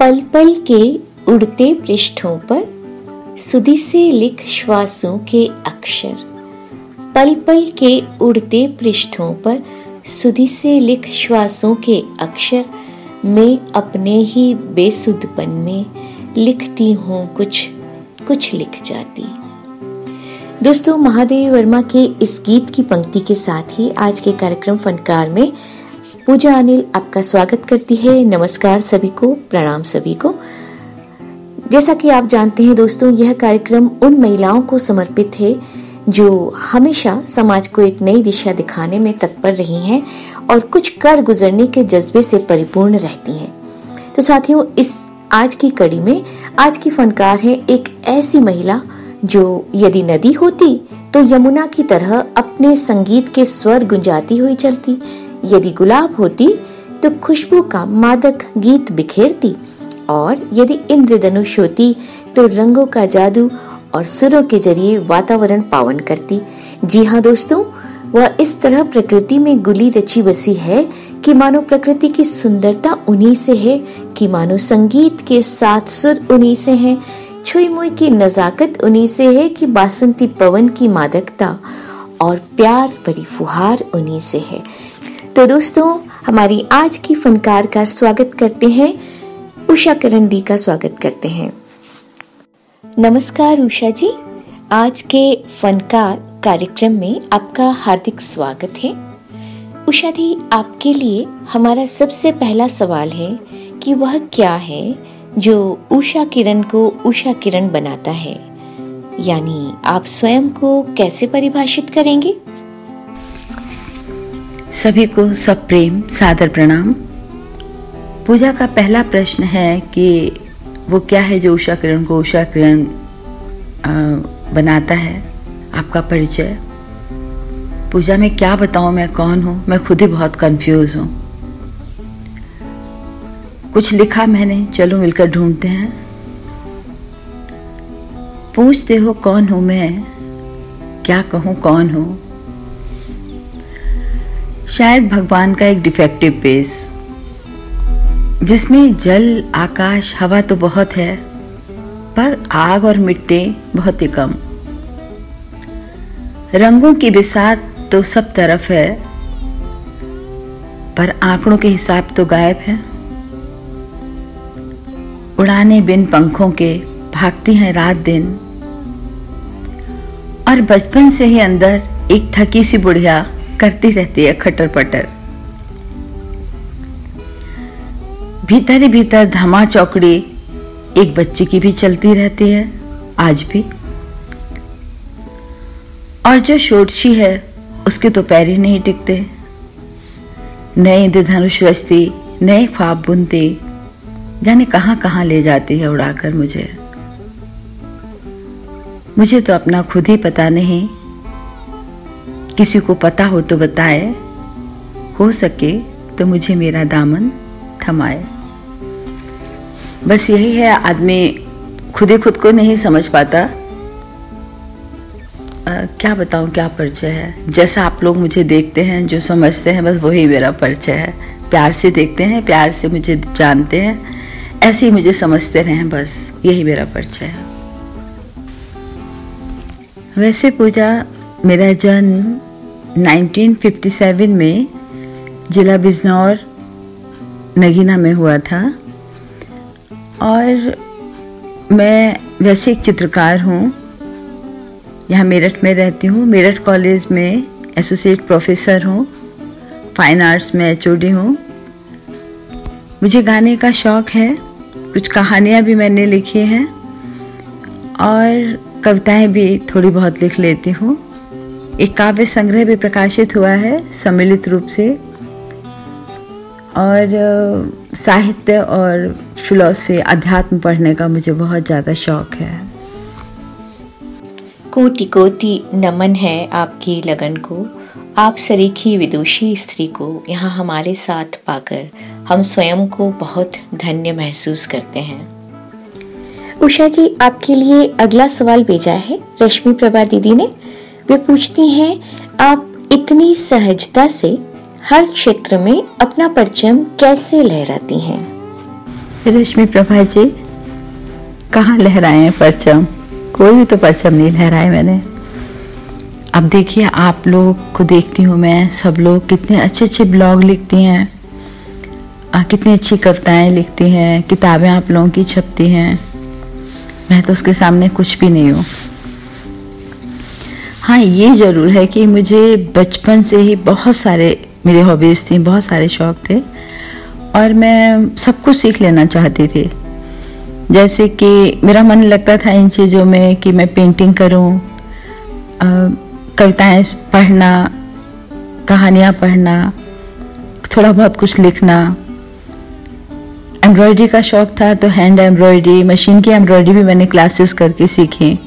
पल पल के उड़ते पृष्ठों पर सुधि से लिख श्वासों के अक्षर। पल पल के उड़ते पृष्ठों पर सुधि से लिख श्वासों के अक्षर मैं अपने ही बेसुदपन में लिखती हूँ कुछ कुछ लिख जाती। दोस्तों, महादेव वर्मा के इस गीत की पंक्ति के साथ ही आज के कार्यक्रम फनकार में पूजा अनिल आपका स्वागत करती है। नमस्कार सभी को, प्रणाम सभी को। जैसा कि आप जानते हैं दोस्तों, यह कार्यक्रम उन महिलाओं को समर्पित है जो हमेशा समाज को एक नई दिशा दिखाने में तत्पर रही हैं और कुछ कर गुजरने के जज्बे से परिपूर्ण रहती हैं। तो साथियों, इस आज की कड़ी में आज की फनकार है एक ऐसी महिला जो यदि नदी होती तो यमुना की तरह अपने संगीत के स्वर गुंजाती हुई चलती यदि गुलाब होती तो खुशबू का मादक गीत बिखेरती, और यदि इंद्रधनुष होती तो रंगों का जादू और सुरों के ज़रिए वातावरण पावन करती। जी हाँ दोस्तों, वह इस तरह प्रकृति में गुली रची बसी है कि मानो प्रकृति की सुंदरता उन्हीं से है कि मानो संगीत के साथ सुर उन्हीं से हैं छुई मुई की नजाकत उन्हीं से है कि बासंती पवन की मादकता, और प्यार भरी फुहार उन्हीं से है। तो दोस्तों, हमारी आज की फनकार का स्वागत करते हैं। उषा करण दी का स्वागत करते हैं। नमस्कार उषा जी। आज के फनकार कार्यक्रम में आपका हार्दिक स्वागत है। उषा जी, आपके लिए हमारा सबसे पहला सवाल है कि वह क्या है जो उषा किरण को उषा किरण बनाता है? यानी आप स्वयं को कैसे परिभाषित करेंगे? सभी को सब प्रेम, सादर प्रणाम। पूजा का पहला प्रश्न है कि वो क्या है जो उषा किरण को उषा किरण बनाता है? आपका परिचय? पूजा में क्या बताऊँ, मैं कौन हूँ? मैं खुद ही बहुत कंफ्यूज हूँ। कुछ लिखा मैंने, चलो मिलकर ढूंढते हैं। पूछते हो कौन हूँ मैं? क्या कहूँ कौन हूँ? शायद भगवान का एक डिफेक्टिव पेस जिसमें जल, आकाश, हवा तो बहुत है, पर आग और मिट्टी बहुत ही कम। रंगों की बिसात तो सब तरफ़ है, पर आंकड़ों के हिसाब तो गायब है। उड़ाने बिन पंखों के भागती हैं रात दिन, और बचपन से ही अंदर एक थकी सी बुढ़िया करती रहती है खटर पटर। भीतर ही भीतर धमा चौकड़ी एक बच्चे की भी चलती रहती है, आज भी। और जो शोटशी है, उसके तो पैर ही नहीं टिकते। नए इंद्रधनुष रचती, नए ख्वाब बुनती, जाने कहाँ कहाँ ले जाती है उड़ाकर मुझे। मुझे तो अपना खुद ही पता नहीं किसी को पता हो तो बताए। हो सके तो मुझे मेरा दामन थमाए। बस यही है आदमी खुद ही खुद को नहीं समझ पाता। आ, क्या बताऊँ क्या परिचय है? जैसा आप लोग मुझे देखते हैं जो समझते हैं बस वही मेरा परिचय है। प्यार से देखते हैं प्यार से मुझे जानते हैं ऐसे ही मुझे समझते रहें बस यही मेरा परिचय है। वैसे पूजा मेरा जन्म 1957 में जिला बिजनौर नगीना में हुआ था। और मैं वैसे एक चित्रकार हूँ। यहाँ मेरठ में रहती हूँ। मेरठ कॉलेज में एसोसिएट प्रोफेसर हूँ। फाइन आर्ट्स में एच ओ हूँ। मुझे गाने का शौक़ है। कुछ कहानियाँ भी मैंने लिखी हैं। और कविताएँ भी थोड़ी बहुत लिख लेती हूँ। एक काव्य संग्रह भी प्रकाशित हुआ है सम्मिलित रूप से। और साहित्य और फिलॉसफी अध्यात्म पढ़ने का मुझे बहुत ज़्यादा शौक है। कोटि कोटि नमन है आपकी लगन को। आप सरीखी विदुषी स्त्री को यहाँ हमारे साथ पाकर हम स्वयं को बहुत धन्य महसूस करते हैं। उषा जी आपके लिए अगला सवाल भेजा है। रश्मि प्रभा दीदी ने वे पूछती हैं आप इतनी सहजता से हर क्षेत्र में अपना परचम कैसे लहराती हैं? रश्मि प्रभा जी कहाँ लहराए हैं परचम कोई भी तो परचम नहीं लहराए मैंने। अब देखिए आप लोग को देखती हूँ मैं सब लोग कितने अच्छे अच्छे ब्लॉग लिखती हैं। आ, कितनी अच्छी कविताएँ लिखती हैं किताबें आप लोगों की छपती हैं। मैं तो उसके सामने कुछ भी नहीं हूँ। हाँ ये ज़रूर है कि मुझे बचपन से ही बहुत सारे मेरे हॉबीज़ थी बहुत सारे शौक थे और मैं सब कुछ सीख लेना चाहती थी। जैसे कि मेरा मन लगता था इन चीज़ों में कि मैं पेंटिंग करूँ, कविताएँ पढ़ना कहानियाँ पढ़ना थोड़ा बहुत कुछ लिखना। एम्ब्रॉयडरी का शौक था तो हैंड एम्ब्रॉयडरी मशीन की एम्ब्रॉयडरी भी मैंने क्लासेस करके सीखी।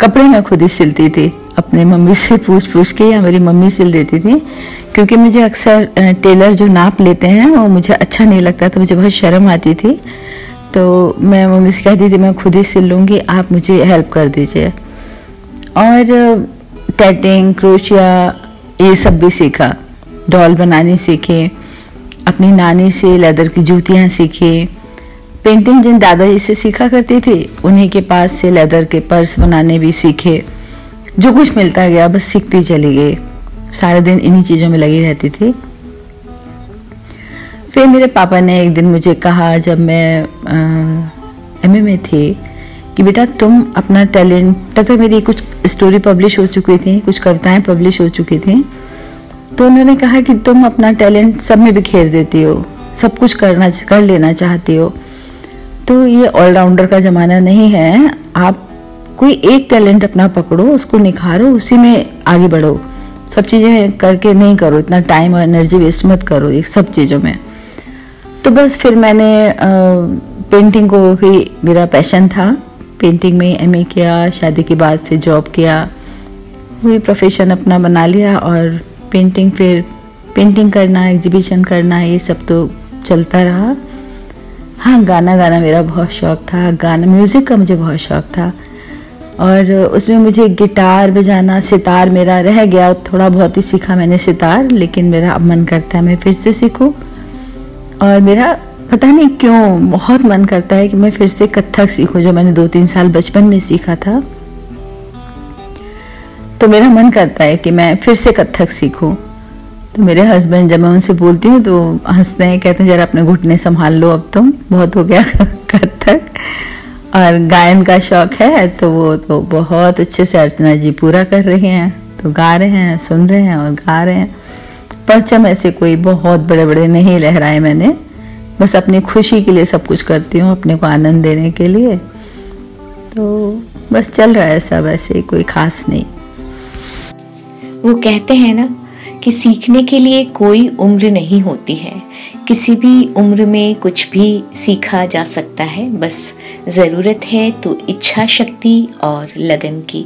कपड़े मैं खुद ही सिलती थी। अपने मम्मी से पूछ पूछ के या मेरी मम्मी सिल देती थी। क्योंकि मुझे अक्सर टेलर जो नाप लेते हैं, वो मुझे अच्छा नहीं लगता था, मुझे बहुत शर्म आती थी। तो मैं मम्मी से कहती थी, मैं खुद ही सिल लूँगी, आप मुझे हेल्प कर दीजिए। और, टैटिंग, क्रोशिया, ये सब भी सीखा। डॉल बनानी सीखे, अपनी नानी से लेदर की जूतियाँ सीखी। पेंटिंग जिन दादाजी से सीखा करती थी, उन्हीं के पास से लेदर के पर्स बनाने भी सीखे। जो कुछ मिलता गया, बस सीखती चली गई। सारे दिन इन्हीं चीज़ों में लगी रहती थी। फिर मेरे पापा ने एक दिन मुझे कहा, जब मैं एम में थी, कि बेटा तुम अपना टैलेंट, तब तक तो मेरी कुछ स्टोरी पब्लिश हो चुकी थी, कुछ कविताएँ पब्लिश हो चुकी थी तो उन्होंने कहा कि तुम अपना टैलेंट सब में बिखेर देती हो, सब कुछ करना, कर लेना चाहती हो। तो ये ऑलराउंडर का ज़माना नहीं है। आप कोई एक टैलेंट अपना पकड़ो उसको निखारो उसी में आगे बढ़ो। सब चीज़ें करके नहीं करो इतना टाइम और एनर्जी वेस्ट मत करो ये सब चीज़ों में। तो बस फिर मैंने आ, पेंटिंग को ही मेरा पैशन था। पेंटिंग में एमए किया शादी के बाद फिर जॉब किया। वही प्रोफेशन अपना बना लिया और पेंटिंग फिर पेंटिंग करना एग्जीबिशन करना ये सब तो चलता रहा। हाँ गाना गाना मेरा बहुत शौक था। गाना म्यूज़िक का मुझे बहुत शौक था। और उसमें मुझे गिटार बजाना, सितार मेरा रह गया। थोड़ा बहुत ही सीखा मैंने सितार, लेकिन मेरा अब मन करता है मैं फिर से सीखूं। और मेरा पता नहीं क्यों, बहुत मन करता है कि मैं फिर से कथक सीखूं, जो मैंने दो तीन साल बचपन में सीखा था। तो मेरा मन करता है कि मैं फिर से कथक सीखूं। तो मेरे हस्बैंड जब मैं उनसे बोलती हूँ तो हँसते हैं, कहते हैं, जरा अपने घुटने संभाल लो अब तुम, बहुत हो गया कथक और गायन का शौक है तो वो तो बहुत अच्छे से अर्चना जी पूरा कर रहे हैं। तो गा रहे हैं, सुन रहे हैं और गा रहे हैं। परचम ऐसे कोई बहुत बड़े बड़े नहीं लहराए मैंने। बस अपनी खुशी के लिए सब कुछ करती हूँ, अपने को आनंद देने के लिए। तो बस चल रहा है सब, ऐसे कोई खास नहीं। वो कहते हैं ना कि सीखने के लिए कोई उम्र नहीं होती है। किसी भी उम्र में कुछ भी सीखा जा सकता है। बस ज़रूरत है तो इच्छा शक्ति और लगन की।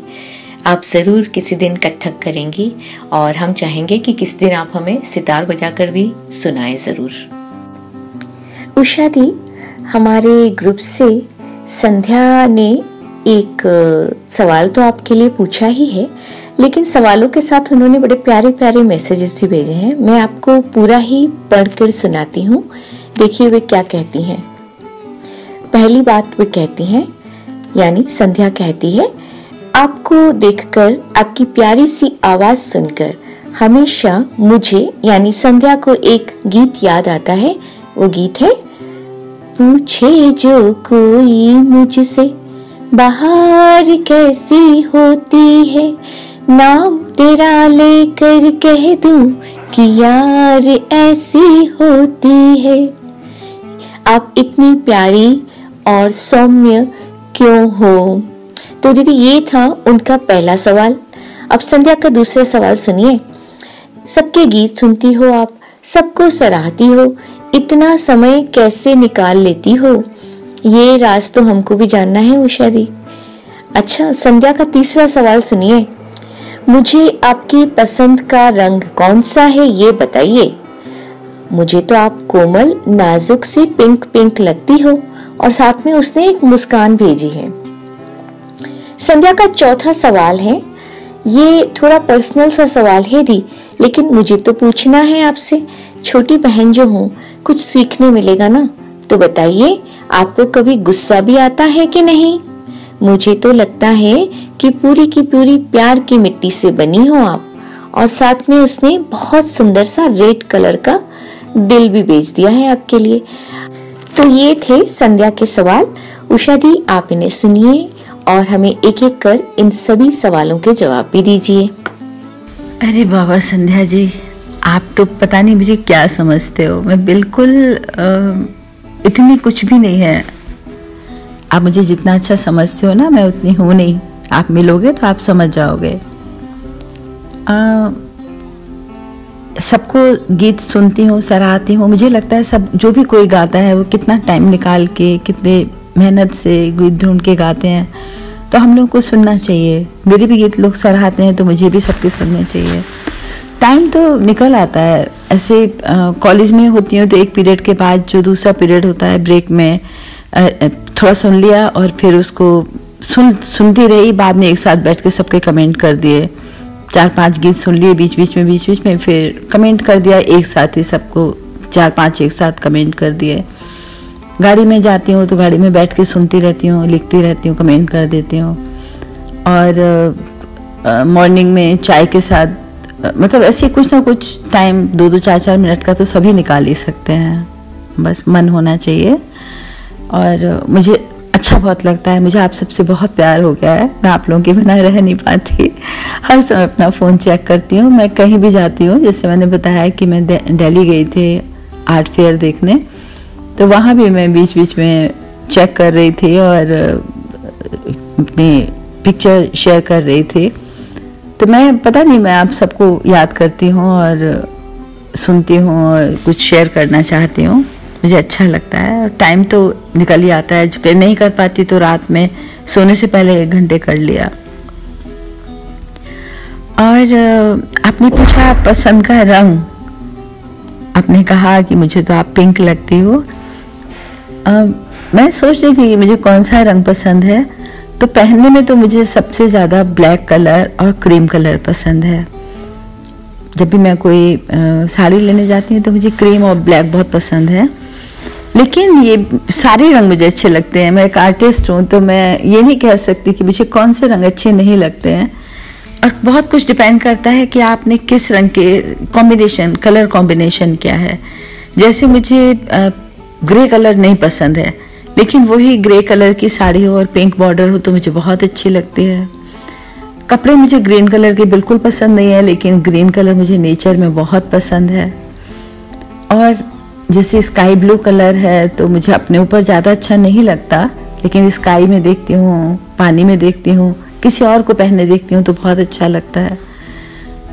आप ज़रूर किसी दिन कथक करेंगी और हम चाहेंगे कि किसी दिन आप हमें सितार बजाकर भी सुनाए ज़रूर। उषा दी, हमारे ग्रुप से संध्या ने एक सवाल तो आपके लिए पूछा ही है। लेकिन सवालों के साथ उन्होंने बड़े प्यारे प्यारे मैसेजेस भी भेजे हैं। मैं आपको पूरा ही पढ़कर सुनाती हूँ। देखिए वे क्या कहती हैं। पहली बात वे कहती हैं, यानी संध्या कहती है, आपको देखकर, आपकी प्यारी सी आवाज़ सुनकर हमेशा मुझे, यानी संध्या को एक गीत याद आता है। वो गीत है, पूछे जो कोई मुझसे, बाहर कैसी होती है नाम तेरा लेकर कह दूँ कि यार ऐसी होती है। आप इतनी प्यारी और सौम्य क्यों हो? तो दीदी, ये था उनका पहला सवाल। अब संध्या का दूसरा सवाल सुनिए। सबके गीत सुनती हो आप, सबको सराहती हो, इतना समय कैसे निकाल लेती हो? ये राज तो हमको भी जानना है, उषा दी। अच्छा संध्या का तीसरा सवाल सुनिए। मुझे आपकी पसंद का रंग कौन सा है ये बताइए? मुझे तो आप कोमल, नाजुक से पिंक पिंक लगती हो, और साथ में उसने एक मुस्कान भेजी है। संध्या का चौथा सवाल है। ये थोड़ा पर्सनल सा सवाल है दी, लेकिन मुझे तो पूछना है आपसे। छोटी बहन जो हूँ, कुछ सीखने मिलेगा ना? तो बताइए, आपको कभी गुस्सा भी आता है कि नहीं? मुझे तो लगता है कि पूरी की पूरी प्यार की मिट्टी से बनी हो आप। और साथ में उसने बहुत सुंदर सा रेड कलर का दिल भी बेच दिया है आपके लिए। तो ये थे संध्या के सवाल। उषा दी आप इन्हें सुनिए और हमें एक एक कर इन सभी सवालों के जवाब भी दीजिए। अरे बाबा संध्या जी आप तो पता नहीं मुझे क्या समझते हो। मैं बिल्कुल आ, इतनी कुछ भी नहीं है। आप मुझे जितना अच्छा समझते हो ना, मैं उतनी हूँ नहीं। आप मिलोगे तो आप समझ जाओगे। सबको गीत सुनती हूँ, सराहती हूँ। मुझे लगता है सब, जो भी कोई गाता है, वो कितना टाइम निकाल के, कितने मेहनत से गीत ढूंढ के गाते हैं। तो हम लोग को सुनना चाहिए। मेरे भी गीत लोग सराहते हैं तो मुझे भी सबके सुनने चाहिए। टाइम तो निकल आता है। ऐसे कॉलेज में होती हूँ तो एक पीरियड के बाद जो दूसरा पीरियड होता है ब्रेक में थोड़ा सुन लिया और फिर उसको सुन, सुनती रही, बाद में एक साथ बैठ के सबके कमेंट कर दिए। चार पाँच गीत सुन लिए, बीच बीच में, बीच बीच में फिर कमेंट कर दिया। एक साथ ही सबको चार पाँच एक साथ कमेंट कर दिए। गाड़ी में जाती हूँ तो गाड़ी में बैठ के सुनती रहती हूँ, लिखती रहती हूँ कमेंट कर देती हूँ। और मॉर्निंग में चाय के साथ मतलब ऐसे कुछ ना कुछ टाइम दो दो, चार चार मिनट का तो सभी निकाल ही सकते हैं। बस मन होना चाहिए। और मुझे अच्छा बहुत लगता है, मुझे आप सबसे बहुत प्यार हो गया है। मैं आप लोगों के बिना रह नहीं पाती। हर समय अपना फ़ोन चेक करती हूँ। मैं कहीं भी जाती हूँ, जैसे मैंने बताया कि मैं दिल्ली गई थी आर्ट फेयर देखने तो वहाँ भी मैं बीच बीच में चेक कर रही थी और अपनी पिक्चर शेयर कर रही थी। तो मैं, पता नहीं, मैं आप सबको याद करती हूँ और सुनती हूँ और कुछ शेयर करना चाहती हूँ। मुझे अच्छा लगता है। और टाइम तो निकल ही आता है। जो नहीं कर पाती तो रात में सोने से पहले एक घंटे कर लिया। और आपने पूछा पसंद का रंग। आपने कहा कि मुझे तो आप पिंक लगती हो। मैं सोच रही थी कि मुझे कौन सा रंग पसंद है। तो पहनने में तो मुझे सबसे ज़्यादा ब्लैक कलर और क्रीम कलर पसंद है। जब भी मैं कोई साड़ी लेने जाती हूँ तो मुझे क्रीम और ब्लैक बहुत पसंद है। लेकिन ये सारे रंग मुझे अच्छे लगते हैं। मैं एक आर्टिस्ट हूँ तो मैं ये नहीं कह सकती कि मुझे कौन से रंग अच्छे नहीं लगते हैं। और बहुत कुछ डिपेंड करता है कि आपने किस रंग के कॉम्बिनेशन कलर कॉम्बिनेशन क्या है। जैसे मुझे ग्रे कलर नहीं पसंद है, लेकिन वही ग्रे कलर की साड़ी हो और पिंक बॉर्डर हो तो मुझे बहुत अच्छी लगती है। कपड़े मुझे ग्रीन कलर के बिल्कुल पसंद नहीं है, लेकिन ग्रीन कलर मुझे नेचर में बहुत पसंद है। और जैसे स्काई ब्लू कलर है तो मुझे अपने ऊपर ज़्यादा अच्छा नहीं लगता, लेकिन स्काई में देखती हूँ, पानी में देखती हूँ, किसी और को पहनने देखती हूँ तो बहुत अच्छा लगता है।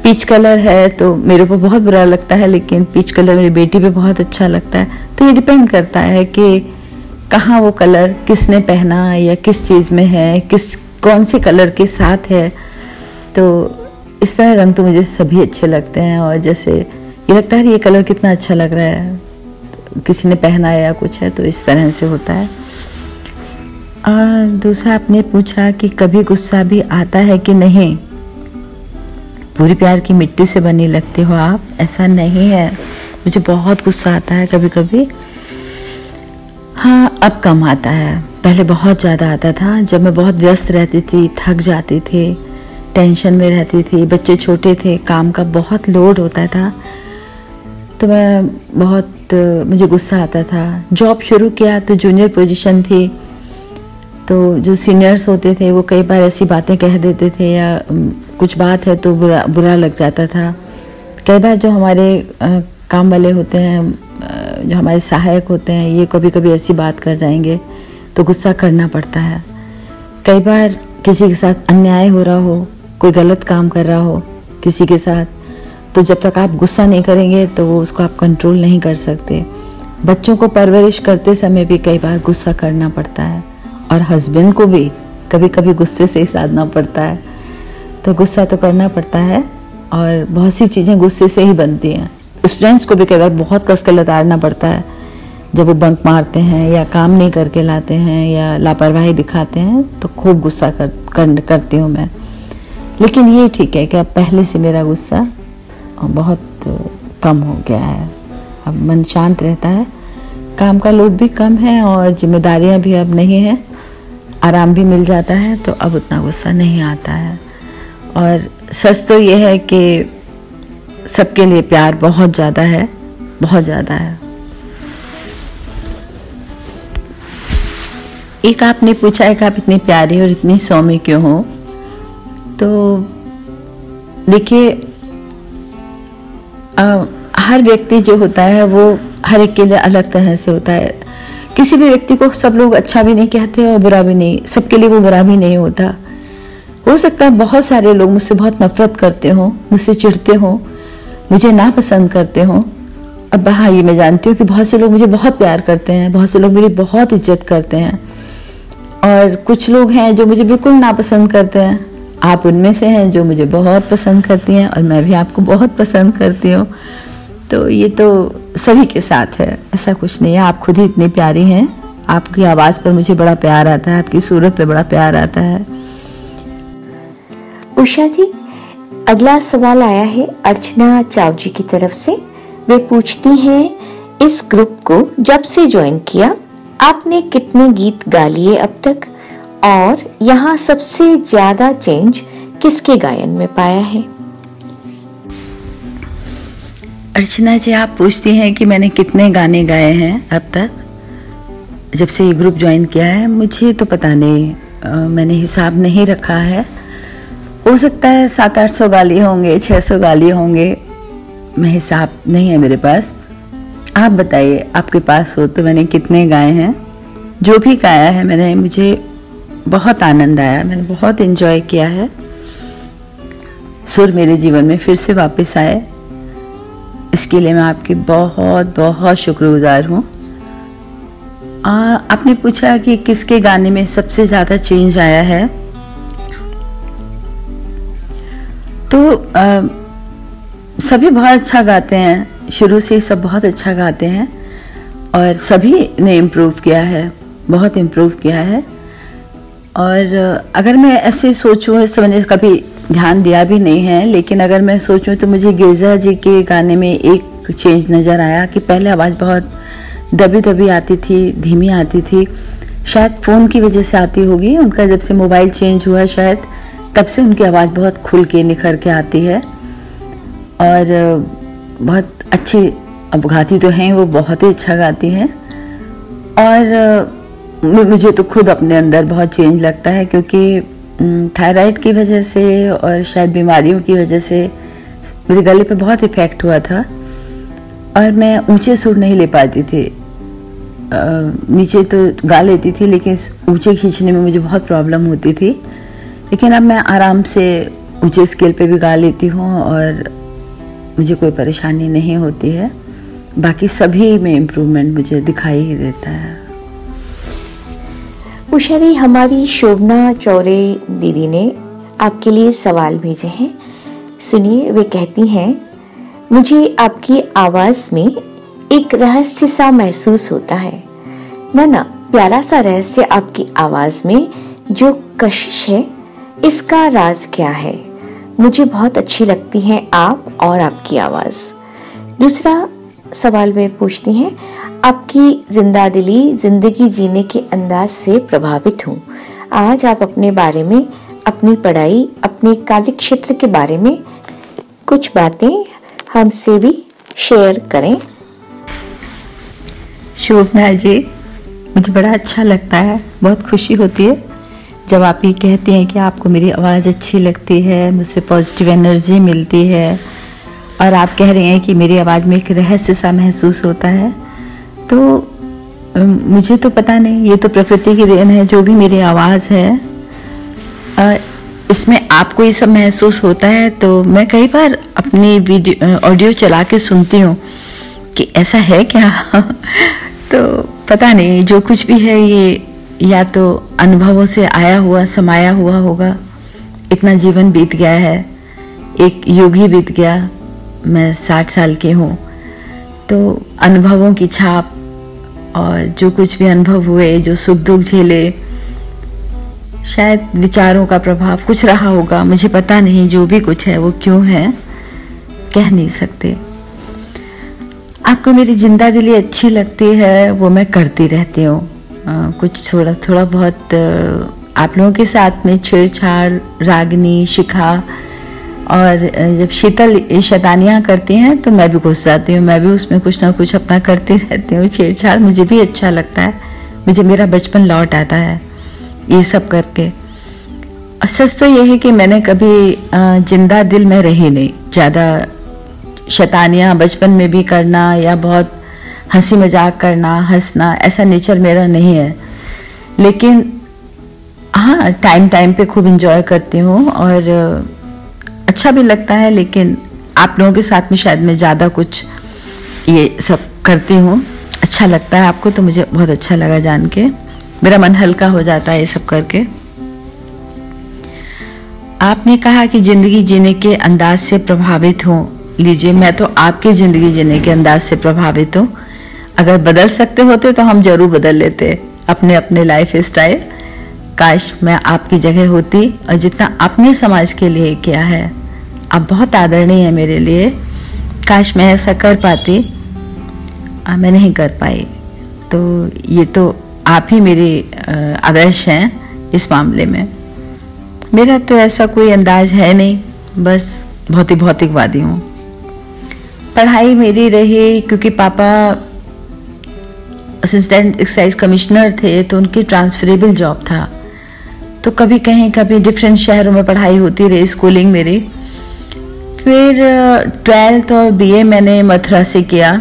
पीच कलर है तो मेरे ऊपर बहुत बुरा लगता है, लेकिन पीच कलर मेरी बेटी पे बहुत अच्छा लगता है। तो ये डिपेंड करता है कि कहाँ वो कलर किसने पहना या किस चीज़ में है, किस, कौन से कलर के साथ है। तो इस तरह रंग तो मुझे सभी अच्छे लगते हैं, और जैसे ये लगता है ये कलर कितना अच्छा लग रहा है। किसी ने पहना या कुछ है तो इस तरह से होता है। और दूसरा, आपने पूछा कि कभी गुस्सा भी आता है कि नहीं? पूरी प्यार की मिट्टी से बनी लगते हो आप? ऐसा नहीं है। मुझे बहुत गुस्सा आता है कभी कभी हाँ अब कम आता है। पहले बहुत ज़्यादा आता था। जब मैं बहुत व्यस्त रहती थी, थक जाती थी, टेंशन में रहती थी, बच्चे छोटे थे, काम का बहुत लोड होता था। तो मैं बहुत, मुझे गुस्सा आता था। जॉब शुरू किया तो जूनियर पोजीशन थी। तो जो सीनियर्स होते थे, वो कई बार ऐसी बातें कह देते थे या कुछ बात है तो बुरा बुरा लग जाता था। कई बार जो हमारे काम वाले होते हैं जो हमारे सहायक होते हैं, ये कभी कभी ऐसी बात कर जाएँगे तो गुस्सा करना पड़ता है। कई बार किसी के साथ अन्याय हो रहा हो, कोई गलत काम कर रहा हो, किसी के साथ तो जब तक आप गुस्सा नहीं करेंगे तो वो उसको आप कंट्रोल नहीं कर सकते। बच्चों को परवरिश करते समय भी कई बार गुस्सा करना पड़ता है और हस्बैंड को भी कभी कभी गुस्से से ही साधना पड़ता है। तो गुस्सा तो करना पड़ता है और बहुत सी चीज़ें गुस्से से ही बनती हैं। स्टूडेंट्स को भी कई बार बहुत कस के लताड़ना पड़ता है। जब वो बंक मारते हैं या काम नहीं करके लाते हैं या लापरवाही दिखाते हैं तो खूब गुस्सा कर, कर करती हूँ मैं। लेकिन ये ठीक है कि अब पहले से मेरा गुस्सा बहुत कम हो गया है। अब मन शांत रहता है। काम का लोड भी कम है और जिम्मेदारियाँ भी अब नहीं है। आराम भी मिल जाता है तो अब उतना गुस्सा नहीं आता है। और सच तो ये है कि सबके लिए प्यार बहुत ज़्यादा है, बहुत ज़्यादा है। एक आपने पूछा है कि आप इतनी प्यारी और इतनी सौम्य क्यों हो? तो देखिए हर व्यक्ति जो होता है, वो हर एक के लिए अलग तरह से होता है। किसी भी व्यक्ति को सब लोग अच्छा भी नहीं कहते और बुरा भी नहीं, सबके लिए वो बुरा भी नहीं होता। हो सकता है बहुत सारे लोग मुझसे बहुत नफरत करते हों, मुझसे चिढ़ते हों, मुझे ना पसंद करते हों। अब हाँ ये मैं जानती हूँ कि बहुत से लोग मुझे बहुत प्यार करते हैं, बहुत से लोग मेरी बहुत इज़्ज़त करते हैं। और कुछ लोग हैं जो मुझे बिल्कुल नापसंद करते हैं। आप उनमें से हैं जो मुझे बहुत पसंद करती हैं और मैं भी आपको बहुत पसंद करती हूँ। तो ये तो सभी के साथ है, ऐसा कुछ नहीं है। आप खुद ही इतनी प्यारी हैं। आपकी आवाज़ पर मुझे बड़ा प्यार आता है, आपकी सूरत पर बड़ा प्यार आता है। उषा जी, अगला सवाल आया है अर्चना चाव जी की तरफ़ से। वे पूछती हैं, इस ग्रुप को जब से ज्वाइन किया, आपने कितने गीत गा लिए अब तक? और यहाँ सबसे ज़्यादा चेंज किसके गायन में पाया है? अर्चना जी आप पूछती हैं कि मैंने कितने गाने गाए हैं अब तक? जब से ये ग्रुप ज्वाइन किया है मुझे तो पता नहीं आ, मैंने हिसाब नहीं रखा है। हो सकता है सात आठ सौ गाली होंगे छः सौ गाली होंगे मैं हिसाब नहीं है मेरे पास। आप बताइए आपके पास हो तो मैंने कितने गाए हैं? जो भी गाया है मैंने मुझे बहुत आनंद आया मैंने बहुत इन्जॉय किया है। सुर मेरे जीवन में फिर से वापस आए। इसके लिए मैं आपकी बहुत बहुत शुक्रगुजार हूँ। आपने पूछा कि किसके गाने में सबसे ज़्यादा चेंज आया है? तो आ, सभी बहुत अच्छा गाते हैं। शुरू से सब बहुत अच्छा गाते हैं और सभी ने इम्प्रूव किया है बहुत इम्प्रूव किया है। और अगर मैं ऐसे सोचूं इस मैंने कभी ध्यान दिया भी नहीं है, लेकिन अगर मैं सोचूं तो मुझे गिरजा जी के गाने में एक चेंज नज़र आया कि पहले आवाज़ बहुत दबी दबी आती थी, धीमी आती थी। शायद फ़ोन की वजह से आती होगी, उनका जब से मोबाइल चेंज हुआ शायद, तब से उनकी आवाज़ बहुत खुल के, निखर के आती है। और बहुत अच्छी, अब गाती तो हैं, वो बहुत ही अच्छा गाती हैं। और मुझे तो खुद अपने अंदर बहुत चेंज लगता है क्योंकि थायराइड की वजह से और शायद बीमारियों की वजह से मेरे गले पे बहुत इफ़ेक्ट हुआ था और मैं ऊँचे सुर नहीं ले पाती थी। आ, नीचे तो गा लेती थी लेकिन ऊँचे खींचने में मुझे बहुत प्रॉब्लम होती थी। लेकिन अब मैं आराम से ऊँचे स्केल पे भी गा लेती हूँ और मुझे कोई परेशानी नहीं होती है। बाकी सभी में इम्प्रूवमेंट मुझे दिखाई ही देता है। उषारी हमारी शोभना चौरे दीदी ने आपके लिए सवाल भेजे हैं। सुनिए, वे कहती हैं, मुझे आपकी आवाज़ में एक रहस्य सा महसूस होता है। ना ना, प्यारा सा रहस्य आपकी आवाज़ में जो कशिश है, इसका राज क्या है? मुझे बहुत अच्छी लगती हैं आप और आपकी आवाज़। दूसरा सवाल वे पूछती हैं आपकी ज़िंदा दिली ज़िंदगी जीने के अंदाज से प्रभावित हूँ। आज आप अपने बारे में, अपनी पढ़ाई, अपने कार्य क्षेत्र के बारे में कुछ बातें हमसे भी शेयर करें। शोभना जी, मुझे बड़ा अच्छा लगता है, बहुत खुशी होती है जब आप ये कहते हैं कि आपको मेरी आवाज़ अच्छी लगती है, मुझसे पॉजिटिव एनर्जी मिलती है और आप कह रहे हैं कि मेरी आवाज़ में एक रहस्य सा महसूस होता है। तो मुझे तो पता नहीं, ये तो प्रकृति की देन है, जो भी मेरी आवाज़ है। इसमें आपको ये सब महसूस होता है तो मैं कई बार अपनी वीडियो ऑडियो चला के सुनती हूँ कि ऐसा है क्या? तो पता नहीं, जो कुछ भी है, ये या तो अनुभवों से आया हुआ, समाया हुआ होगा। इतना जीवन बीत गया है, एक युग ही बीत गया, मैं साठ साल की हूँ। तो अनुभवों की छाप और जो कुछ भी अनुभव हुए, जो सुख दुख झेले, शायद विचारों का प्रभाव कुछ रहा होगा, मुझे पता नहीं जो भी कुछ है, वो क्यों है, कह नहीं सकते। आपको मेरी ज़िंदा दिली अच्छी लगती है, वो मैं करती रहती हूँ। कुछ थोड़ा थोड़ा बहुत आप लोगों के साथ में छेड़छाड़, रागनी, शिखा और जब शीतल शैतानियाँ करती हैं तो मैं भी घुस जाती हूँ। मैं भी उसमें कुछ ना कुछ अपना करती रहती हूँ। छेड़छाड़ मुझे भी अच्छा लगता है। मुझे, मेरा बचपन लौट आता है ये सब करके। सच तो ये है कि मैंने कभी ज़िंदा दिल में रही नहीं। ज़्यादा शैतानियाँ बचपन में भी करना या बहुत हँसी मज़ाक करना, हंसना, ऐसा नेचर मेरा नहीं है। लेकिन हाँ टाइम टाइम पे खूब इंजॉय करती हूँ और अच्छा भी लगता है, लेकिन आप लोगों के साथ में शायद मैं ज़्यादा कुछ ये सब करती हूँ। अच्छा लगता है आपको तो मुझे बहुत अच्छा लगा जान के। मेरा मन हल्का हो जाता है ये सब करके। आपने कहा कि ज़िंदगी जीने के अंदाज से प्रभावित हूँ। लीजिए, मैं तो आपकी ज़िंदगी जीने के अंदाज से प्रभावित हूँ। अगर बदल सकते होते तो हम ज़रूर बदल लेते अपने अपने लाइफ स्टाइल काश मैं आपकी जगह होती और जितना आपने समाज के लिए किया है। आप बहुत आदरणीय है मेरे लिए। काश मैं ऐसा कर पाती आ, मैं नहीं कर पाई। तो ये तो आप ही मेरे आदर्श हैं इस मामले में। मेरा तो ऐसा कोई अंदाज है नहीं बस बहुत ही भौतिकवादी हूँ। पढ़ाई मेरी रही क्योंकि पापा असिस्टेंट एक्साइज कमिश्नर थे तो उनकी ट्रांसफरेबल जॉब था। तो कभी कहीं, कभी डिफरेंट शहरों में पढ़ाई होती रही स्कूलिंग मेरी। फिर ट्वेल्थ और बीए मैंने मथुरा से किया।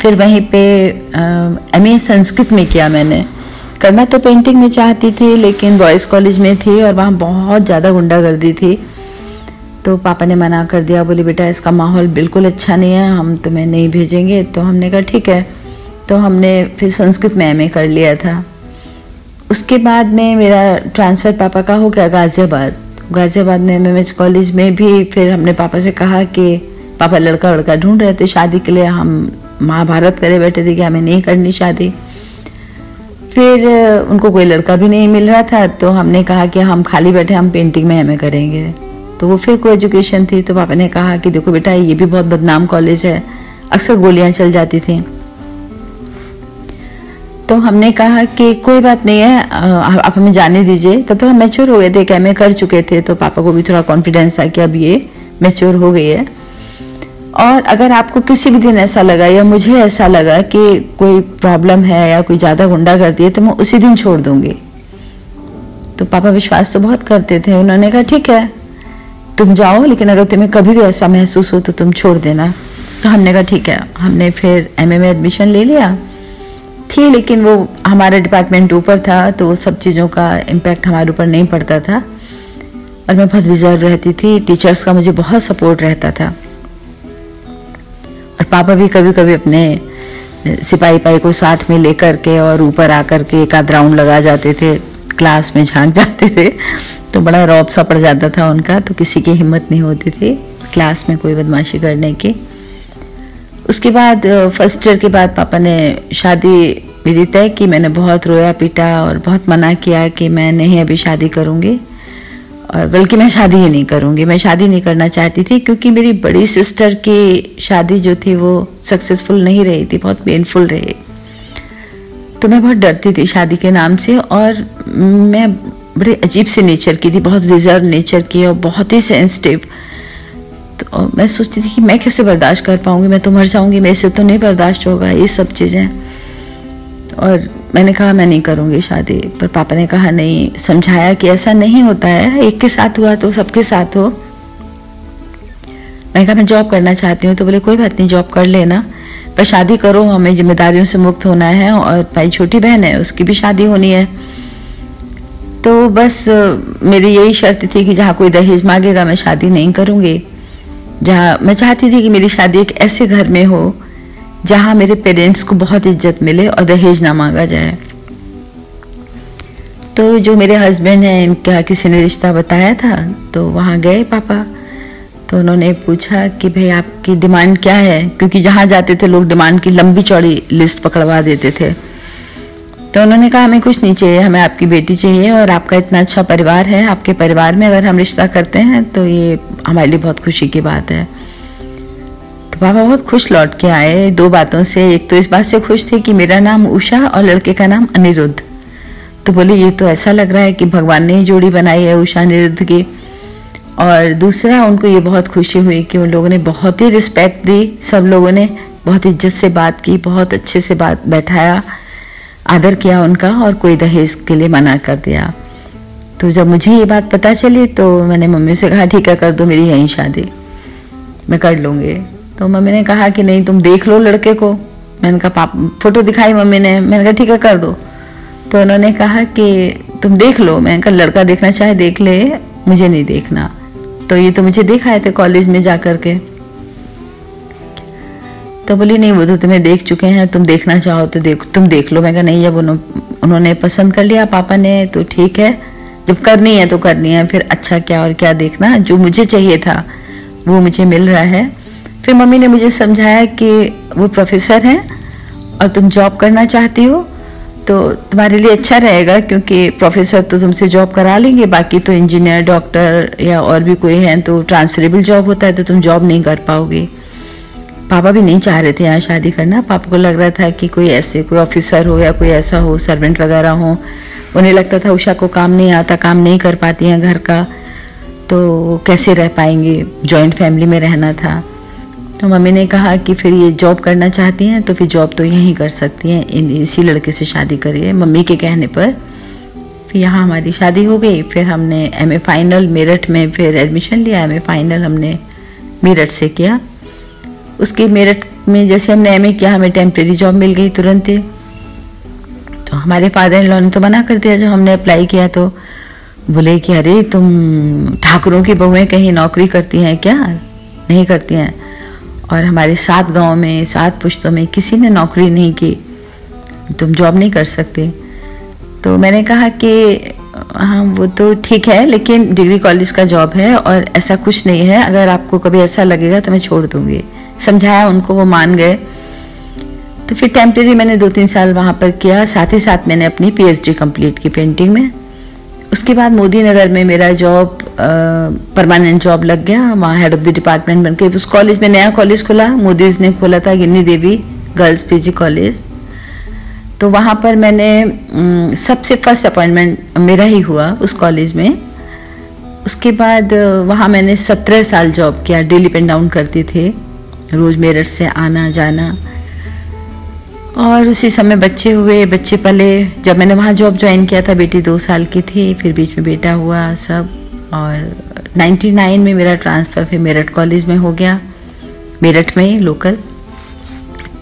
फिर वहीं पे ए संस्कृत में किया मैंने। करना तो पेंटिंग में चाहती थी, लेकिन बॉयज़ कॉलेज में थी और वहाँ बहुत ज़्यादा गुंडागर्दी थी। तो पापा ने मना कर दिया, बोले, बेटा, इसका माहौल बिल्कुल अच्छा नहीं है, हम तुम्हें नहीं भेजेंगे। तो हमने कहा, ठीक है। तो हमने फिर संस्कृत में एमए कर लिया था। उसके बाद में मेरा ट्रांसफ़र पापा का हो गया गाज़ियाबाद। गाज़ियाबाद में एमएमएच कॉलेज में भी फिर हमने पापा से कहा कि पापा लड़का लड़का ढूंढ रहे थे शादी के लिए, हम महाभारत करे बैठे थे कि हमें नहीं करनी शादी। फिर उनको कोई लड़का भी नहीं मिल रहा था तो हमने कहा कि हम खाली बैठे, हम पेंटिंग में हमें करेंगे। तो वो फिर कोई एजुकेशन थी तो पापा ने कहा कि देखो बेटा, ये भी बहुत बदनाम कॉलेज है। अक्सर गोलियाँ चल जाती थी। तो हमने कहा कि कोई बात नहीं है आप हमें जाने दीजिए। तब तो हम मेच्योर हो गए थे कि कर चुके थे तो पापा को भी थोड़ा कॉन्फिडेंस था कि अब ये मेच्योर हो गई है। और अगर आपको किसी भी दिन ऐसा लगा या मुझे ऐसा लगा कि कोई प्रॉब्लम है या कोई ज़्यादा गुंडा करती है तो मैं उसी दिन छोड़ दूँगी। तो पापा विश्वास तो बहुत करते थे। उन्होंने कहा, ठीक है, तुम जाओ, लेकिन अगर तुम्हें कभी भी ऐसा महसूस हो तो तुम छोड़ देना। तो हमने कहा, ठीक है। हमने फिर एम में एडमिशन ले लिया। थी लेकिन वो हमारा डिपार्टमेंट ऊपर था तो सब चीज़ों का इम्पैक्ट हमारे ऊपर नहीं पड़ता था। और मैं बहुत रिज़र्व रहती थी। टीचर्स का मुझे बहुत सपोर्ट रहता था। और पापा भी कभी कभी अपने सिपाही पाई को साथ में लेकर के और ऊपर आकर के एक आध राउंड लगा जाते थे। क्लास में झाँक जाते थे। तो बड़ा रौब सा पड़ जाता था उनका तो किसी की हिम्मत नहीं होती थी। क्लास में कोई बदमाशी करने की। उसके बाद फ़र्स्ट ईयर के बाद पापा ने शादी मेरी तय की मैंने बहुत रोया पीटा और बहुत मना किया कि मैं नहीं अभी शादी करूँगी। और बल्कि मैं शादी ही नहीं करूँगी। मैं शादी नहीं करना चाहती थी क्योंकि मेरी बड़ी सिस्टर की शादी जो थी वो सक्सेसफुल नहीं रही थी, बहुत पेनफुल रही। तो मैं बहुत डरती थी शादी के नाम से और मैं बड़े अजीब से नेचर की थी, बहुत रिज़र्व नेचर की और बहुत ही सेंसिटिव तो मैं सोचती थी कि मैं कैसे बर्दाश्त कर पाऊँगी? मैं तो मर जाऊँगी, मेरे से तो नहीं बर्दाश्त होगा, ये सब चीज़ें। और मैंने कहा, मैं नहीं करूँगी शादी। पर पापा ने कहा, नहीं। समझाया कि ऐसा नहीं होता है, एक के साथ हुआ तो सबके साथ हो। मैंने कहा, मैं जॉब करना चाहती हूँ। तो बोले, कोई बात नहीं, जॉब कर लेना। पर शादी करो, हमें जिम्मेदारियों से मुक्त होना है और भाई छोटी बहन है, उसकी भी शादी होनी है। तो बस मेरी यही शर्त थी कि जहाँ कोई दहेज मांगेगा, मैं शादी नहीं करूँगी। जहाँ मैं चाहती थी कि मेरी शादी एक ऐसे घर में हो, जहाँ मेरे पेरेंट्स को बहुत इज़्ज़त मिले और दहेज ना मांगा जाए। तो जो मेरे हस्बैंड हैं, इनका किसी ने रिश्ता बताया था तो वहाँ गए पापा। तो उन्होंने पूछा कि भाई आपकी डिमांड क्या है? क्योंकि जहाँ जाते थे, लोग डिमांड की लंबी चौड़ी लिस्ट पकड़वा देते थे। तो उन्होंने कहा, हमें कुछ नहीं चाहिए, हमें आपकी बेटी चाहिए और आपका इतना अच्छा परिवार है, आपके परिवार में अगर हम रिश्ता करते हैं तो ये हमारे लिए बहुत खुशी की बात है। तो पापा बहुत खुश लौट के आए, दो बातों से। एक तो इस बात से खुश थे कि मेरा नाम उषा और लड़के का नाम अनिरुद्ध। तो बोले, ये तो ऐसा लग रहा है कि भगवान ने ही जोड़ी बनाई है उषा अनिरुद्ध की। और दूसरा, उनको ये बहुत खुशी हुई कि उन लोगों ने बहुत ही रिस्पेक्ट दी, सब लोगों ने बहुत इज़्ज़त से बात की, बहुत अच्छे से बात बैठाया। आदर किया उनका और कोई दहेज के लिए मना कर दिया। तो जब मुझे ये बात पता चली तो मैंने मम्मी से कहा, ठीक है, कर दो, मेरी यहीं शादी। मैं कर लूँगी। तो मम्मी ने कहा कि, नहीं, तुम देख लो लड़के को। मैंने कहा, पाप, फ़ोटो दिखाई मम्मी ने। मैंने कहा, ठीक है, कर दो। तो उन्होंने कहा कि, तुम देख लो। मैंने कहा, लड़का देखना चाहे, देख ले, मुझे नहीं देखना। तो ये तो मुझे दिखाए थे कॉलेज में जा कर के। तो बोली नहीं, वो तो तुम्हें देख चुके हैं, तुम देखना चाहो तो देख, तुम देख लो। मैं कहा, नहीं जब उन्होंने पसंद कर लिया, पापा ने तो ठीक है। जब करनी है तो करनी है, फिर अच्छा क्या और क्या देखना, जो मुझे चाहिए था, वो मुझे मिल रहा है। फिर मम्मी ने मुझे समझाया कि वो प्रोफेसर हैं और तुम जॉब करना चाहती हो तो तुम्हारे लिए अच्छा रहेगा, क्योंकि प्रोफेसर तो तुमसे जॉब करा लेंगे, बाकी तो इंजीनियर, डॉक्टर या और भी कोई है तो ट्रांसफरेबल जॉब होता है तो तुम जॉब नहीं कर पाओगे। पापा भी नहीं चाह रहे थे यहाँ शादी करना। पापा को लग रहा था कि कोई ऐसे कोई ऑफिसर हो या कोई ऐसा हो सर्वेंट वगैरह हो। उन्हें लगता था उषा को काम नहीं आता, काम नहीं कर पाती हैं घर का। तो कैसे रह पाएँगे? जॉइंट फैमिली में रहना था। तो मम्मी ने कहा कि फिर ये जॉब करना चाहती हैं तो फिर जॉब तो यहीं कर सकती हैं। इन, इसी लड़के से शादी करिए, मम्मी के कहने पर। फिर यहाँ हमारी शादी हो गई। फिर हमने एम ए फाइनल मेरठ में फिर एडमिशन लिया। एम ए फाइनल हमने मेरठ से किया। उसके मेरठ में जैसे हमने एम ए किया, हमें टेम्प्रेरी जॉब मिल गई तुरंत ही। तो हमारे फादर इन लॉ ने तो मना कर दिया, जब हमने अप्लाई किया तो बोले कि, अरे, तुम ठाकुरों की बहुएँ कहीं नौकरी करती हैं क्या? नहीं करती हैं। और हमारे सात गाँव में, सात पुश्तों में किसी ने नौकरी नहीं की। तुम जॉब नहीं कर सकते। तो मैंने कहा कि हाँ वो तो ठीक है, लेकिन डिग्री कॉलेज का जॉब है और ऐसा कुछ नहीं है। अगर आपको कभी ऐसा लगेगा तो मैं छोड़ दूँगी। समझाया, उनको वो मान गए। तो फिर टेम्प्रेरी मैंने दो तीन साल वहाँ पर किया। साथ ही साथ मैंने अपनी पीएचडी कंप्लीट की पेंटिंग में। उसके बाद मोदी नगर में मेरा जॉब परमानेंट जॉब लग गया। वहाँ हेड ऑफ़ द डिपार्टमेंट बन के उस कॉलेज में नया कॉलेज खुला। मोदीज ने खोला था, Ginni Devi girls PG college तो वहाँ पर मैंने सबसे फ़र्स्ट अपॉइंटमेंट मेरा ही हुआ उस कॉलेज में। उसके बाद, वहाँ मैंने सत्रह साल जॉब किया डेली पेन डाउन करती थे। रोज़ मेरठ से आना, जाना। और उसी समय बच्चे हुए, बच्चे पले। जब मैंने वहाँ जॉब ज्वाइन किया था, बेटी दो साल की थी, फिर बीच में बेटा हुआ सब। और 99 में मेरा ट्रांसफ़र फिर मेरठ कॉलेज में हो गया, मेरठ में लोकल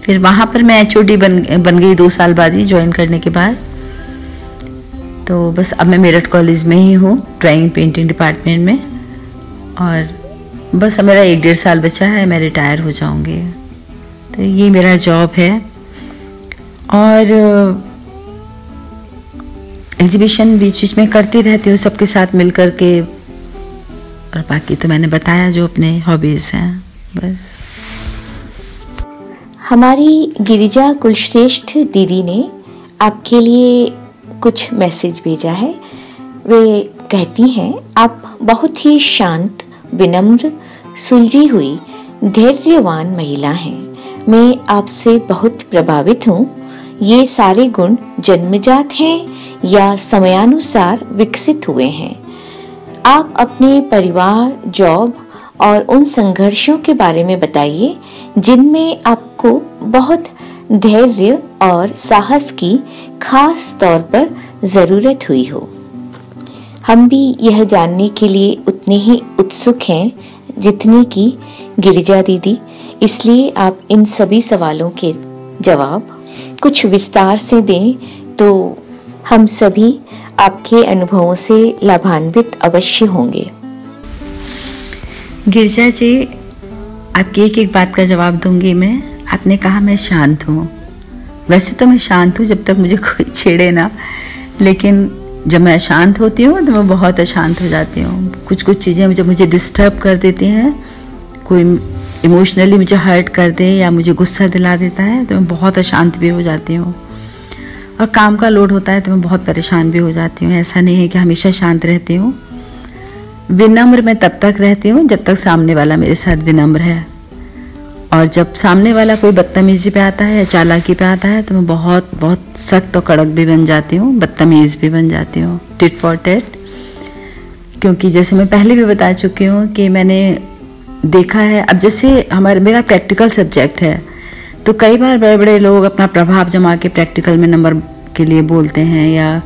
फिर वहाँ पर मैं एच बन बन गई दो साल बाद ही ज्वाइन करने के बाद। तो बस अब मैं मेरठ कॉलेज में ही हूँ ड्राइंग पेंटिंग डिपार्टमेंट में। और बस मेरा एक डेढ़ साल बचा है, मैं रिटायर हो जाऊँगी। तो ये मेरा जॉब है। और एग्जीबिशन बीच बीच में करती रहती हूँ सबके साथ मिल कर के। और बाकी तो मैंने बताया जो अपने हॉबीज़ हैं, बस। हमारी गिरिजा कुलश्रेष्ठ दीदी ने आपके लिए कुछ मैसेज भेजा है। वे कहती हैं, आप बहुत ही शांत, विनम्र सुलझी हुई धैर्यवान महिला हैं। मैं आपसे बहुत प्रभावित हूँ। ये सारे गुण जन्मजात हैं या समयानुसार विकसित हुए हैं। आप अपने परिवार, जॉब और उन संघर्षों के बारे में बताइए, जिनमें आपको बहुत धैर्य और साहस की खास तौर पर ज़रूरत हुई हो। हम भी यह जानने के लिए उतने ही उत्सुक हैं जितने की गिरिजा दीदी, इसलिए आप इन सभी सवालों के जवाब कुछ विस्तार से दें तो हम सभी आपके अनुभवों से लाभान्वित अवश्य होंगे। गिरजा जी, आपकी एक एक बात का जवाब दूँगी मैं। आपने कहा मैं शांत हूँ। वैसे तो मैं शांत हूँ जब तक मुझे कोई छेड़े ना, लेकिन जब मैं अशांत होती हूँ तो मैं बहुत अशांत हो जाती हूँ। कुछ कुछ चीज़ें जब मुझे डिस्टर्ब कर देती हैं। कोई इमोशनली मुझे हर्ट कर दे या मुझे गुस्सा दिला देता है तो मैं बहुत अशांत भी हो जाती हूँ। और काम का लोड होता है तो मैं बहुत परेशान भी हो जाती हूँ। ऐसा नहीं है कि हमेशा शांत रहती हूँ। विनम्र मैं तब तक रहती हूँ, जब तक सामने वाला मेरे साथ विनम्र है। और जब सामने वाला कोई बदतमीजी पे आता है या चालाकी पे आता है तो मैं बहुत बहुत सख्त और कड़क भी बन जाती हूँ, बदतमीज भी बन जाती हूँ टिट फॉर टेट क्योंकि जैसे मैं पहले भी बता चुकी हूँ कि मैंने देखा है, अब जैसे हमारे, मेरा प्रैक्टिकल सब्जेक्ट है तो कई बार बड़े बड़े लोग अपना प्रभाव जमा के प्रैक्टिकल में नंबर के लिए बोलते हैं या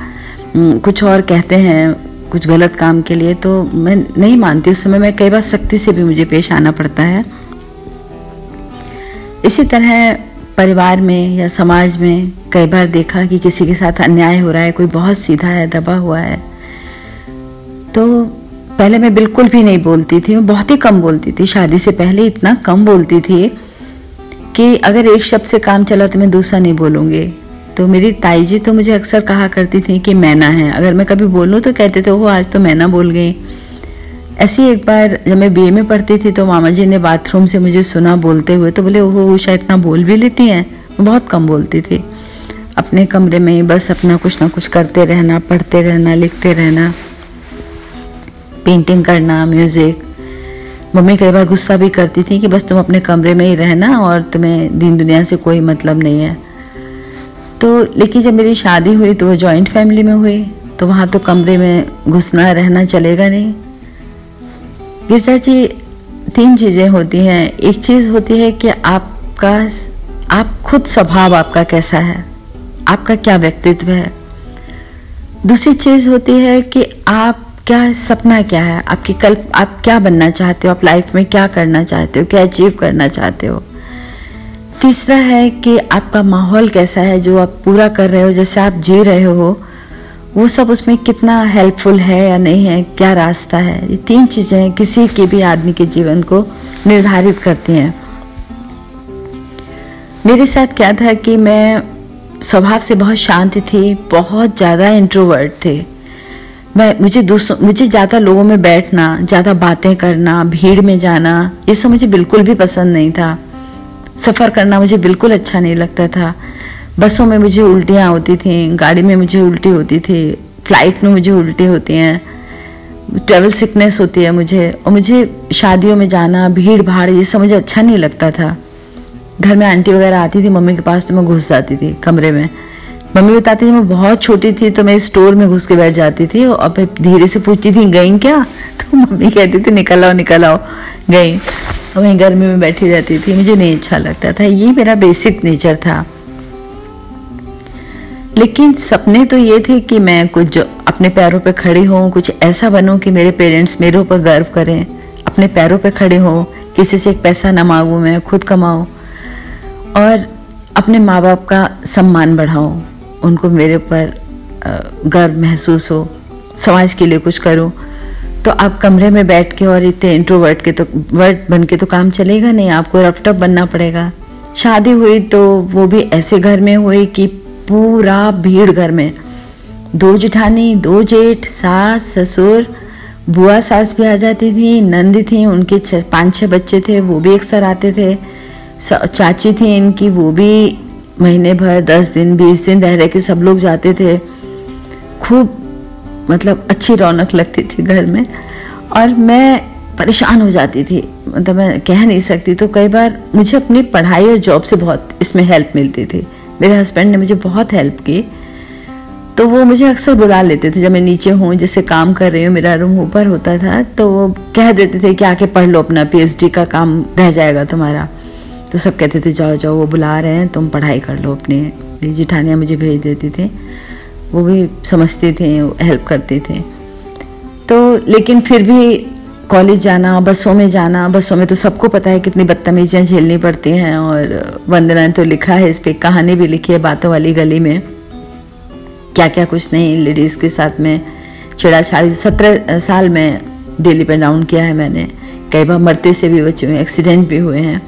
कुछ और कहते हैं कुछ गलत काम के लिए तो मैं नहीं मानती, उस समय मैं कई बार सख्ती से भी मुझे पेश आना पड़ता है। इसी तरह परिवार में या समाज में कई बार देखा कि किसी के साथ अन्याय हो रहा है, कोई बहुत सीधा है, दबा हुआ है तो पहले मैं बिल्कुल भी नहीं बोलती थी, मैं बहुत ही कम बोलती थी। शादी से पहले इतना कम बोलती थी कि अगर एक शब्द से काम चला तो मैं दूसरा नहीं बोलूँगी। तो मेरी ताई जी तो मुझे अक्सर कहा करती थी कि मैना है। अगर मैं कभी बोलूँ तो कहते थे वो आज तो मैना बोल गई। ऐसी एक बार जब मैं बीए में पढ़ती थी तो मामा जी ने बाथरूम से मुझे सुना बोलते हुए तो बोले वो उषा इतना बोल भी लेती हैं। बहुत कम बोलती थी। अपने कमरे में ही बस अपना कुछ ना कुछ करते रहना, पढ़ते रहना, लिखते रहना पेंटिंग करना म्यूज़िक मम्मी कई बार गुस्सा भी करती थी कि बस तुम अपने कमरे में ही रहना और तुम्हें दीन दुनिया से कोई मतलब नहीं है। तो लेकिन जब मेरी शादी हुई तो वो जॉइंट फैमिली में हुई तो वहाँ तो कमरे में घुसना, रहना चलेगा नहीं। गिरजा जी तीन चीज़ें होती हैं। एक चीज़ होती है कि आपका आप खुद स्वभाव आपका कैसा है? आपका क्या व्यक्तित्व है? दूसरी चीज़ होती है कि आप क्या सपना क्या है? आपकी कल्प, आप क्या बनना चाहते हो? आप लाइफ में क्या करना चाहते हो? क्या अचीव करना चाहते हो? तीसरा है कि आपका माहौल कैसा है? जो आप पूरा कर रहे हो, जैसे आप जी रहे हो वो सब उसमें कितना हेल्पफुल है या नहीं है, क्या रास्ता है, ये तीन चीज़ें किसी के भी आदमी के जीवन को निर्धारित करती हैं। मेरे साथ क्या था कि मैं स्वभाव से बहुत शांत थी, बहुत ज़्यादा इंट्रोवर्ट थे। मैं, मुझे दूसरों, मुझे ज़्यादा लोगों में बैठना, ज़्यादा बातें करना, भीड़ में जाना, ये सब मुझे बिल्कुल भी पसंद नहीं था। सफ़र करना मुझे बिल्कुल अच्छा नहीं लगता था। बसों में मुझे उल्टियाँ होती थी, गाड़ी में मुझे उल्टी होती थी फ़्लाइट में मुझे उल्टी होती हैं ट्रेवल सिकनेस होती है मुझे, और मुझे शादियों में जाना, भीड़ भाड़, ये सब मुझे अच्छा नहीं लगता था। घर में आंटी वगैरह आती थी, मम्मी के पास तो मैं घुस जाती थी कमरे में। मम्मी बताती थी, मैं बहुत छोटी थी तो मैं स्टोर में घुस के बैठ जाती थी, और फिर धीरे से पूछती थी, गई क्या? तो मम्मी कहती थी, निकल आओ निकल आओ। गई। और वहीं गर्मी में बैठी रहती थी, मुझे नहीं अच्छा लगता था, ये मेरा बेसिक नेचर था। लेकिन सपने तो ये थे कि मैं कुछ अपने पैरों पे खड़ी हूँ कुछ ऐसा बनूं कि मेरे पेरेंट्स मेरे ऊपर गर्व करें। अपने पैरों पे खड़े हों किसी से एक पैसा ना मांगू, मैं खुद कमाऊं और अपने माँ बाप का सम्मान बढ़ाऊं, उनको मेरे ऊपर गर्व महसूस हो, समाज के लिए कुछ करूँ। तो आप कमरे में बैठ के और इतने इंट्रोवर्ट के तो वर्ड बन के तो काम चलेगा नहीं, आपको रफटप बनना पड़ेगा। शादी हुई तो वो भी ऐसे घर में हुई कि पूरा भीड़ घर में। दो जेठानी, दो जेठ, सास, ससुर, बुआ, सास भी आ जाती थी, नंद थी, उनके पाँच छः बच्चे थे, वो भी एक सर आते थे। चाची थी इनकी, वो भी महीने भर, दस दिन, बीस दिन रह रह के सब लोग जाते थे। खूब मतलब अच्छी रौनक लगती थी घर में। और मैं परेशान हो जाती थी मतलब मैं कह नहीं सकती। तो कई बार मुझे अपनी पढ़ाई और जॉब से बहुत इसमें हेल्प मिलती थी। मेरे हस्बैंड ने मुझे बहुत हेल्प की। तो वो मुझे अक्सर बुला लेते थे जब मैं नीचे हूँ, जैसे काम कर रही हूँ, मेरा रूम ऊपर होता था तो वो कह देते थे कि आके पढ़ लो अपना पीएचडी का काम रह जाएगा तुम्हारा। तो सब कहते थे, जाओ जाओ, वो बुला रहे हैं, तुम पढ़ाई कर लो अपने। मेरी जिठानियाँ मुझे भेज देती थी। वो भी समझते थे हेल्प करते थे। तो लेकिन फिर भी कॉलेज जाना, बसों में जाना, बसों में तो सबको पता है कितनी बदतमीजियाँ झेलनी पड़ती हैं और वंदना ने तो लिखा है इस पर कहानी भी लिखी है बातों वाली गली में। क्या क्या कुछ नहीं लेडीज़ के साथ में छिड़ा छाड़ी सत्रह साल में डेली पे डाउन किया है मैंने। कई बार मरते से भी बचे हुए एक्सीडेंट भी हुए हैं।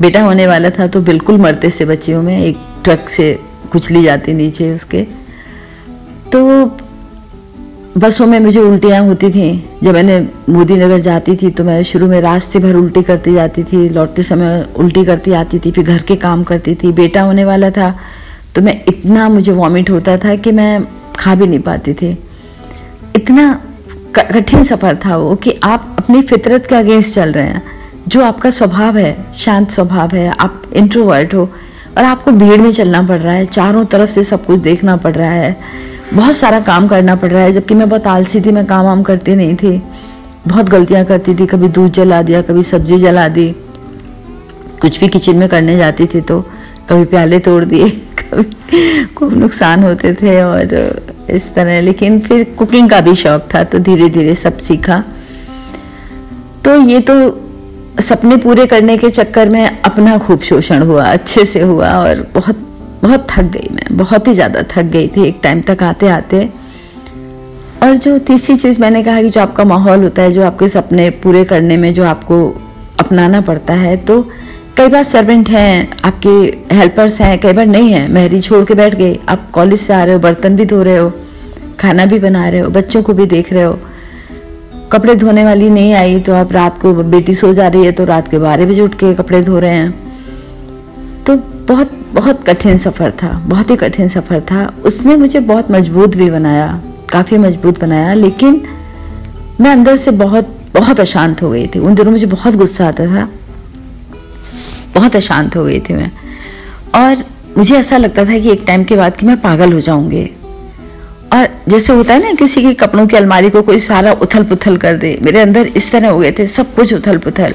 बेटा होने वाला था तो बिल्कुल मरते से बची हूँ मैं एक ट्रक से कुचली जाती नीचे उसके। तो बसों में मुझे उल्टियाँ होती थी। जब मैंने मोदी नगर जाती थी तो मैं शुरू में रास्ते भर उल्टी करती जाती थी, लौटते समय उल्टी करती आती थी, फिर घर के काम करती थी। बेटा होने वाला था तो मैं इतना, मुझे वॉमिट होता था कि मैं खा भी नहीं पाती थी। इतना कठिन सफ़र था वो कि आप अपनी फितरत के अगेंस्ट चल रहे हैं। जो आपका स्वभाव है, शांत स्वभाव है, आप इंट्रोवर्ट हो, और आपको भीड़ में चलना पड़ रहा है, चारों तरफ़ से सब कुछ देखना पड़ रहा है। बहुत सारा काम करना पड़ रहा है, जबकि मैं बहुत आलसी थी, मैं काम वाम करती नहीं थी। बहुत गलतियाँ करती थी, कभी दूध जला दिया, कभी सब्ज़ी जला दी। कुछ भी किचन में करने जाती थी तो कभी प्याले तोड़ दिए, कभी खूब नुकसान होते थे और इस तरह। लेकिन फिर कुकिंग का भी शौक था तो धीरे धीरे सब सीखा। तो ये तो सपने पूरे करने के चक्कर में अपना खूब शोषण हुआ, अच्छे से हुआ और बहुत बहुत थक गई मैं, बहुत ही ज़्यादा थक गई थी। एक टाइम तक आते आते। और जो तीसरी चीज़ मैंने कहा कि जो आपका माहौल होता है, जो आपके सपने पूरे करने में जो आपको अपनाना पड़ता है तो कई बार सर्वेंट हैं, आपके हेल्पर्स हैं, कई बार नहीं है। मेहरी छोड़ के बैठ गए। आप कॉलेज से आ रहे हो, बर्तन भी धो रहे हो, खाना भी बना रहे हो, बच्चों को भी देख रहे हो। कपड़े धोने वाली नहीं आई तो आप रात को बेटी सो जा रही है तो रात के बारह बजे उठ के कपड़े धो रहे हैं। तो बहुत बहुत कठिन सफ़र था, बहुत ही कठिन सफ़र था। उसने मुझे बहुत मज़बूत भी बनाया, काफ़ी मज़बूत बनाया, लेकिन मैं अंदर से बहुत बहुत अशांत हो गई थी। उन दिनों मुझे बहुत गुस्सा आता था, बहुत अशांत हो गई थी मैं। और मुझे ऐसा लगता था कि एक टाइम के बाद कि मैं पागल हो जाऊँगी। और जैसे होता है ना, किसी के कपड़ों की अलमारी को कोई सारा उथल पुथल कर दे, मेरे अंदर इस तरह हो गए थे, सब कुछ उथल पुथल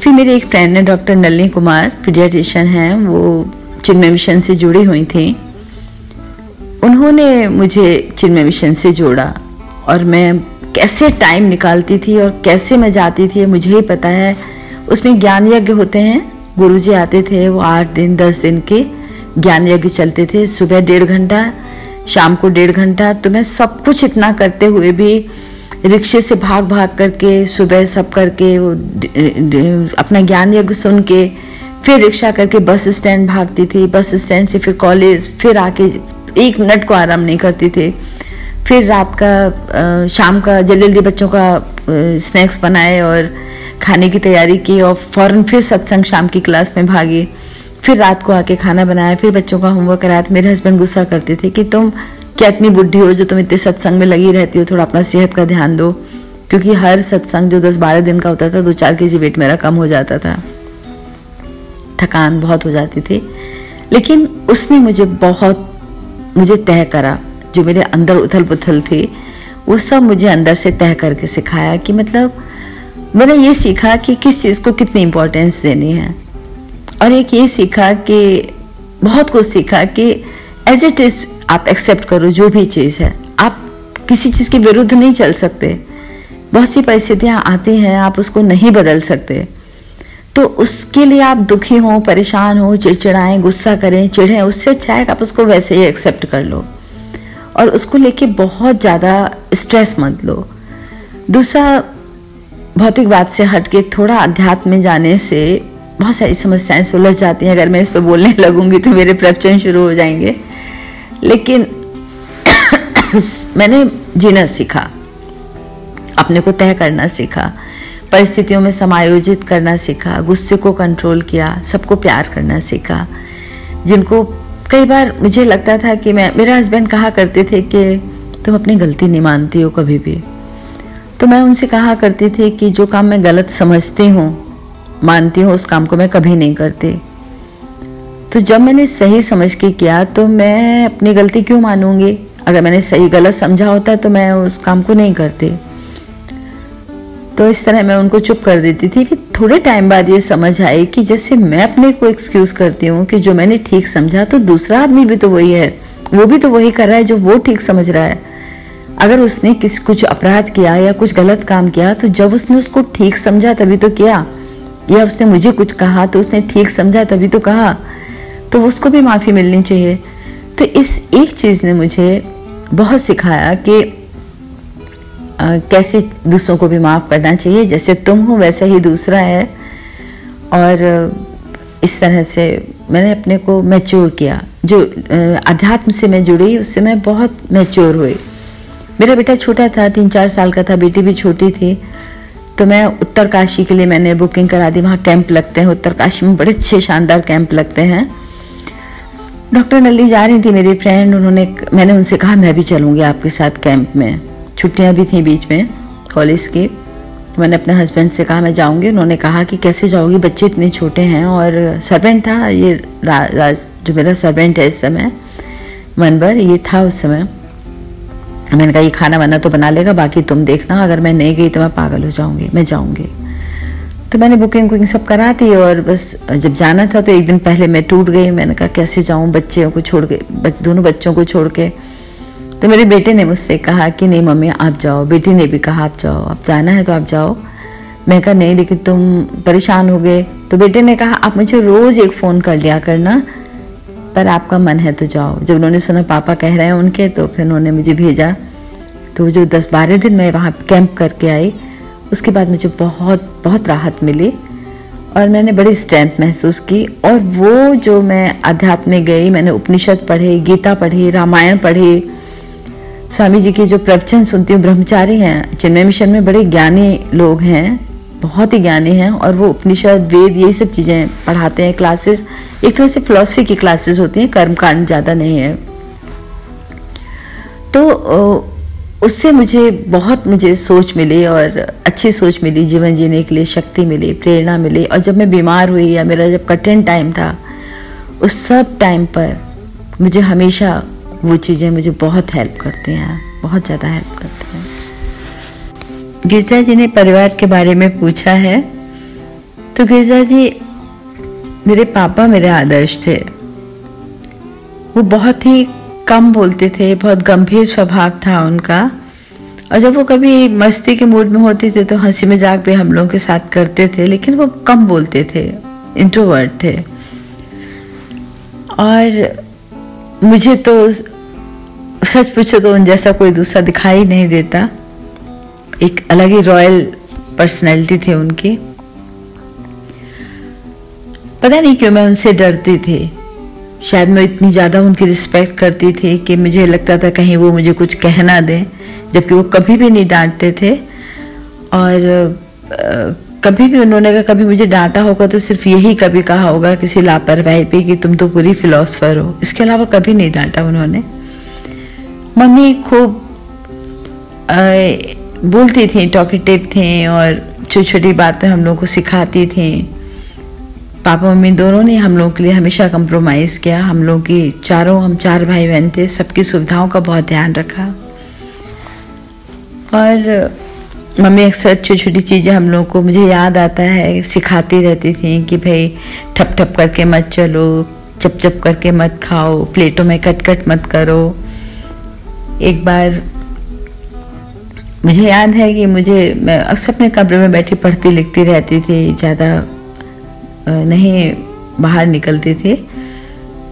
फिर मेरे एक फ्रेंड ने डॉक्टर नलिनी कुमार पीडियाट्रिशियन हैं, वो चिन्मय मिशन से जुड़ी हुई थी। उन्होंने मुझे चिन्मय मिशन से जोड़ा और मैं कैसे टाइम निकालती थी और कैसे मैं जाती थी, मुझे ही पता है। उसमें ज्ञान यज्ञ होते हैं। गुरु जी आते थे, वो आठ दिन, दस दिन के ज्ञान यज्ञ चलते थे। सुबह डेढ़ घंटा, शाम को डेढ़ घंटा। तो मैं सब कुछ इतना करते हुए भी रिक्शे से भाग भाग करके, सुबह सब करके, वो अपना ज्ञान यज्ञ सुन के, फिर रिक्शा करके बस स्टैंड भागती थी। बस स्टैंड से फिर कॉलेज, फिर आके एक मिनट को आराम नहीं करती थी। फिर रात का शाम का जल्दी जल्दी बच्चों का स्नैक्स बनाए और खाने की तैयारी की और फ़ौरन फिर सत्संग शाम की क्लास में भागी। फिर रात को आके खाना बनाया, फिर बच्चों का होमवर्क कराया तो मेरे हस्बैंड गुस्सा करते थे कि तुम क्या इतनी बुढ़ी हो जो तुम इतने सत्संग में लगी रहती हो? थोड़ा अपना सेहत का ध्यान दो। क्योंकि हर सत्संग जो दस बारह दिन का होता था, दो चार के जी वेट मेरा कम हो जाता था। थकान बहुत हो जाती थी। लेकिन उसने मुझे बहुत, मुझे तय करा। जो मेरे अंदर उथल पुथल थे, वो सब मुझे अंदर से तय करके सिखाया कि मतलब मैंने ये सीखा कि किस चीज़ को कितनी इम्पोर्टेंस देनी है। और एक ये सीखा कि, बहुत कुछ सीखा कि एज इट इज़ आप एक्सेप्ट करो जो भी चीज़ है। आप किसी चीज़ के विरुद्ध नहीं चल सकते। बहुत सी परिस्थितियाँ आती हैं, आप उसको नहीं बदल सकते। तो उसके लिए आप दुखी हो, परेशान हो, चिड़चिड़ाएँ, गुस्सा करें चिढ़ें उससे अच्छा है आप उसको वैसे ही एक्सेप्ट कर लो। और उसको लेके बहुत ज़्यादा स्ट्रेस मत लो। दूसरा भौतिक बात से हट के थोड़ा अध्यात्म में जाने से बहुत सारी समस्याएँ सुलझ जाती हैं। अगर मैं इस पर बोलने लगूँगी तो मेरे प्रवचन शुरू हो जाएँगे। लेकिन मैंने जीना सीखा। अपने को तय करना सीखा। परिस्थितियों में समायोजित करना सीखा। गुस्से को कंट्रोल किया। सबको प्यार करना सीखा। जिनको कई बार मुझे लगता था कि मैं, मेरे हस्बैंड कहा करते थे कि तुम अपनी गलती नहीं मानती हो कभी भी। तो मैं उनसे कहा करती थी कि जो काम मैं गलत समझती हूँ मानती हूँ, उस काम को मैं कभी नहीं करती। तो जब मैंने सही समझ के किया तो मैं अपनी गलती क्यों मानूँगी? अगर मैंने सही गलत समझा होता तो मैं उस काम को नहीं करती। तो इस तरह मैं उनको चुप कर देती थी। फिर थोड़े टाइम बाद ये समझ आई कि जैसे मैं अपने को एक्सक्यूज करती हूँ कि जो मैंने ठीक समझा तो दूसरा आदमी भी तो वही है। वो भी तो वही कर रहा है जो वो ठीक समझ रहा है। अगर उसने किस, कुछ अपराध किया या कुछ गलत काम किया तो जब उसने उसको ठीक समझा, तभी तो किया। या उसने मुझे कुछ कहा तो उसने ठीक समझा तभी तो कहा। तो उसको भी माफ़ी मिलनी चाहिए। तो इस एक चीज़ ने मुझे बहुत सिखाया कि आ, कैसे दूसरों को भी माफ़ करना चाहिए। जैसे तुम हो वैसा ही दूसरा है। और इस तरह से मैंने अपने को मैच्योर किया। जो अध्यात्म से मैं जुड़ी उससे मैं बहुत मैच्योर हुई। मेरा बेटा छोटा था तीन चार साल का था बेटी भी छोटी थी। तो मैं उत्तरकाशी के लिए मैंने बुकिंग करा दी। वहाँ कैंप लगते हैं। उत्तरकाशी में बड़े अच्छे शानदार कैंप लगते हैं। डॉक्टर नल्ली जा रही थी मेरी फ्रेंड उन्होंने मैंने उनसे कहा मैं भी चलूँगी आपके साथ कैंप में। छुट्टियाँ भी थी बीच में कॉलेज की। मैंने अपने हस्बैंड से कहा मैं जाऊँगी। उन्होंने कहा कि कैसे जाओगी? बच्चे इतने छोटे हैं और सर्वेंट था ये रा, राज जो मेरा सर्वेंट है इस समय मनबर ये था उस समय। मैंने कहा, ये खाना वाना तो बना लेगा, बाकी तुम देखना, अगर मैं नहीं गई तो मैं पागल हो जाऊँगी, मैं जाऊँगी। तो मैंने बुकिंग वुकिंग सब करा दी और बस जब जाना था तो एक दिन पहले मैं टूट गई, मैंने कहा, कैसे जाऊँ बच्चों को छोड़ के दोनों बच्चों को छोड़ के? तो मेरे बेटे ने मुझसे कहा कि, नहीं मम्मी, आप जाओ। बेटी ने भी कहा, आप जाओ, आप जाना है तो आप जाओ। मैं कहा, नहीं, लेकिन तुम परेशान हो गए। तो बेटे ने कहा, आप मुझे रोज एक फ़ोन कर लिया करना पर आपका मन है तो जाओ। जब उन्होंने सुना पापा कह रहे हैं उनके तो फिर उन्होंने मुझे भेजा। तो जो दस बारह दिन मैं वहाँ कैंप करके आई, उसके बाद मुझे बहुत बहुत राहत मिली और मैंने बड़ी स्ट्रेंथ महसूस की। और वो जो मैं अध्यात्म में गई, मैंने उपनिषद पढ़े, गीता पढ़ी, रामायण पढ़ी, स्वामी जी के जो प्रवचन सुनती हूँ, ब्रह्मचारी हैं चिन्मय मिशन में बड़े ज्ञानी लोग हैं बहुत ही ज्ञानी हैं और वो उपनिषद, वेद, यही सब चीज़ें पढ़ाते हैं क्लासेस एक तरह से फिलोसफी की क्लासेस होती हैं कर्म कांड ज़्यादा नहीं है। तो उससे मुझे बहुत मुझे सोच मिली और अच्छी सोच मिली, जीवन जीने के लिए शक्ति मिली, प्रेरणा मिली। और जब मैं बीमार हुई या मेरा जब कठिन टाइम था, उस सब टाइम पर मुझे हमेशा वो चीज़ें मुझे बहुत हेल्प करती हैं, बहुत ज़्यादा हेल्प करती हैं। गिरजा जी ने परिवार के बारे में पूछा है तो गिरजा जी मेरे पापा मेरे आदर्श थे। वो बहुत ही कम बोलते थे, बहुत गंभीर स्वभाव था उनका। और जब वो कभी मस्ती के मूड में होते थे तो हँसी मज़ाक भी हम लोगों के साथ करते थे, लेकिन वो कम बोलते थे इंट्रोवर्ट थे। और मुझे तो सच पूछो तो उन जैसा कोई दूसरा दिखाई नहीं देता। एक अलग ही रॉयल पर्सनैलिटी थे उनकी। पता नहीं क्यों मैं उनसे डरती थी। शायद मैं इतनी ज़्यादा उनकी रिस्पेक्ट करती थी कि मुझे लगता था कहीं वो मुझे कुछ कहना दें, जबकि वो कभी भी नहीं डांटते थे। और कभी भी उन्होंने कहा कभी मुझे डांटा होगा तो सिर्फ़ यही कभी कहा होगा किसी लापरवाही पे कि तुम तो पूरी फिलोसफर हो। इसके अलावा कभी नहीं डांटा उन्होंने। मम्मी खूब बोलती थी टॉकेटिव थे और छोटी छोटी बातें हम लोग को सिखाती थी। पापा, मम्मी दोनों ने हम लोगों के लिए हमेशा कंप्रोमाइज़ किया। हम लोग की चारों, हम चार भाई बहन थे, सबकी सुविधाओं का बहुत ध्यान रखा। और मम्मी अक्सर छोटी छोटी चीज़ें हम लोग को मुझे याद आता है, सिखाती रहती थी कि भाई ठप ठप करके मत चलो चप चप करके मत खाओ, प्लेटों में कट कट मत करो। एक बार मुझे याद है कि मुझे, मैं अक्सर अपने कमरे में बैठी पढ़ती लिखती रहती थी, ज़्यादा नहीं बाहर निकलते थे।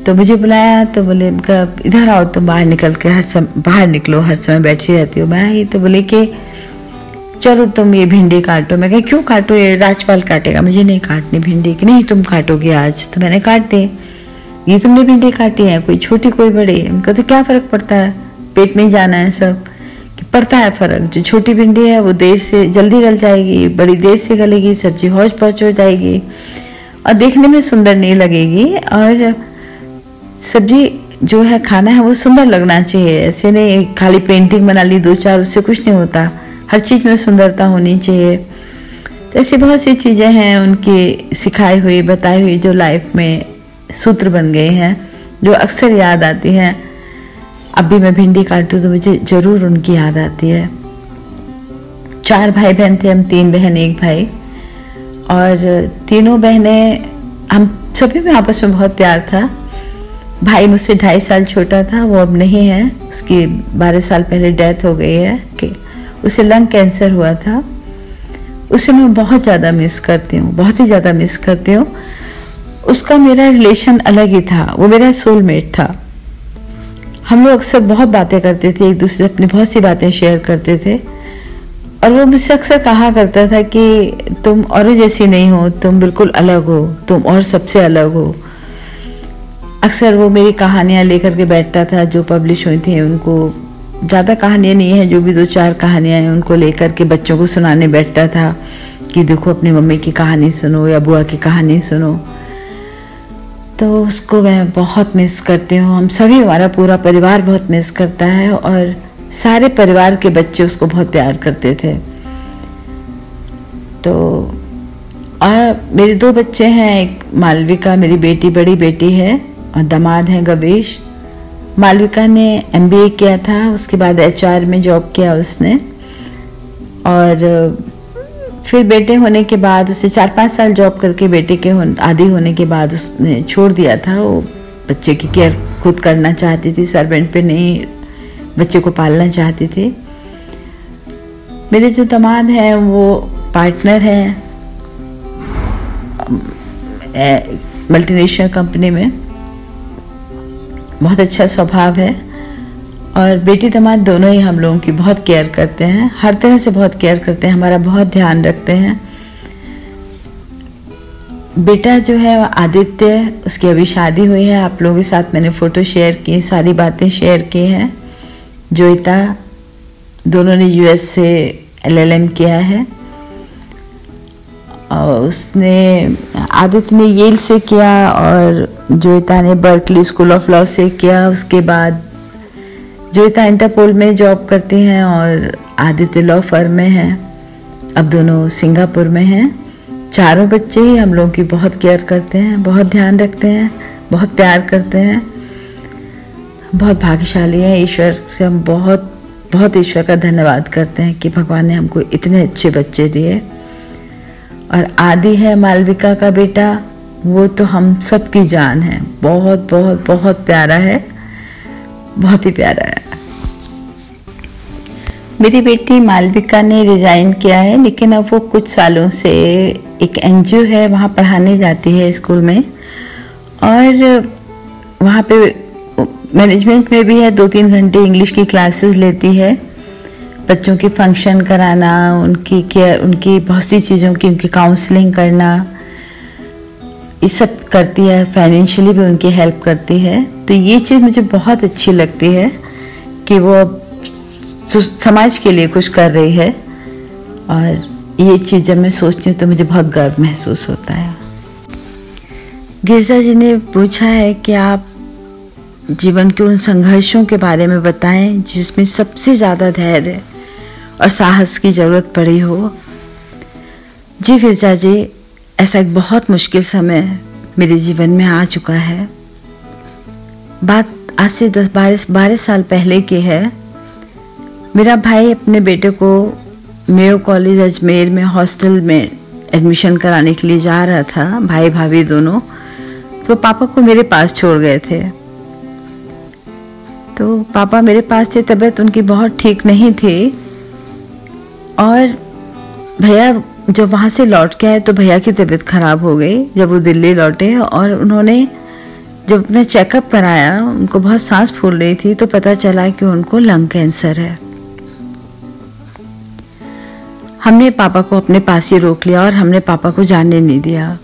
तो मुझे बुलाया तो बोले इधर आओ, तुम बाहर निकल के हर समय बाहर निकलो, हर समय बैठी रहती हो। मैं आई तो बोले कि, चलो तुम ये भिंडी काटो। मैं कहा, क्यों काटो? ये राजपाल काटेगा। मुझे नहीं काटनी भिंडी। की नहीं, तुम काटोगे आज? तो मैंने काट। दी ये तुमने भिंडी काटी है? कोई छोटी, कोई बड़ी? उनका तो क्या फ़र्क पड़ता है? पेट में ही जाना है सब। पड़ता है फ़र्क। जो छोटी भिंडी है, वो देर से जल्दी गल जाएगी, बड़ी देर से गलेगी, सब्ज़ी हौज पौच हो जाएगी और देखने में सुंदर नहीं लगेगी और सब्ज़ी जो है खाना है, वो सुंदर लगना चाहिए। ऐसे नहीं खाली पेंटिंग बना ली, दो चार, उससे कुछ नहीं होता। हर चीज़ में सुंदरता होनी चाहिए। तो ऐसी बहुत सी चीज़ें हैं उनकी सिखाई हुई, बताई हुई, जो लाइफ में सूत्र बन गए हैं, जो अक्सर याद आती हैं। अब भी मैं भिंडी काटती हूँ तो मुझे ज़रूर उनकी याद आती है। चार भाई बहन थे हम, तीन बहन, एक भाई। और तीनों बहनें, हम सभी में आपस में बहुत प्यार था। भाई मुझसे ढाई साल छोटा था, वो अब नहीं है। उसकी बारह साल पहले डेथ हो गई है, कि उसे लंग कैंसर हुआ था। उसे मैं बहुत ज़्यादा मिस करती हूँ, बहुत ही ज़्यादा मिस करती हूँ। उसका मेरा रिलेशन अलग ही था, वो मेरा सोलमेट था। हम लोग अक्सर बहुत बातें करते थे, एक दूसरे से अपनी बहुत सी बातें शेयर करते थे। और वो मुझसे अक्सर कहा करता था कि तुम और जैसी नहीं हो, तुम बिल्कुल अलग हो, तुम और सबसे अलग हो। अक्सर वो मेरी कहानियाँ लेकर के बैठता था जो पब्लिश हुई थी, उनको ज़्यादा कहानियाँ नहीं हैं, जो भी दो चार कहानियाँ हैं, उनको लेकर के बच्चों को सुनाने बैठता था कि देखो अपनी मम्मी की कहानी सुनो या बुआ की कहानी सुनो। तो उसको मैं बहुत मिस करती हूँ। हम सभी हमारा पूरा परिवार बहुत मिस करता है और सारे परिवार के बच्चे उसको बहुत प्यार करते थे। तो आ, मेरे दो बच्चे हैं एक मालविका मेरी बेटी बड़ी बेटी है और दामाद हैं गवेश। मालविका ने एमबीए किया था उसके बाद एचआर में जॉब किया उसने। और फिर बेटे होने के बाद उसे चार पाँच साल जॉब करके बेटे के आदि होने के बाद उसने छोड़ दिया था। वो बच्चे की केयर खुद करना चाहती थी सर्वेंट पे नहीं, बच्चे को पालना चाहती थी। मेरे जो दामाद हैं, वो पार्टनर हैं मल्टीनेशनल कंपनी में। बहुत अच्छा स्वभाव है। और बेटी दामाद दोनों ही हम लोगों की बहुत केयर करते हैं। हर तरह से बहुत केयर करते हैं, हमारा बहुत ध्यान रखते हैं। बेटा जो है आदित्य, उसकी अभी शादी हुई है, आप लोगों के साथ मैंने फ़ोटो शेयर की, सारी बातें शेयर की हैं। जोईता दोनों ने यूएस से एलएलएम किया है। और उसने, आदित्य ने येल से किया और जोईता ने बर्कली स्कूल ऑफ़ लॉ से किया। उसके बाद जोईता इंटरपोल में जॉब करती हैं और आदित्य लॉ फर्म में हैं, अब दोनों सिंगापुर में हैं। चारों बच्चे ही हम लोगों की बहुत केयर करते हैं, बहुत ध्यान रखते हैं, बहुत प्यार करते हैं। बहुत भाग्यशाली हैं, ईश्वर से हम बहुत बहुत ईश्वर का धन्यवाद करते हैं कि भगवान ने हमको इतने अच्छे बच्चे दिए। और आदि है मालविका का बेटा, वो तो हम सबकी जान है। बहुत बहुत बहुत प्यारा है। बहुत ही प्यारा है। मेरी बेटी मालविका ने रिजाइन किया है, लेकिन अब वो कुछ सालों से एक एनजीओ है, वहाँ पढ़ाने जाती है स्कूल में। और वहाँ पे मैनेजमेंट में भी है दो तीन घंटे इंग्लिश की क्लासेस लेती है। बच्चों की फ़ंक्शन कराना, उनकी केयर उनकी बहुत सी चीज़ों की, उनकी काउंसलिंग करना। सब करती है फाइनेंशियली भी उनकी हेल्प करती है। तो ये चीज़ मुझे बहुत अच्छी लगती है कि वो समाज के लिए कुछ कर रही है। और ये चीज़ जब मैं सोचती हूँ तो मुझे बहुत गर्व महसूस होता है। गिरजा जी ने पूछा है कि आप जीवन के उन संघर्षों के बारे में बताएँ जिसमें सबसे ज़्यादा धैर्य और साहस की ज़रूरत पड़ी हो। जी गिरजा जी ऐसा एक बहुत मुश्किल समय मेरे जीवन में आ चुका है। बात आज से दस बारह बारह साल पहले की है। मेरा भाई अपने बेटे को मेयो कॉलेज अजमेर में हॉस्टल में एडमिशन कराने के लिए जा रहा था भाई भाभी दोनों। तो पापा को मेरे पास छोड़ गए थे। तो पापा मेरे पास थे, तबीयत उनकी बहुत ठीक नहीं थी। और भैया जब वहाँ से लौट के आए तो भैया की तबीयत खराब हो गई। जब वो दिल्ली लौटे और उन्होंने जब अपना चेकअप कराया, उनको बहुत सांस फूल रही थी तो पता चला कि उनको लंग कैंसर है। हमने पापा को अपने पास ही रोक लिया और हमने पापा को जाने नहीं दिया।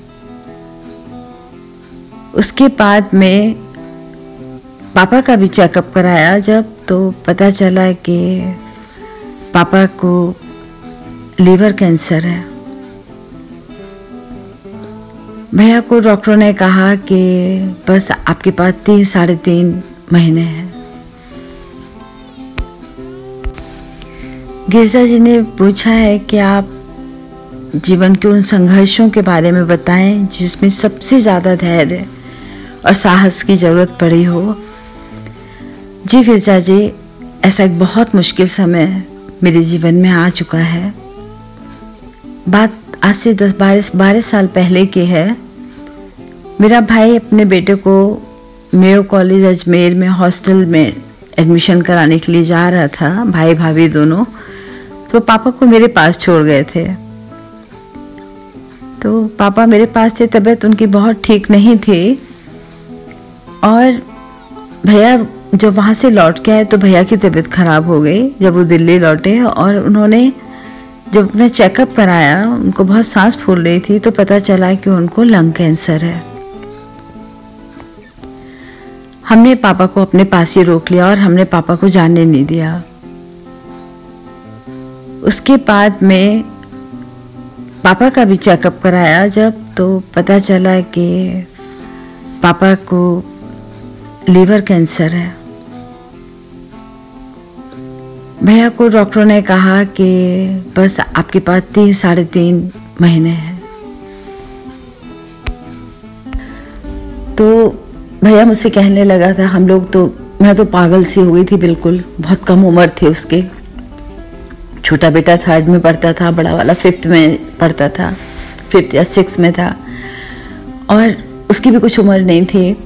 उसके बाद में पापा का भी चेकअप कराया जब तो पता चला कि पापा को लीवर कैंसर है। भैया को डॉक्टरों ने कहा कि बस आपके पास तीन, साढ़े तीन महीने हैं। गिरजा जी ने पूछा है कि आप जीवन के उन संघर्षों के बारे में बताएँ जिसमें सबसे ज़्यादा धैर्य और साहस की ज़रूरत पड़ी हो। जी गिरजा जी, ऐसा एक बहुत मुश्किल समय मेरे जीवन में आ चुका है। बात आज से दस, बारह बारह साल पहले की है। मेरा भाई अपने बेटे को मेयो कॉलेज अजमेर में हॉस्टल में एडमिशन कराने के लिए जा रहा था, भाई भाभी दोनों। तो पापा को मेरे पास छोड़ गए थे। तो पापा मेरे पास थे, तबीयत उनकी बहुत ठीक नहीं थी। और भैया जब वहाँ से लौट के आए तो भैया की तबीयत खराब हो गई, जब वो दिल्ली लौटे और उन्होंने जब अपना चेकअप कराया, उनको बहुत सांस फूल रही थी तो पता चला कि उनको लंग कैंसर है। हमने पापा को अपने पास ही रोक लिया और हमने पापा को जाने नहीं दिया। उसके बाद में पापा का भी चेकअप कराया जब तो पता चला कि पापा को लीवर कैंसर है। भैया को डॉक्टरों ने कहा कि बस आपके पास तीन, साढ़े तीन महीने हैं। तो भैया मुझसे कहने लगा था, हम लोग तो मैं तो पागल सी हो गई थी बिल्कुल, बहुत कम उम्र थी उसके। छोटा बेटा थर्ड में पढ़ता था, बड़ा वाला फिफ्थ में पढ़ता था फिफ्थ या सिक्स में था। और उसकी भी कुछ उम्र नहीं थी।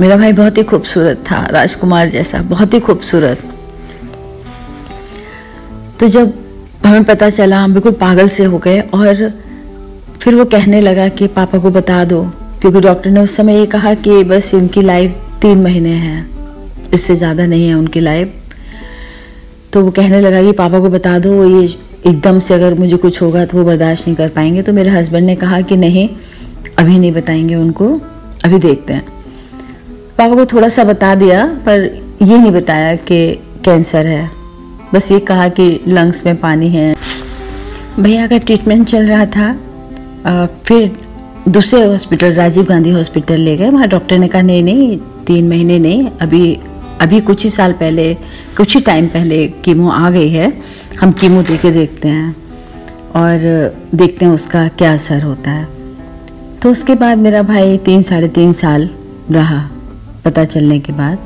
मेरा भाई बहुत ही खूबसूरत था, राजकुमार जैसा, बहुत ही खूबसूरत। तो जब हमें पता चला, हम बिल्कुल पागल से हो गए और फिर वो कहने लगा कि, पापा को बता दो। क्योंकि डॉक्टर ने उस समय ये कहा कि बस इनकी लाइफ तीन महीने हैं। इससे ज़्यादा नहीं है उनकी लाइफ। तो वो कहने लगा कि, पापा को बता दो, ये एकदम से अगर मुझे कुछ होगा तो वो बर्दाश्त नहीं कर पाएँगे। तो मेरे हस्बैंड ने कहा कि, नहीं, अभी नहीं बताएँगे उनको, अभी देखते हैं। पापा को थोड़ा सा बता दिया, पर ये नहीं बताया कि कैंसर है। बस ये कहा कि लंग्स में पानी है। भैया का ट्रीटमेंट चल रहा था आ, फिर दूसरे हॉस्पिटल राजीव गांधी हॉस्पिटल ले गए। वहाँ डॉक्टर ने कहा नहीं नहीं तीन महीने नहीं अभी अभी कुछ ही साल पहले कुछ ही टाइम पहले कीमो आ गई है। हम कीमो दे के देखते हैं और देखते हैं उसका क्या असर होता है। तो उसके बाद मेरा भाई तीन साढ़े तीन साल रहा पता चलने के बाद।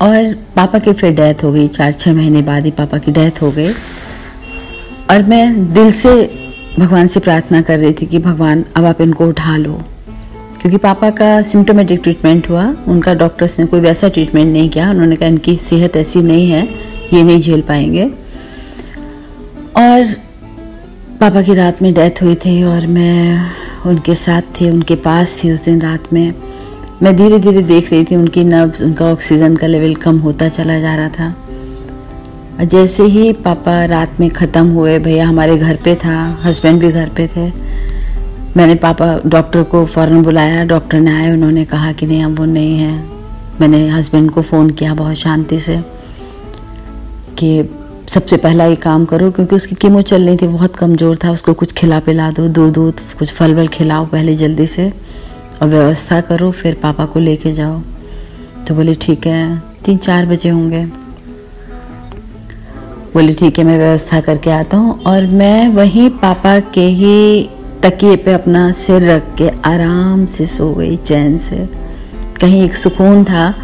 और पापा की फिर डेथ हो गई, चार छः महीने बाद ही पापा की डेथ हो गई। और मैं दिल से भगवान से प्रार्थना कर रही थी कि भगवान अब आप इनको उठा लो। क्योंकि पापा का सिम्टोमेटिक ट्रीटमेंट हुआ, उनका डॉक्टर्स ने कोई वैसा ट्रीटमेंट नहीं किया, उन्होंने कहा इनकी सेहत ऐसी नहीं है, ये नहीं झेल पाएँगे। और पापा की रात में डेथ हुई थी और मैं उनके साथ थी, उनके पास थी उस दिन रात में। मैं धीरे धीरे देख रही थी उनकी नब्ज उनका ऑक्सीजन का लेवल कम होता चला जा रहा था। जैसे ही पापा रात में ख़त्म हुए, भैया हमारे घर पे था हस्बैंड भी घर पे थे, मैंने पापा डॉक्टर को फ़ौरन बुलाया डॉक्टर ने आए, उन्होंने कहा कि नहीं, अब वो नहीं है। मैंने हस्बैंड को फ़ोन किया बहुत शांति से कि सबसे पहला ये काम करो, क्योंकि उसकी कीमो चल रही थी, बहुत कमज़ोर था, उसको कुछ खिला पिला दो दूध दूध कुछ फल वल खिलाओ पहले जल्दी से। और व्यवस्था करो, फिर पापा को लेके जाओ। तो बोले, ठीक है, तीन चार बजे होंगे। बोले, ठीक है, मैं व्यवस्था करके आता हूँ और मैं वहीं पापा के ही तकिए पे अपना सिर रख के आराम से सो गई, चैन से। कहीं एक सुकून था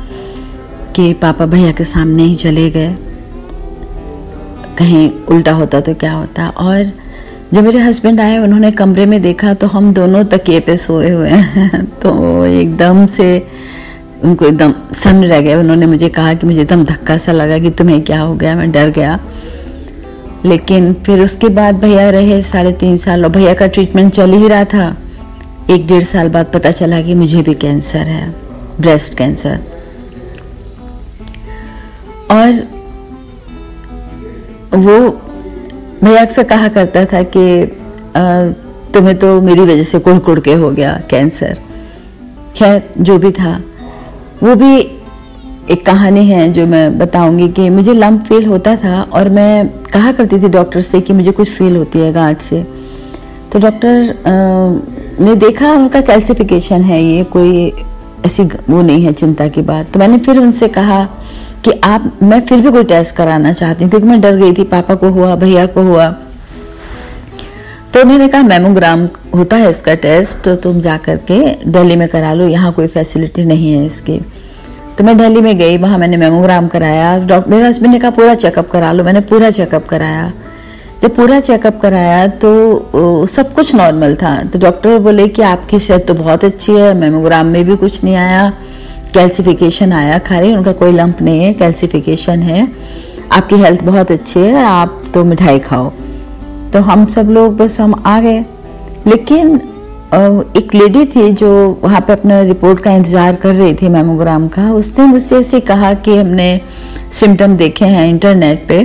कि पापा भैया के सामने ही चले गए। कहीं उल्टा होता तो क्या होता और जब मेरे हस्बैंड आए, उन्होंने कमरे में देखा तो हम दोनों तकिए पे सोए हुए हैं। तो एकदम से उनको एकदम सन रह गए उन्होंने मुझे कहा कि मुझे एकदम धक्का सा लगा कि तुम्हें क्या हो गया? मैं डर गया। लेकिन फिर उसके बाद भैया रहे साढ़े तीन साल और भैया का ट्रीटमेंट चल ही रहा था। एक डेढ़ साल बाद पता चला कि मुझे भी कैंसर है ब्रेस्ट कैंसर और वो भैया अक्सर कहा करता था कि तुम्हें तो मेरी वजह से कुड़ कुड़ के हो गया कैंसर। खैर, जो भी था, वो भी एक कहानी है जो मैं बताऊँगी कि मुझे लम्ब फील होता था और मैं कहा करती थी डॉक्टर से कि मुझे कुछ फील होती है गांठ से। तो डॉक्टर ने देखा उनका कैल्सिफिकेशन है ये, कोई ऐसी वो नहीं है चिंता की बात। तो मैंने फिर उनसे कहा कि आप, मैं फिर भी कोई टेस्ट कराना चाहती हूँ, क्योंकि मैं डर गई थी, पापा को हुआ, भैया को हुआ। तो उन्होंने कहा मेमोग्राम होता है इसका टेस्ट तो तुम जा करके दिल्ली में करा लो, यहाँ कोई फैसिलिटी नहीं है इसकी। तो मैं दिल्ली में गई, वहाँ मैंने मेमोग्राम कराया। डॉक्टर मेरे हस्बैंड ने कहा, पूरा चेकअप करा लो, मैंने पूरा चेकअप कराया। जब पूरा चेकअप कराया तो सब कुछ नॉर्मल था। तो डॉक्टर बोले कि आपकी सेहत तो बहुत अच्छी है मेमोग्राम में भी कुछ नहीं आया। कैल्सिफिकेशन आया। खाली उनका कोई लंप नहीं है कैल्सिफिकेशन है। आपकी हेल्थ बहुत अच्छी है, आप तो मिठाई खाओ। तो हम सब लोग बस हम आ गए। लेकिन एक लेडी थी जो वहाँ पे अपना रिपोर्ट का इंतज़ार कर रही थी मेमोग्राम का। उसने मुझसे ऐसे कहा कि हमने सिम्टम देखे हैं इंटरनेट पे।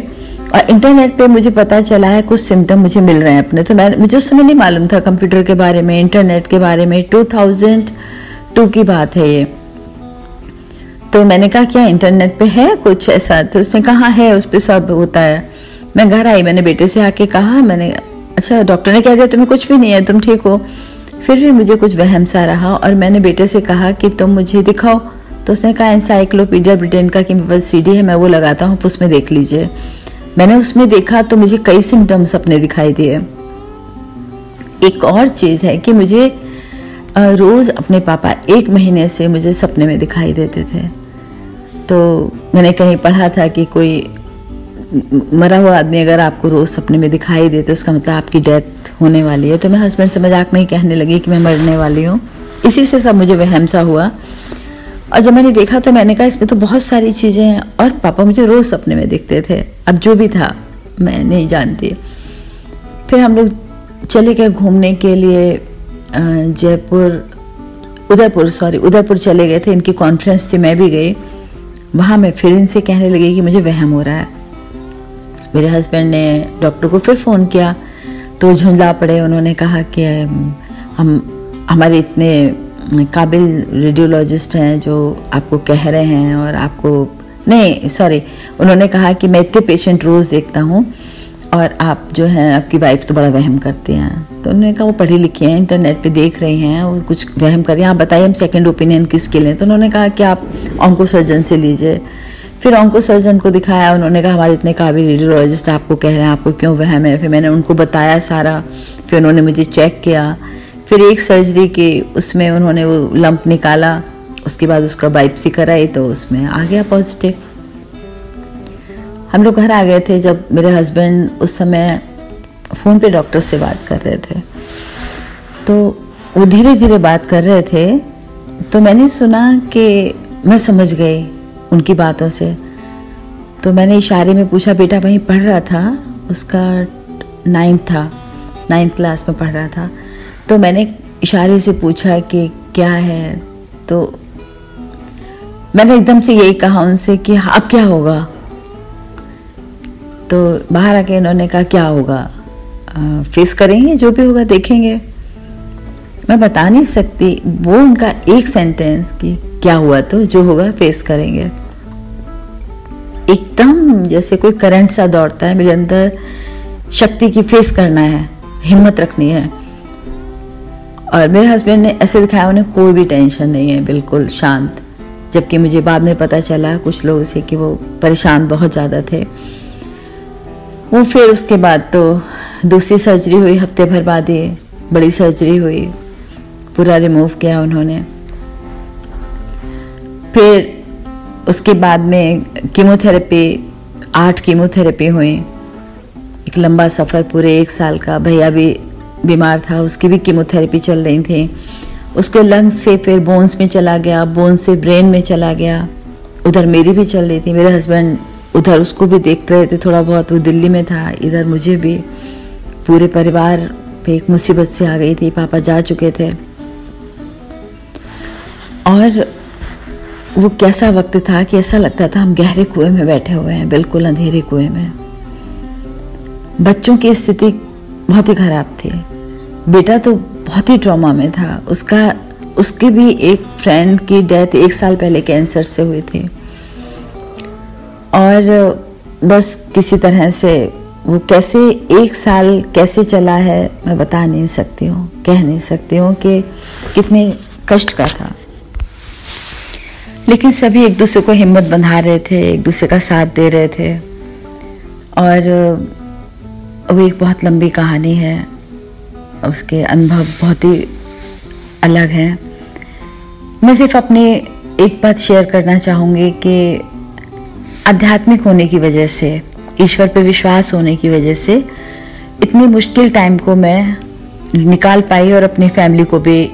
और इंटरनेट पे मुझे पता चला है कुछ सिम्टम मुझे मिल रहे हैं अपने। तो मैं, मुझे उस समय नहीं मालूम था कंप्यूटर के बारे में इंटरनेट के बारे में। 2002 की बात है ये। तो मैंने कहा, क्या इंटरनेट पे है कुछ ऐसा? तो उसने कहा, है, उस पर सब होता है। मैं घर आई, मैंने बेटे से आके कहा, मैंने अच्छा डॉक्टर ने कह दिया? तुम्हें कुछ भी नहीं है, तुम ठीक हो? फिर भी मुझे कुछ वहम सा रहा और मैंने बेटे से कहा कि, तुम मुझे दिखाओ। तो उसने कहा इंसाइक्लोपीडिया ब्रिटेन का कि मेरे पास सी है, मैं वो लगाता हूँ उसमें देख लीजिए। मैंने उसमें देखा तो मुझे कई सिम्टम्स अपने दिखाई दिए। एक और चीज़ है कि मुझे रोज़ अपने पापा एक महीने से मुझे सपने में दिखाई देते थे। तो मैंने कहीं पढ़ा था कि कोई मरा हुआ आदमी अगर आपको रोज़ सपने में दिखाई दे तो उसका मतलब आपकी डेथ होने वाली है। तो मैं हस्बैंड से मज़ाक में ही कहने लगी कि मैं मरने वाली हूँ। इसी से सब मुझे वहम सा हुआ। और जब मैंने देखा तो मैंने कहा, इसमें तो बहुत सारी चीज़ें हैं और पापा मुझे रोज़ सपने में दिखते थे। अब जो भी था, मैं नहीं जानती। फिर हम लोग चले गए घूमने के लिए जयपुर, उदयपुर सॉरी उदयपुर चले गए थे। इनकी कॉन्फ्रेंस थी, मैं भी गई। वहाँ मैं फिर इनसे कहने लगी कि मुझे वहम हो रहा है। मेरे हस्बैंड ने डॉक्टर को फिर फ़ोन किया तो झुंझला पड़े, उन्होंने कहा कि हम, हमारे इतने काबिल रेडियोलॉजिस्ट हैं जो आपको कह रहे हैं और आपको, नहीं सॉरी उन्होंने कहा कि मैं इतने पेशेंट रोज़ देखता हूँ और आप जो हैं, आपकी वाइफ तो बड़ा वहम करते हैं। तो उन्होंने कहा, वो पढ़ी लिखी हैं इंटरनेट पे देख रहे हैं, वो कुछ वहम कर रहे हैं। आप बताइए, हम सेकंड ओपिनियन किसके लें तो उन्होंने कहा कि आप ऑंको सर्जन से लीजिए। फिर ऑंको सर्जन को दिखाया, उन्होंने कहा, हमारे इतने काबिल रेडियोलॉजिस्ट आपको कह रहे हैं, आपको क्यों वहम है? फिर मैंने उनको बताया सारा। फिर उन्होंने मुझे चेक किया। फिर एक सर्जरी की उसमें उन्होंने वो लंप निकाला। उसके बाद उसका बाइपसी कराई तो उसमें आ गया पॉजिटिव हम लोग घर आ गए थे जब मेरे हस्बैंड उस समय फ़ोन पे डॉक्टर से बात कर रहे थे। तो वो धीरे धीरे बात कर रहे थे। तो मैंने सुना कि मैं समझ गई उनकी बातों से। तो मैंने इशारे में पूछा, बेटा, वहीं पढ़ रहा था? उसका नाइन्थ था। नाइन्थ क्लास में पढ़ रहा था। तो मैंने इशारे से पूछा कि क्या है? तो मैंने एकदम से यही कहा उनसे कि, अब क्या होगा? तो बाहर आके इन्होंने कहा, क्या होगा? फेस करेंगे, जो भी होगा देखेंगे. मैं बता नहीं सकती, वो उनका एक सेंटेंस कि क्या हुआ तो जो होगा फेस करेंगे। एकदम जैसे कोई करंट सा दौड़ता है, मेरे अंदर शक्ति की फेस करना है, हिम्मत रखनी है। और मेरे हस्बैंड ने ऐसे दिखाया, उन्हें कोई भी टेंशन नहीं है, बिल्कुल शांत। जबकि मुझे बाद में पता चला, कुछ लोगों से कि वो परेशान बहुत ज़्यादा थे। वो फिर उसके बाद तो दूसरी सर्जरी हुई, हफ़्ते भर बाद ही बड़ी सर्जरी हुई। पूरा रिमूव किया उन्होंने। फिर उसके बाद में कीमोथेरेपी आठ कीमोथेरेपी हुई। एक लंबा सफ़र पूरे एक साल का। भैया भी बीमार था, उसकी भी कीमोथेरेपी चल रही थी। उसके लंग्स से फिर बोन्स में चला गया बोन्स से ब्रेन में चला गया। उधर मेरी भी चल रही थी, मेरे हस्बैंड उधर उसको भी देख रहे थे थोड़ा बहुत, वो दिल्ली में था, इधर मुझे भी। पूरे परिवार पे एक मुसीबत से आ गई थी, पापा जा चुके थे। और वो कैसा वक्त था कि ऐसा लगता था हम गहरे कुएँ में बैठे हुए हैं, बिल्कुल अंधेरे कुएँ में। बच्चों की स्थिति बहुत ही खराब थी। बेटा तो बहुत ही ट्रॉमा में था। उसका, उसके भी एक फ्रेंड की डेथ एक साल पहले कैंसर से हुई थी। और बस किसी तरह से वो कैसे एक साल कैसे चला है, मैं बता नहीं सकती हूँ, कह नहीं सकती हूँ कि कितने कष्ट का था। लेकिन सभी एक दूसरे को हिम्मत बंधा रहे थे, एक दूसरे का साथ दे रहे थे। और वो एक बहुत लंबी कहानी है, उसके अनुभव बहुत ही अलग हैं। मैं सिर्फ़ अपनी एक बात शेयर करना चाहूँगी कि आध्यात्मिक होने की वजह से, ईश्वर पे विश्वास होने की वजह से इतनी मुश्किल टाइम को मैं निकाल पाई और अपनी फैमिली को भी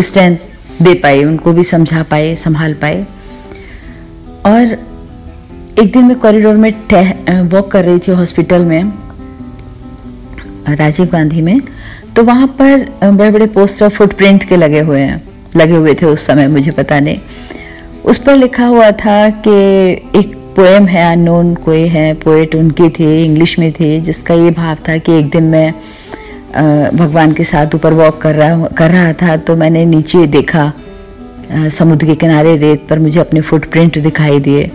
स्ट्रेंथ दे पाई, उनको भी समझा पाए संभाल पाए और एक दिन मैं कॉरिडोर में वॉक कर रही थी हॉस्पिटल में, राजीव गांधी में तो वहाँ पर बड़े बड़े पोस्टर फुटप्रिंट के लगे हुए हैं, लगे हुए थे उस समय, मुझे पता नहीं। उस पर लिखा हुआ था कि एक पोएम है अननोन कोई है पोएट उनकी थी इंग्लिश में थी, जिसका ये भाव था कि एक दिन मैं भगवान के साथ ऊपर वॉक कर रहा कर रहा था तो मैंने नीचे देखा समुद्र के किनारे रेत पर मुझे अपने फुटप्रिंट दिखाई दिए।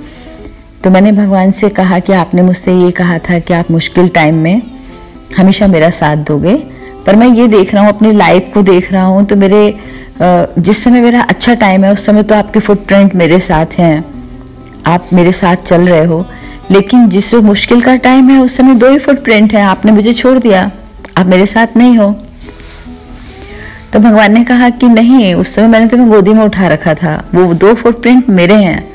तो मैंने भगवान से कहा कि आपने मुझसे ये कहा था कि आप मुश्किल टाइम में हमेशा मेरा साथ दोगे, पर मैं ये देख रहा हूँ, अपनी लाइफ को देख रहा हूँ तो मेरे जिस समय मेरा अच्छा टाइम है, उस समय तो आपके फुटप्रिंट मेरे साथ हैं। आप मेरे साथ चल रहे हो। लेकिन जिस मुश्किल का टाइम है, उस समय दो ही फुटप्रिंट है। आपने मुझे छोड़ दिया। आप मेरे साथ नहीं हो। तो भगवान ने कहा कि नहीं, उस समय मैंने तुम्हें गोदी में उठा रखा था। वो दो फुटप्रिंट मेरे हैं।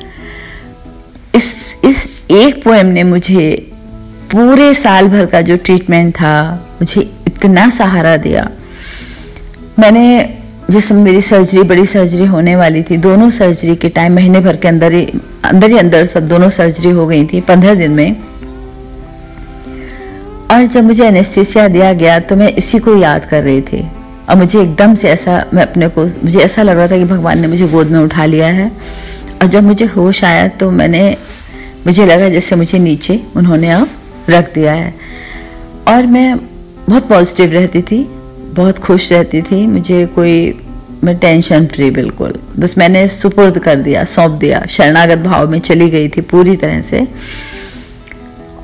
इस इस एक पोएम ने मुझे पूरे साल भर का जो ट्रीटमेंट था, मुझे इतना सहारा दिया। मैंने जिस समय मेरी सर्जरी बड़ी सर्जरी होने वाली थी, दोनों सर्जरी के टाइम महीने भर के अंदर ही अंदर ही अंदर सब दोनों सर्जरी हो गई थी, पंद्रह दिन में। और जब मुझे एनेस्थीसिया दिया गया तो मैं इसी को याद कर रही थी। और मुझे एकदम से ऐसा, मैं अपने को, मुझे ऐसा लग रहा था कि भगवान ने मुझे गोद में उठा लिया है। और जब मुझे होश आया तो मैंने, मुझे लगा जैसे मुझे नीचे उन्होंने अब रख दिया है। और मैं बहुत पॉजिटिव रहती थी। बहुत खुश रहती थी, मुझे कोई, मैं टेंशन फ्री बिल्कुल। बस मैंने सुपुर्द कर दिया, सौंप दिया, शरणागत भाव में चली गई थी पूरी तरह से।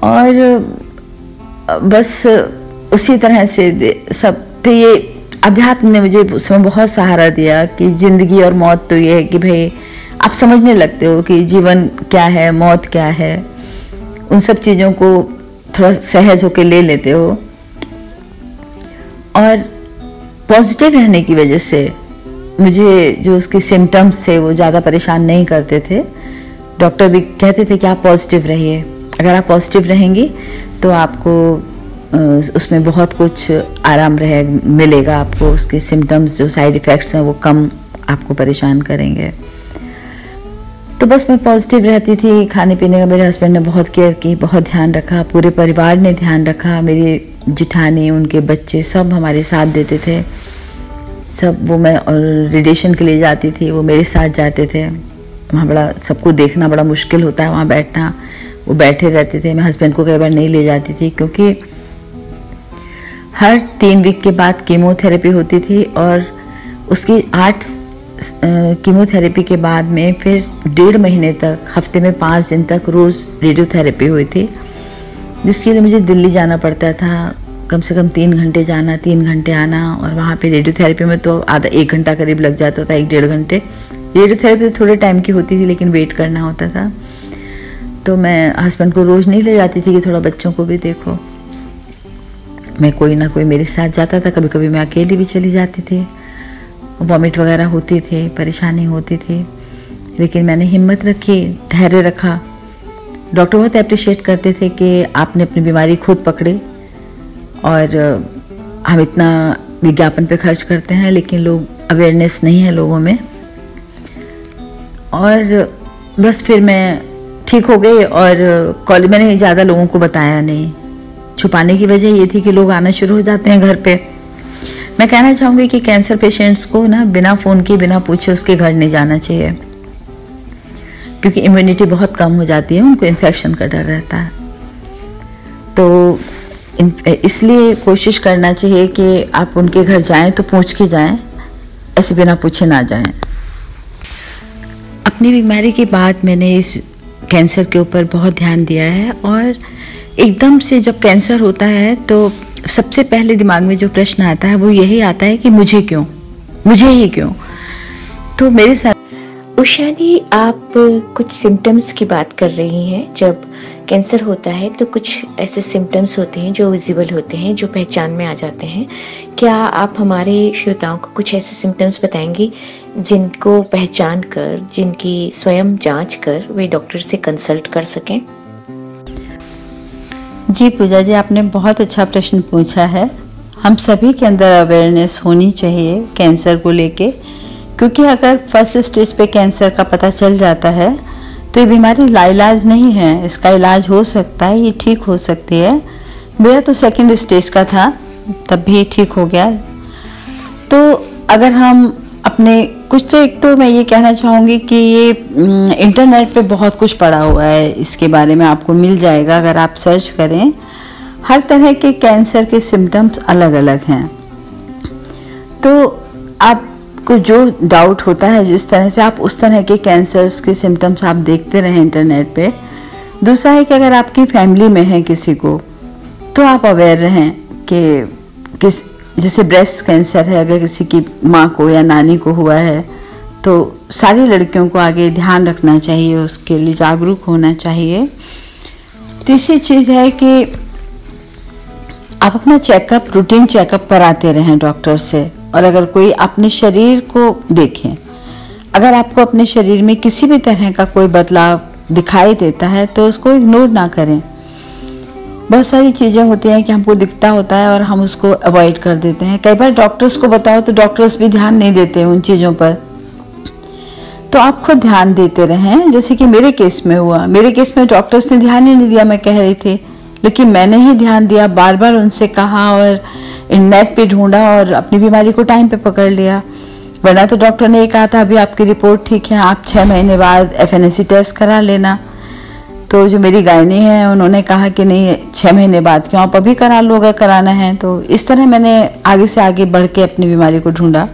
और, बस उसी तरह से सब पे ये अध्यात्म ने मुझे उसमें बहुत सहारा दिया कि ज़िंदगी और मौत तो ये है कि भाई, आप समझने लगते हो कि जीवन क्या है, मौत क्या है। उन सब चीज़ों को थोड़ा सहज होकर ले लेते हो। और पॉजिटिव रहने की वजह से मुझे जो उसके सिम्टम्स थे, वो ज़्यादा परेशान नहीं करते थे। डॉक्टर भी कहते थे कि आप पॉजिटिव रहिए। अगर आप पॉजिटिव रहेंगी तो आपको उसमें बहुत कुछ आराम रहे, मिलेगा आपको। उसके सिम्टम्स जो साइड इफ़ेक्ट्स हैं, वो कम आपको परेशान करेंगे। तो बस मैं पॉजिटिव रहती थी। खाने पीने का मेरे हस्बैंड ने बहुत केयर की, बहुत ध्यान रखा। पूरे परिवार ने ध्यान रखा। मेरी जिठानी, उनके बच्चे सब हमारे साथ देते थे। सब वो मैं और रेडिएशन के लिए जाती थी, वो मेरे साथ जाते थे। वहाँ बड़ा, सबको देखना बड़ा मुश्किल होता है वहाँ बैठना। वो बैठे रहते थे, मैं हस्बैंड को कई बार नहीं ले जाती थी क्योंकि हर तीन वीक के बाद कीमोथेरेपी होती थी और उसकी आठ कीमोथेरेपी के बाद में फिर डेढ़ महीने तक, हफ़्ते में पाँच दिन तक रोज़ रेडियोथेरेपी हुई थी। जिसके लिए मुझे दिल्ली जाना पड़ता था। कम से कम तीन घंटे जाना, तीन घंटे आना और वहाँ पे रेडियोथेरेपी में तो आधा एक घंटा करीब लग जाता था, एक डेढ़ घंटे। रेडियोथेरेपी तो थोड़े टाइम की होती थी, लेकिन वेट करना होता था। तो मैं हस्बैंड को रोज़ नहीं ले जाती थी कि थोड़ा बच्चों को भी देखो। मैं कोई ना कोई मेरे साथ जाता था कभी कभी मैं अकेली भी चली जाती थी। वॉमिट वगैरह होती थी, परेशानी होती थी। लेकिन मैंने हिम्मत रखी, धैर्य रखा। डॉक्टर बहुत अप्रिशिएट करते थे कि आपने अपनी बीमारी खुद पकड़े और हम इतना विज्ञापन पे खर्च करते हैं, लेकिन लोग अवेयरनेस नहीं है लोगों में। और, बस फिर मैं ठीक हो गई और कॉलेज, मैंने ज़्यादा लोगों को बताया नहीं। छुपाने की वजह ये थी कि लोग आना शुरू हो जाते हैं घर पे। मैं कहना चाहूँगी कि कैंसर पेशेंट्स को ना, बिना फ़ोन के, बिना पूछे उसके घर नहीं जाना चाहिए। क्योंकि इम्यूनिटी बहुत कम हो जाती है, उनको इन्फेक्शन का डर रहता है। तो इसलिए कोशिश करना चाहिए कि आप उनके घर जाएँ तो पूछ के जाएँ, ऐसे बिना पूछे ना जाएँ। अपनी बीमारी के बाद मैंने इस कैंसर के ऊपर बहुत ध्यान दिया है और एकदम से जब कैंसर होता है तो सबसे पहले दिमाग में जो प्रश्न आता है वो यही आता है कि मुझे क्यों? मुझे ही क्यों? तो मेरे साथ उषा जी, आप कुछ सिम्टम्स की बात कर रही हैं। जब कैंसर होता है तो कुछ ऐसे सिम्टम्स होते हैं जो विजिबल होते हैं, जो पहचान में आ जाते हैं। क्या आप हमारे श्रोताओं को कुछ ऐसे सिम्टम्स बताएँगी जिनको पहचान कर, जिनकी स्वयं जाँच कर वे डॉक्टर से कंसल्ट कर सकें? जी, पूजा जी, आपने बहुत अच्छा प्रश्न पूछा है। हम सभी के अंदर अवेयरनेस होनी चाहिए कैंसर को लेके। क्योंकि अगर फ़र्स्ट स्टेज पे कैंसर का पता चल जाता है तो ये बीमारी लाइलाज नहीं है। इसका इलाज हो सकता है, ये ठीक हो सकती है। मेरा तो सेकंड स्टेज का था, तब भी ठीक हो गया। तो अगर हम अपने, कुछ तो एक तो मैं ये कहना चाहूँगी कि ये इंटरनेट पे बहुत कुछ पड़ा हुआ है। इसके बारे में आपको मिल जाएगा अगर आप सर्च करें। हर तरह के कैंसर के सिम्टम्स अलग अलग हैं। तो आप को जो डाउट होता है, जिस तरह से आप उस तरह के कैंसर्स के सिम्टम्स आप देखते रहें इंटरनेट पे, दूसरा है कि अगर आपकी फैमिली में है किसी को तो आप अवेयर रहें कि किस, जैसे ब्रेस्ट कैंसर है, अगर किसी की माँ को या नानी को हुआ है तो सारी लड़कियों को आगे ध्यान रखना चाहिए, उसके लिए जागरूक होना चाहिए। तीसरी चीज़ है कि आप अपना चेकअप रूटीन चेकअप कराते रहें डॉक्टर से। और अगर कोई अपने शरीर को देखें, अगर आपको अपने शरीर में किसी भी तरह का कोई बदलाव दिखाई देता है तो उसको इग्नोर ना करें। बहुत सारी चीज़ें होती हैं कि हमको दिखता होता है और हम उसको अवॉइड कर देते हैं। कई बार डॉक्टर्स को बताओ तो डॉक्टर्स भी ध्यान नहीं देते उन चीज़ों पर। तो आप खुद ध्यान देते रहें। जैसे कि मेरे केस में हुआ। मेरे केस में डॉक्टर्स ने ध्यान ही नहीं दिया, मैं कह रही थी। लेकिन मैंने ही ध्यान दिया बार बार उनसे कहा और नेट पे ढूंढा और अपनी बीमारी को टाइम पे पकड़ लिया। वरना तो डॉक्टर ने कहा था, अभी आपकी रिपोर्ट ठीक है, आप छः महीने बाद एफ़ टेस्ट करा लेना। तो जो मेरी गायनी है, उन्होंने कहा कि नहीं छः महीने बाद क्यों? आप अभी करा लो, अगर कराना है। तो इस तरह मैंने आगे से आगे बढ़ के अपनी बीमारी को ढूंढा।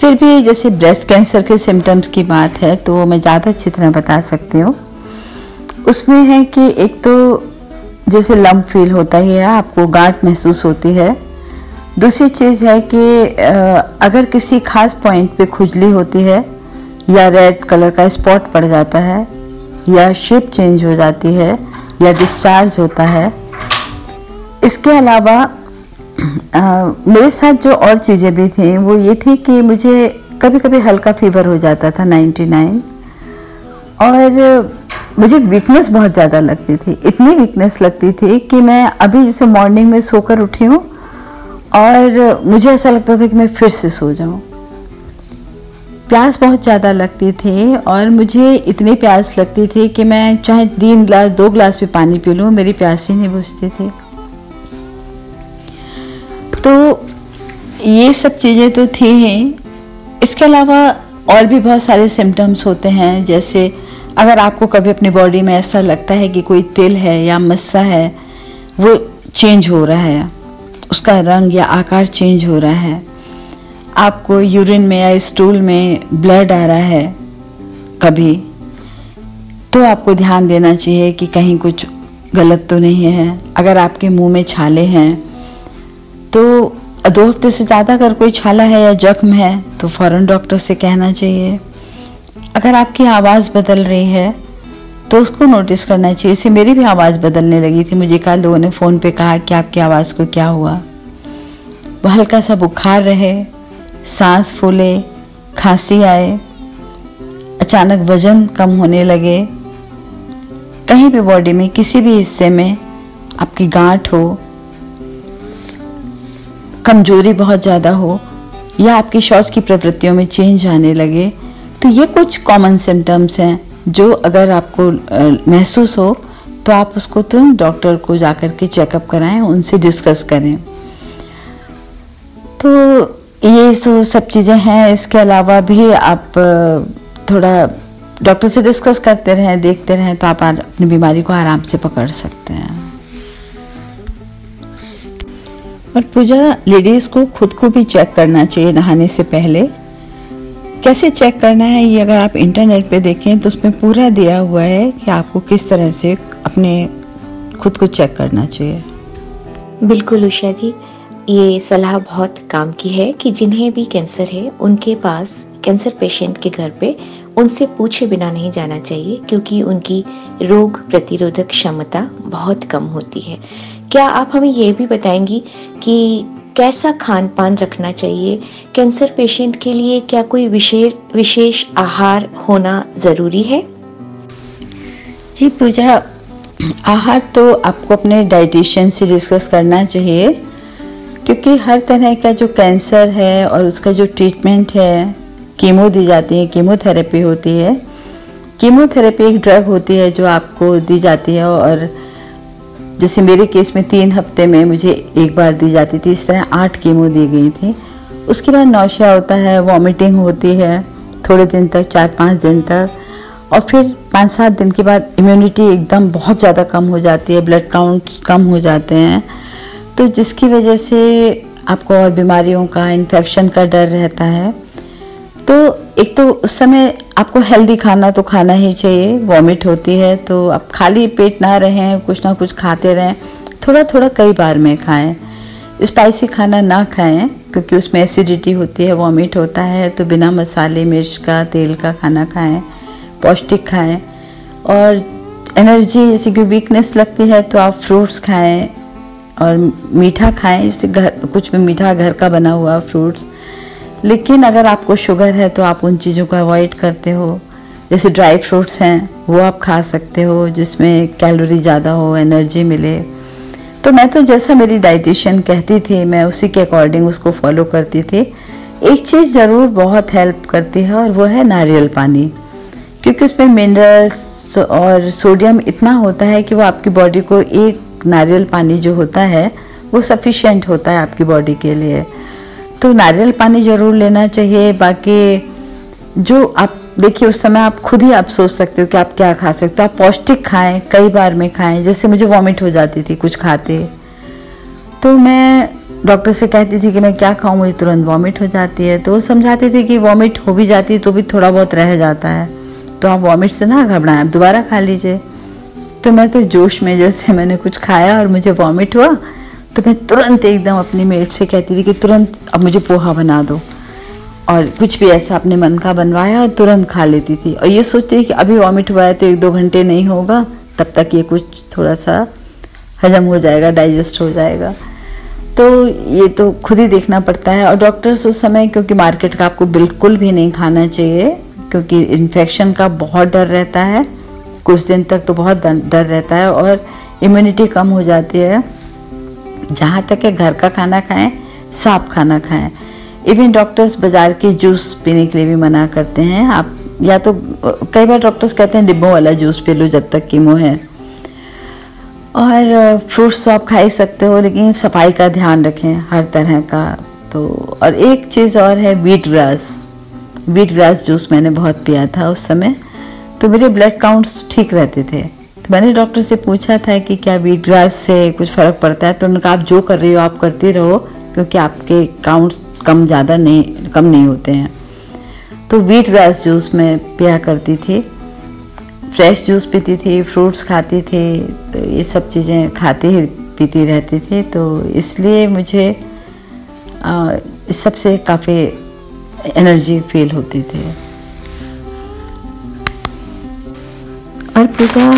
फिर भी जैसे ब्रेस्ट कैंसर के सिम्टम्स की बात है तो मैं ज़्यादा अच्छी तरह बता सकती हूँ। उसमें है कि एक तो जैसे लम्ब फील होता ही है, आपको गांठ महसूस होती है। दूसरी चीज़ है कि अगर किसी खास पॉइंट पे खुजली होती है, या रेड कलर का स्पॉट पड़ जाता है, या शेप चेंज हो जाती है, या डिस्चार्ज होता है। इसके अलावा मेरे साथ जो और चीज़ें भी थी, वो ये थी कि मुझे कभी कभी हल्का फीवर हो जाता था 99 और मुझे वीकनेस बहुत ज़्यादा लगती थी। इतनी वीकनेस लगती थी कि मैं अभी जैसे मॉर्निंग में सोकर उठी हूँ और मुझे ऐसा लगता था कि मैं फिर से सो जाऊँ। प्यास बहुत ज़्यादा लगती थी और मुझे इतनी प्यास लगती थी कि मैं चाहे तीन गिलास, दो गिलास भी पानी पी लूँ, मेरी प्यास ही नहीं बुझती थी। तो ये सब चीज़ें तो थी ही। इसके अलावा और भी बहुत सारे सिम्टम्स होते हैं, जैसे अगर आपको कभी अपनी बॉडी में ऐसा लगता है कि कोई तिल है या मस्सा है, वो चेंज हो रहा है। उसका रंग या आकार चेंज हो रहा है। आपको यूरिन में या स्टूल में ब्लड आ रहा है कभी तो आपको ध्यान देना चाहिए कि कहीं कुछ गलत तो नहीं है। अगर आपके मुँह में छाले हैं तो दो हफ़्ते से ज़्यादा अगर कोई छाला है या जख्म है तो फ़ौरन डॉक्टर से कहना चाहिए। अगर आपकी आवाज़ बदल रही है तो उसको नोटिस करना चाहिए। इसे मेरी भी आवाज़ बदलने लगी थी। मुझे कल लोगों ने फ़ोन पे कहा कि आपकी आवाज़ को क्या हुआ। वो हल्का सा बुखार रहे, सांस फूले, खांसी आए, अचानक वज़न कम होने लगे। कहीं भी बॉडी में, किसी भी हिस्से में आपकी गांठ हो, कमज़ोरी बहुत ज़्यादा हो, या आपकी शौच की प्रवृत्तियों में चेंज आने लगे तो ये कुछ कॉमन सिम्टम्स हैं, जो अगर आपको महसूस हो तो आप उसको तुरंत डॉक्टर को जाकर के चेकअप कराएँ, उनसे डिस्कस करें। तो ये तो सब चीज़ें हैं, इसके अलावा भी आप थोड़ा डॉक्टर से डिस्कस करते रहें, देखते रहें तो आप अपनी बीमारी को आराम से पकड़ सकते हैं। और पूजा लेडीज़ को खुद को भी चेक करना चाहिए नहाने से पहले। कैसे चेक करना है? ये अगर आप इंटरनेट पे देखें तो उसमें पूरा दिया हुआ है कि आपको किस तरह से अपने खुद को चेक करना चाहिए। बिल्कुल उषा जी, ये सलाह बहुत काम की है कि जिन्हें भी कैंसर है, उनके पास कैंसर पेशेंट के घर पे उनसे पूछे बिना नहीं जाना चाहिए, क्योंकि उनकी रोग प्रतिरोधक क्षमता बहुत कम होती है। क्या आप हमें ये भी बताएँगी कि कैसा खान पान रखना चाहिए? कैंसर पेशेंट के लिए क्या कोई विशेष विशेष आहार होना ज़रूरी है? जी पूजा, आहार तो आपको अपने डाइटिशियन से डिस्कस करना चाहिए, क्योंकि हर तरह का जो कैंसर है और उसका जो ट्रीटमेंट है कीमो दी जाती है कीमोथेरेपी होती है। कीमोथेरेपी एक ड्रग होती है जो आपको दी जाती है और जैसे मेरे केस में तीन हफ़्ते में मुझे एक बार दी जाती थी, इस तरह आठ कीमो दी गई थी। उसके बाद नौशा होता है, वॉमिटिंग होती है, थोड़े दिन तक, चार पाँच दिन तक, और फिर पाँच सात दिन के बाद इम्यूनिटी एकदम बहुत ज़्यादा कम हो जाती है ब्लड काउंट कम हो जाते हैं। तो जिसकी वजह से आपको और बीमारियों का इन्फेक्शन का डर रहता है। तो एक तो उस समय आपको हेल्दी खाना तो खाना ही चाहिए वॉमिट होती है तो आप खाली पेट ना रहें, कुछ ना कुछ खाते रहें थोड़ा थोड़ा कई बार में खाएँ। स्पाइसी खाना ना खाएँ, क्योंकि उसमें एसिडिटी होती है वॉमिट होता है तो बिना मसाले, मिर्च का, तेल का खाना खाएँ, पौष्टिक खाएँ। और एनर्जी जैसे कि वीकनेस लगती है तो आप फ्रूट्स खाएँ और मीठा खाएँ, जैसे घर, कुछ भी मीठा घर का बना हुआ फ्रूट्स लेकिन अगर आपको शुगर है तो आप उन चीज़ों को अवॉइड करते हो। जैसे ड्राई फ्रूट्स हैं, वो आप खा सकते हो, जिसमें कैलोरी ज़्यादा हो एनर्जी मिले। तो मैं तो जैसा मेरी डाइटिशियन कहती थी, मैं उसी के अकॉर्डिंग उसको फॉलो करती थी। एक चीज़ ज़रूर बहुत हेल्प करती है, और वो है नारियल पानी। क्योंकि उसमें मिनरल्स और सोडियम इतना होता है कि वो आपकी बॉडी को एक नारियल पानी जो होता है, वो सफिशिएंट होता है आपकी बॉडी के लिए। तो नारियल पानी ज़रूर लेना चाहिए। बाकी जो आप, देखिए, उस समय आप खुद ही आप सोच सकते हो कि आप क्या खा सकते हो। आप पौष्टिक खाएँ, कई बार में खाएँ, जैसे मुझे वॉमिट हो जाती थी कुछ खाते। तो मैं डॉक्टर से कहती थी कि मैं क्या खाऊं, मुझे तुरंत वॉमिट हो जाती है। तो वो समझाती थी कि वॉमिट हो भी जाती है तो भी थोड़ा बहुत रह जाता है। तो आप वॉमिट से ना घबराएँ, आप दोबारा खा लीजिए। तो मैं तो जोश में जैसे मैंने कुछ खाया और मुझे वॉमिट हुआ तो मैं तुरंत एकदम अपनी मेट से कहती थी कि तुरंत अब मुझे पोहा बना दो। और कुछ भी ऐसा अपने मन का बनवाया और तुरंत खा लेती थी। और ये सोचती थी कि अभी वॉमिट हुआ है तो एक दो घंटे नहीं होगा, तब तक ये कुछ थोड़ा सा हजम हो जाएगा डाइजेस्ट हो जाएगा। तो ये तो खुद ही देखना पड़ता है। और डॉक्टर्स उस समय, क्योंकि मार्केट का आपको बिल्कुल भी नहीं खाना चाहिए, क्योंकि इन्फेक्शन का बहुत डर रहता है। कुछ दिन तक तो बहुत डर रहता है और इम्यूनिटी कम हो जाती है। जहाँ तक है, घर का खाना खाएँ, साफ़ खाना खाएँ। इवन डॉक्टर्स बाज़ार के जूस पीने के लिए भी मना करते हैं। आप, या तो कई बार डॉक्टर्स कहते हैं, डिब्बों वाला जूस पी लो जब तक कीमो है। और फ्रूट्स तो आप खा ही सकते हो, लेकिन सफ़ाई का ध्यान रखें, हर तरह का। तो और एक चीज़ और है wheat grass wheat grass juice मैंने बहुत पिया था उस समय। तो मेरे ब्लड काउंट्स ठीक रहते थे। मैंने डॉक्टर से पूछा था कि क्या वीट ग्रास से कुछ फ़र्क पड़ता है? तो उन्होंने कहा, आप जो कर रही हो, आप करती रहो, क्योंकि आपके काउंट्स कम ज़्यादा नहीं, कम नहीं होते हैं. तो वीट ग्रास जूस में पिया करती थी फ्रेश जूस पीती थी फ्रूट्स खाती थी तो ये सब चीज़ें खाती ही पीती रहती थी। तो इसलिए मुझे इस सबसे काफ़ी एनर्जी फील होती थी। और पूजा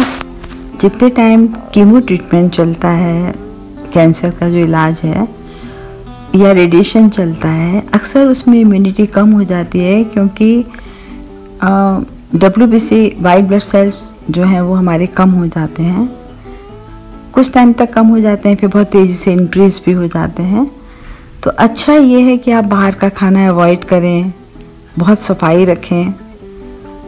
जितने टाइम कीमो ट्रीटमेंट चलता है कैंसर का जो इलाज है, या रेडिएशन चलता है, अक्सर उसमें इम्यूनिटी कम हो जाती है क्योंकि W B C white blood cells जो हैं वो हमारे कम हो जाते हैं। कुछ टाइम तक कम हो जाते हैं, फिर बहुत तेज़ी से इंक्रीज भी हो जाते हैं। तो अच्छा ये है कि आप बाहर का खाना अवॉइड करें, बहुत सफ़ाई रखें,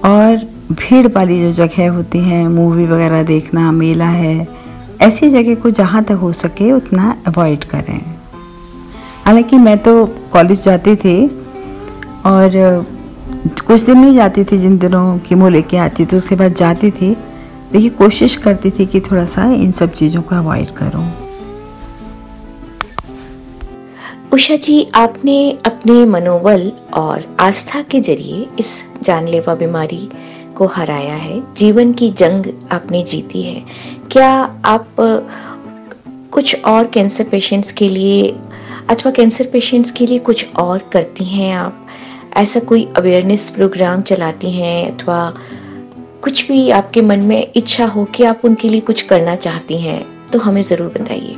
और भीड़ वाली जो जगह होती हैं मूवी वगैरह देखना, मेला है, ऐसी जगह को जहाँ तक हो सके उतना अवॉइड करें। हालाँकि मैं तो कॉलेज जाती थी और, कुछ दिन नहीं जाती थी जिन दिनों की कीमो लेके आती थी, उसके बाद जाती थी। लेकिन कोशिश करती थी कि थोड़ा सा इन सब चीज़ों को अवॉइड करूँ। उषा जी, आपने अपने मनोबल और आस्था के ज़रिए इस जानलेवा बीमारी को हराया है, जीवन की जंग आपने जीती है। क्या आप कुछ और कैंसर पेशेंट्स के लिए, अथवा कैंसर पेशेंट्स के लिए कुछ और करती हैं आप? ऐसा कोई अवेयरनेस प्रोग्राम चलाती हैं, अथवा कुछ भी आपके मन में इच्छा हो कि आप उनके लिए कुछ करना चाहती हैं तो हमें ज़रूर बताइए।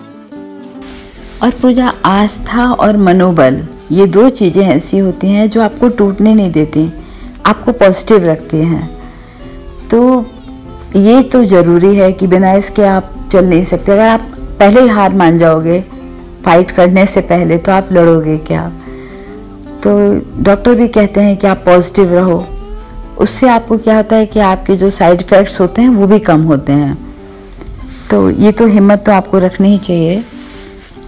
और पूजा, आस्था और मनोबल, ये दो चीज़ें ऐसी होती हैं जो आपको टूटने नहीं देती, आपको पॉजिटिव रखती हैं। तो ये तो ज़रूरी है कि बिना इसके आप चल नहीं सकते। अगर आप पहले ही हार मान जाओगे फाइट करने से पहले तो आप लड़ोगे क्या? तो डॉक्टर भी कहते हैं कि आप पॉजिटिव रहो। उससे आपको क्या होता है कि आपके जो साइड इफ़ेक्ट्स होते हैं, वो भी कम होते हैं। तो ये तो हिम्मत तो आपको रखनी ही चाहिए।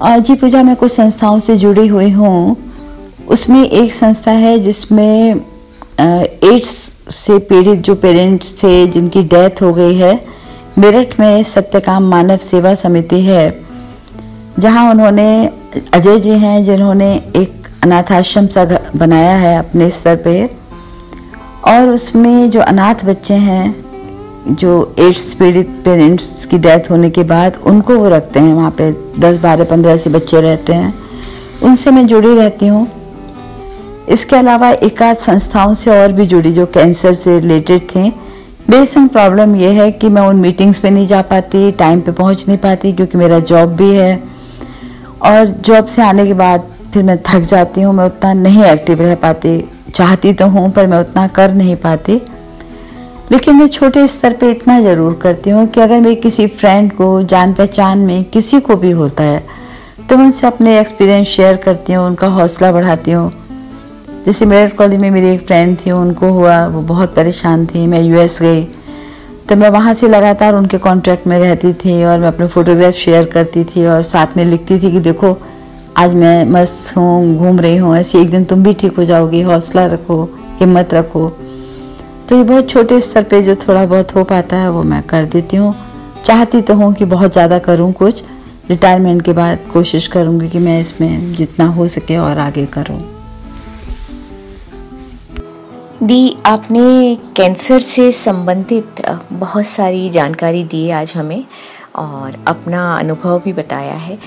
और जी पूजा, मैं कुछ संस्थाओं से जुड़ी हुई हूँ। उसमें एक संस्था है जिसमें एड्स से पीड़ित जो पेरेंट्स थे, जिनकी डेथ हो गई है, मेरठ में सत्यकाम मानव सेवा समिति है, जहाँ उन्होंने, अजय जी हैं, जिन्होंने एक अनाथ आश्रम सा बनाया है अपने स्तर पे, और उसमें जो अनाथ बच्चे हैं, जो एड्स पीड़ित पेरेंट्स की डेथ होने के बाद, उनको वो रखते हैं, वहाँ पे दस बारह पंद्रह से बच्चे रहते हैं, उनसे मैं जुड़ी रहती हूँ। इसके अलावा एक आध संस्थाओं से और भी जुड़ी जो कैंसर से रिलेटेड थी संग प्रॉब्लम यह है कि मैं उन मीटिंग्स पे नहीं जा पाती, टाइम पे पहुँच नहीं पाती क्योंकि मेरा जॉब भी है। और जॉब से आने के बाद फिर मैं थक जाती हूँ, मैं उतना नहीं एक्टिव रह पाती। चाहती तो हूँ, पर मैं उतना कर नहीं पाती। लेकिन मैं छोटे स्तर पे इतना ज़रूर करती हूँ कि अगर मेरी किसी फ्रेंड को जान पहचान में किसी को भी होता है तो मैं उनसे अपने एक्सपीरियंस शेयर करती हूँ, उनका हौसला बढ़ाती हूँ। जैसे मेरठ कॉलेज में मेरी एक फ्रेंड थी, उनको हुआ, वो बहुत परेशान थी। मैं यूएस गई। तो मैं वहाँ से लगातार उनके कॉन्ट्रैक्ट में रहती थी और मैं अपने फोटोग्राफ शेयर करती थी और साथ में लिखती थी कि देखो, आज मैं मस्त हूँ, घूम रही हूँ, ऐसे एक दिन तुम भी ठीक हो जाओगी, हौसला रखो, हिम्मत रखो। तो ये बहुत छोटे स्तर पे जो थोड़ा बहुत हो पाता है, वो मैं कर देती हूँ। चाहती तो हूँ कि बहुत ज़्यादा करूँ कुछ। रिटायरमेंट के बाद कोशिश करूँगी कि मैं इसमें जितना हो सके और आगे करूँ। दी, आपने कैंसर से संबंधित बहुत सारी जानकारी दी आज हमें और अपना अनुभव भी बताया है।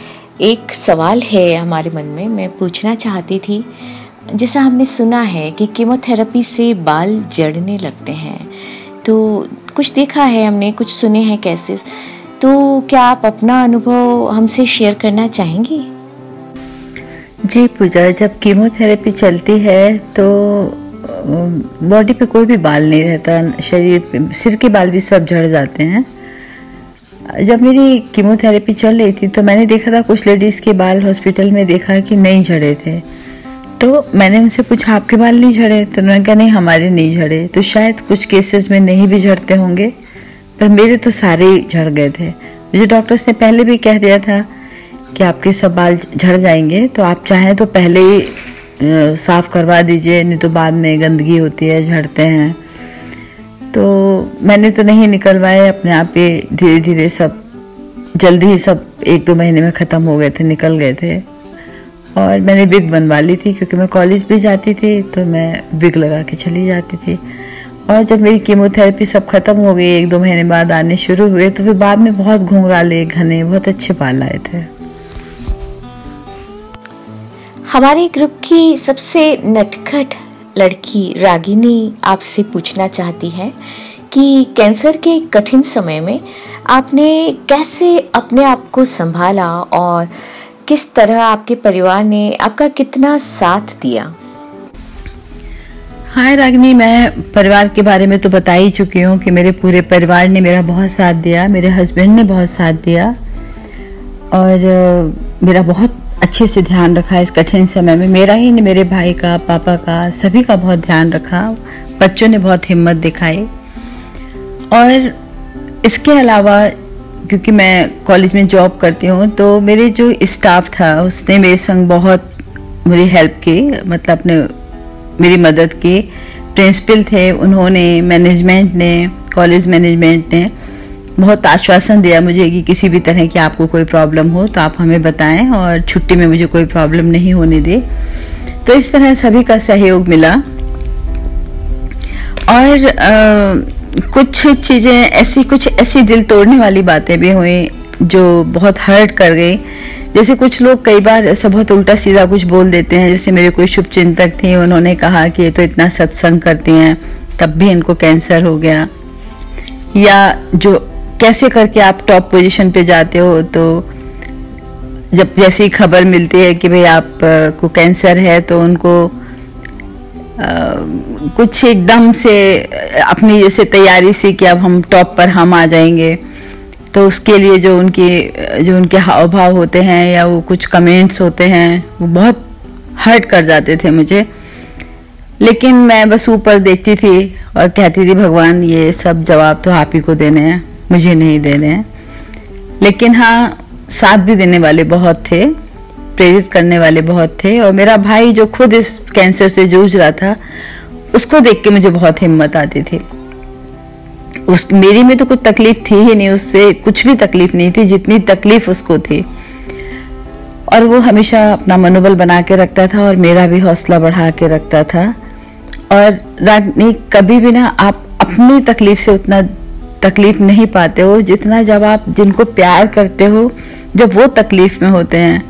एक सवाल है हमारे मन में, मैं पूछना चाहती थी, जैसा हमने सुना है कि कीमोथेरेपी से बाल जड़ने लगते हैं तो कुछ देखा है हमने, कुछ सुने हैं कैसे तो क्या आप अपना अनुभव हमसे शेयर करना चाहेंगी? जी, पूजा, जब कीमोथेरेपी चलती है तो बॉडी पे कोई भी बाल नहीं रहता, शरीर पे, सिर के बाल भी सब झड़ जाते हैं। जब मेरी कीमोथेरेपी चल रही थी तो मैंने देखा था, कुछ लेडीज़ के बाल हॉस्पिटल में देखा कि नहीं झड़े थे। तो मैंने उनसे पूछा, आपके बाल नहीं झड़े? तो उन्होंने कहा, नहीं, हमारे नहीं झड़े। तो शायद कुछ केसेस में नहीं भी झड़ते होंगे, पर मेरे तो सारे झड़ गए थे। मुझे डॉक्टर्स ने पहले भी कह दिया था कि आपके सब बाल झड़ जाएँगे तो आप चाहें तो पहले ही साफ़ करवा दीजिए, नहीं तो बाद में गंदगी होती है, झड़ते हैं। तो मैंने तो नहीं निकलवाए, अपने आप ही धीरे धीरे सब, जल्दी ही सब एक दो महीने में ख़त्म हो गए थे, निकल गए थे। और मैंने विग बनवा ली थी, क्योंकि मैं कॉलेज भी जाती थी तो मैं विग लगा के चली जाती थी। और जब मेरी कीमोथेरेपी सब खत्म हो गई, एक दो महीने बाद आने शुरू हुए तो फिर बाद में बहुत घुंघराले, घने, बहुत अच्छे बाल आए थे। हमारे ग्रुप की सबसे नटखट लड़की रागिनी आपसे पूछना चाहती है कि कैंसर के कठिन समय में आपने कैसे अपने आप को संभाला और किस तरह आपके परिवार ने आपका कितना साथ दिया? हाय रागिनी, मैं परिवार के बारे में तो बता ही चुकी हूँ कि मेरे पूरे परिवार ने मेरा बहुत साथ दिया, मेरे हस्बैंड ने बहुत साथ दिया और मेरा बहुत अच्छे से ध्यान रखा, इस कठिन समय में। मेरा ही नहीं मेरे भाई का, पापा का, सभी का बहुत ध्यान रखा। बच्चों ने बहुत हिम्मत दिखाई। और इसके अलावा, क्योंकि मैं कॉलेज में जॉब करती हूँ तो मेरे जो स्टाफ था, उसने मेरे संग बहुत मेरी हेल्प की मतलब अपने, मेरी मदद की। प्रिंसिपल थे, उन्होंने, मैनेजमेंट ने, कॉलेज मैनेजमेंट ने बहुत आश्वासन दिया मुझे कि किसी भी तरह की आपको कोई प्रॉब्लम हो तो आप हमें बताएँ और छुट्टी में मुझे कोई प्रॉब्लम नहीं होने दे। तो इस तरह सभी का सहयोग मिला। और आ, कुछ चीज़ें ऐसी कुछ ऐसी दिल तोड़ने वाली बातें भी हुई जो बहुत हर्ट कर गई। जैसे कुछ लोग कई बार ऐसा बहुत उल्टा सीधा कुछ बोल देते हैं जैसे मेरे कोई शुभ चिंतक थे उन्होंने कहा कि ये तो इतना सत्संग करती हैं तब भी इनको कैंसर हो गया। या जो कैसे करके आप टॉप पोजीशन पे जाते हो? तो जब जैसी खबर मिलती है कि भाई आप को कैंसर है तो उनको आ, कुछ एकदम से अपनी जैसे तैयारी सी कि अब हम टॉप पर हम आ जाएँगे। तो उसके लिए जो उनकी जो उनके हाव भाव होते हैं या वो कुछ कमेंट्स होते हैं वो बहुत हर्ट कर जाते थे मुझे। लेकिन मैं बस ऊपर देखती थी और कहती थी भगवान ये सब जवाब तो आप ही को देने हैं। मुझे नहीं देने हैं। लेकिन हाँ साथ भी देने वाले बहुत थे, प्रेरित करने वाले बहुत थे और मेरा भाई जो खुद इस कैंसर से जूझ रहा था, उसको देख के मुझे बहुत हिम्मत आती थी। उस, मेरी में तो कुछ तकलीफ़ थी ही नहीं, उससे कुछ भी तकलीफ़ नहीं थी, जितनी तकलीफ़ उसको थी। और वो हमेशा अपना मनोबल बना के रखता था और मेरा भी हौसला बढ़ा के रखता था। और रागनी कभी भी ना आप अपनी तकलीफ़ से उतना तकलीफ़ नहीं पाते हो, जितना जब आप जिनको प्यार करते हो, जब वो तकलीफ़ में होते हैं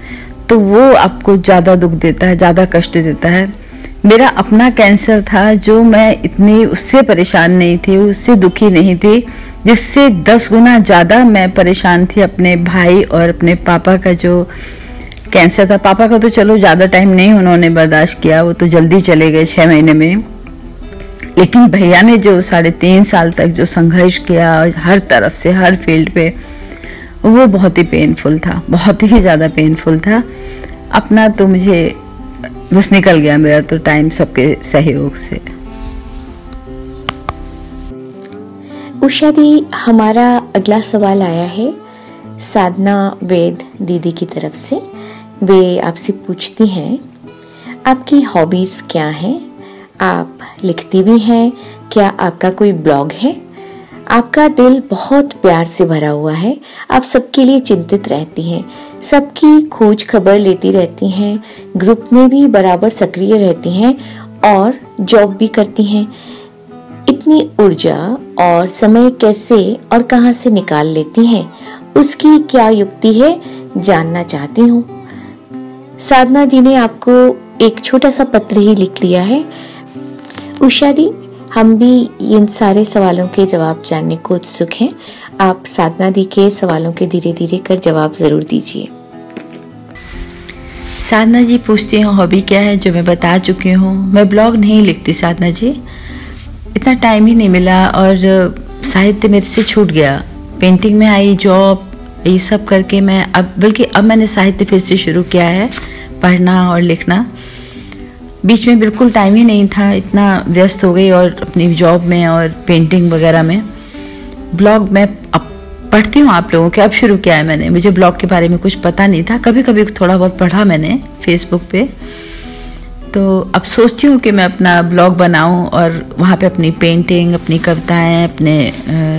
तो वो आपको ज़्यादा दुख देता है, ज़्यादा कष्ट देता है। मेरा अपना कैंसर था जो मैं इतनी, उससे परेशान नहीं थी, उससे दुखी नहीं थी, जिससे दस गुना ज़्यादा मैं परेशान थी अपने भाई और अपने पापा का जो कैंसर था। पापा का तो चलो, ज़्यादा टाइम नहीं उन्होंने बर्दाश्त किया, वो तो जल्दी चले गए छः महीने में। लेकिन भैया ने जो साढ़े तीन साल तक जो संघर्ष किया हर तरफ़ से, हर फ़ील्ड पे, वो बहुत ही पेनफुल था, बहुत ही ज़्यादा पेनफुल था। अपना तो मुझे बस निकल गया मेरा तो टाइम सबके सहयोग से। उषा दी, हमारा अगला सवाल आया है साधना वेद दीदी की तरफ़ से। वे आपसे पूछती हैं, आपकी हॉबीज़ क्या हैं? आप लिखती भी हैं? क्या आपका कोई ब्लॉग है? आपका दिल बहुत प्यार से भरा हुआ है। आप सबके लिए चिंतित रहती हैं। सबकी खोज खबर लेती रहती हैं। ग्रुप में भी बराबर सक्रिय रहती हैं और जॉब भी करती हैं। इतनी ऊर्जा और समय कैसे और कहाँ से निकाल लेती हैं? उसकी क्या युक्ति है? जानना चाहती हूँ। साधना जी ने आपको एक छोटा सा पत्र ही लिख लिया है। उषा दी, हम भी इन सारे सवालों के जवाब जानने को उत्सुक हैं। आप साधना दी के सवालों के धीरे धीरे कर जवाब ज़रूर दीजिए। साधना जी पूछती हैं, हॉबी क्या है जो मैं बता चुकी हूँ? मैं ब्लॉग नहीं लिखती, साधना जी। इतना टाइम ही नहीं मिला और साहित्य मेरे से छूट गया। पेंटिंग में आई, जॉब, ये सब करके मैं अब, बल्कि अब मैंने साहित्य फिर से शुरू किया है, पढ़ना और लिखना। बीच में बिल्कुल टाइम ही नहीं था, इतना व्यस्त हो गई और अपनी जॉब में और पेंटिंग वगैरह में। ब्लॉग मैं अब पढ़ती हूँ आप लोगों के, अब शुरू किया है मैंने। मुझे ब्लॉग के बारे में कुछ पता नहीं था। कभी कभी थोड़ा बहुत पढ़ा मैंने फेसबुक पे। तो अब सोचती हूँ कि मैं अपना ब्लॉग बनाऊँ और वहाँ पे अपनी पेंटिंग अपनी कविताएँ, अपने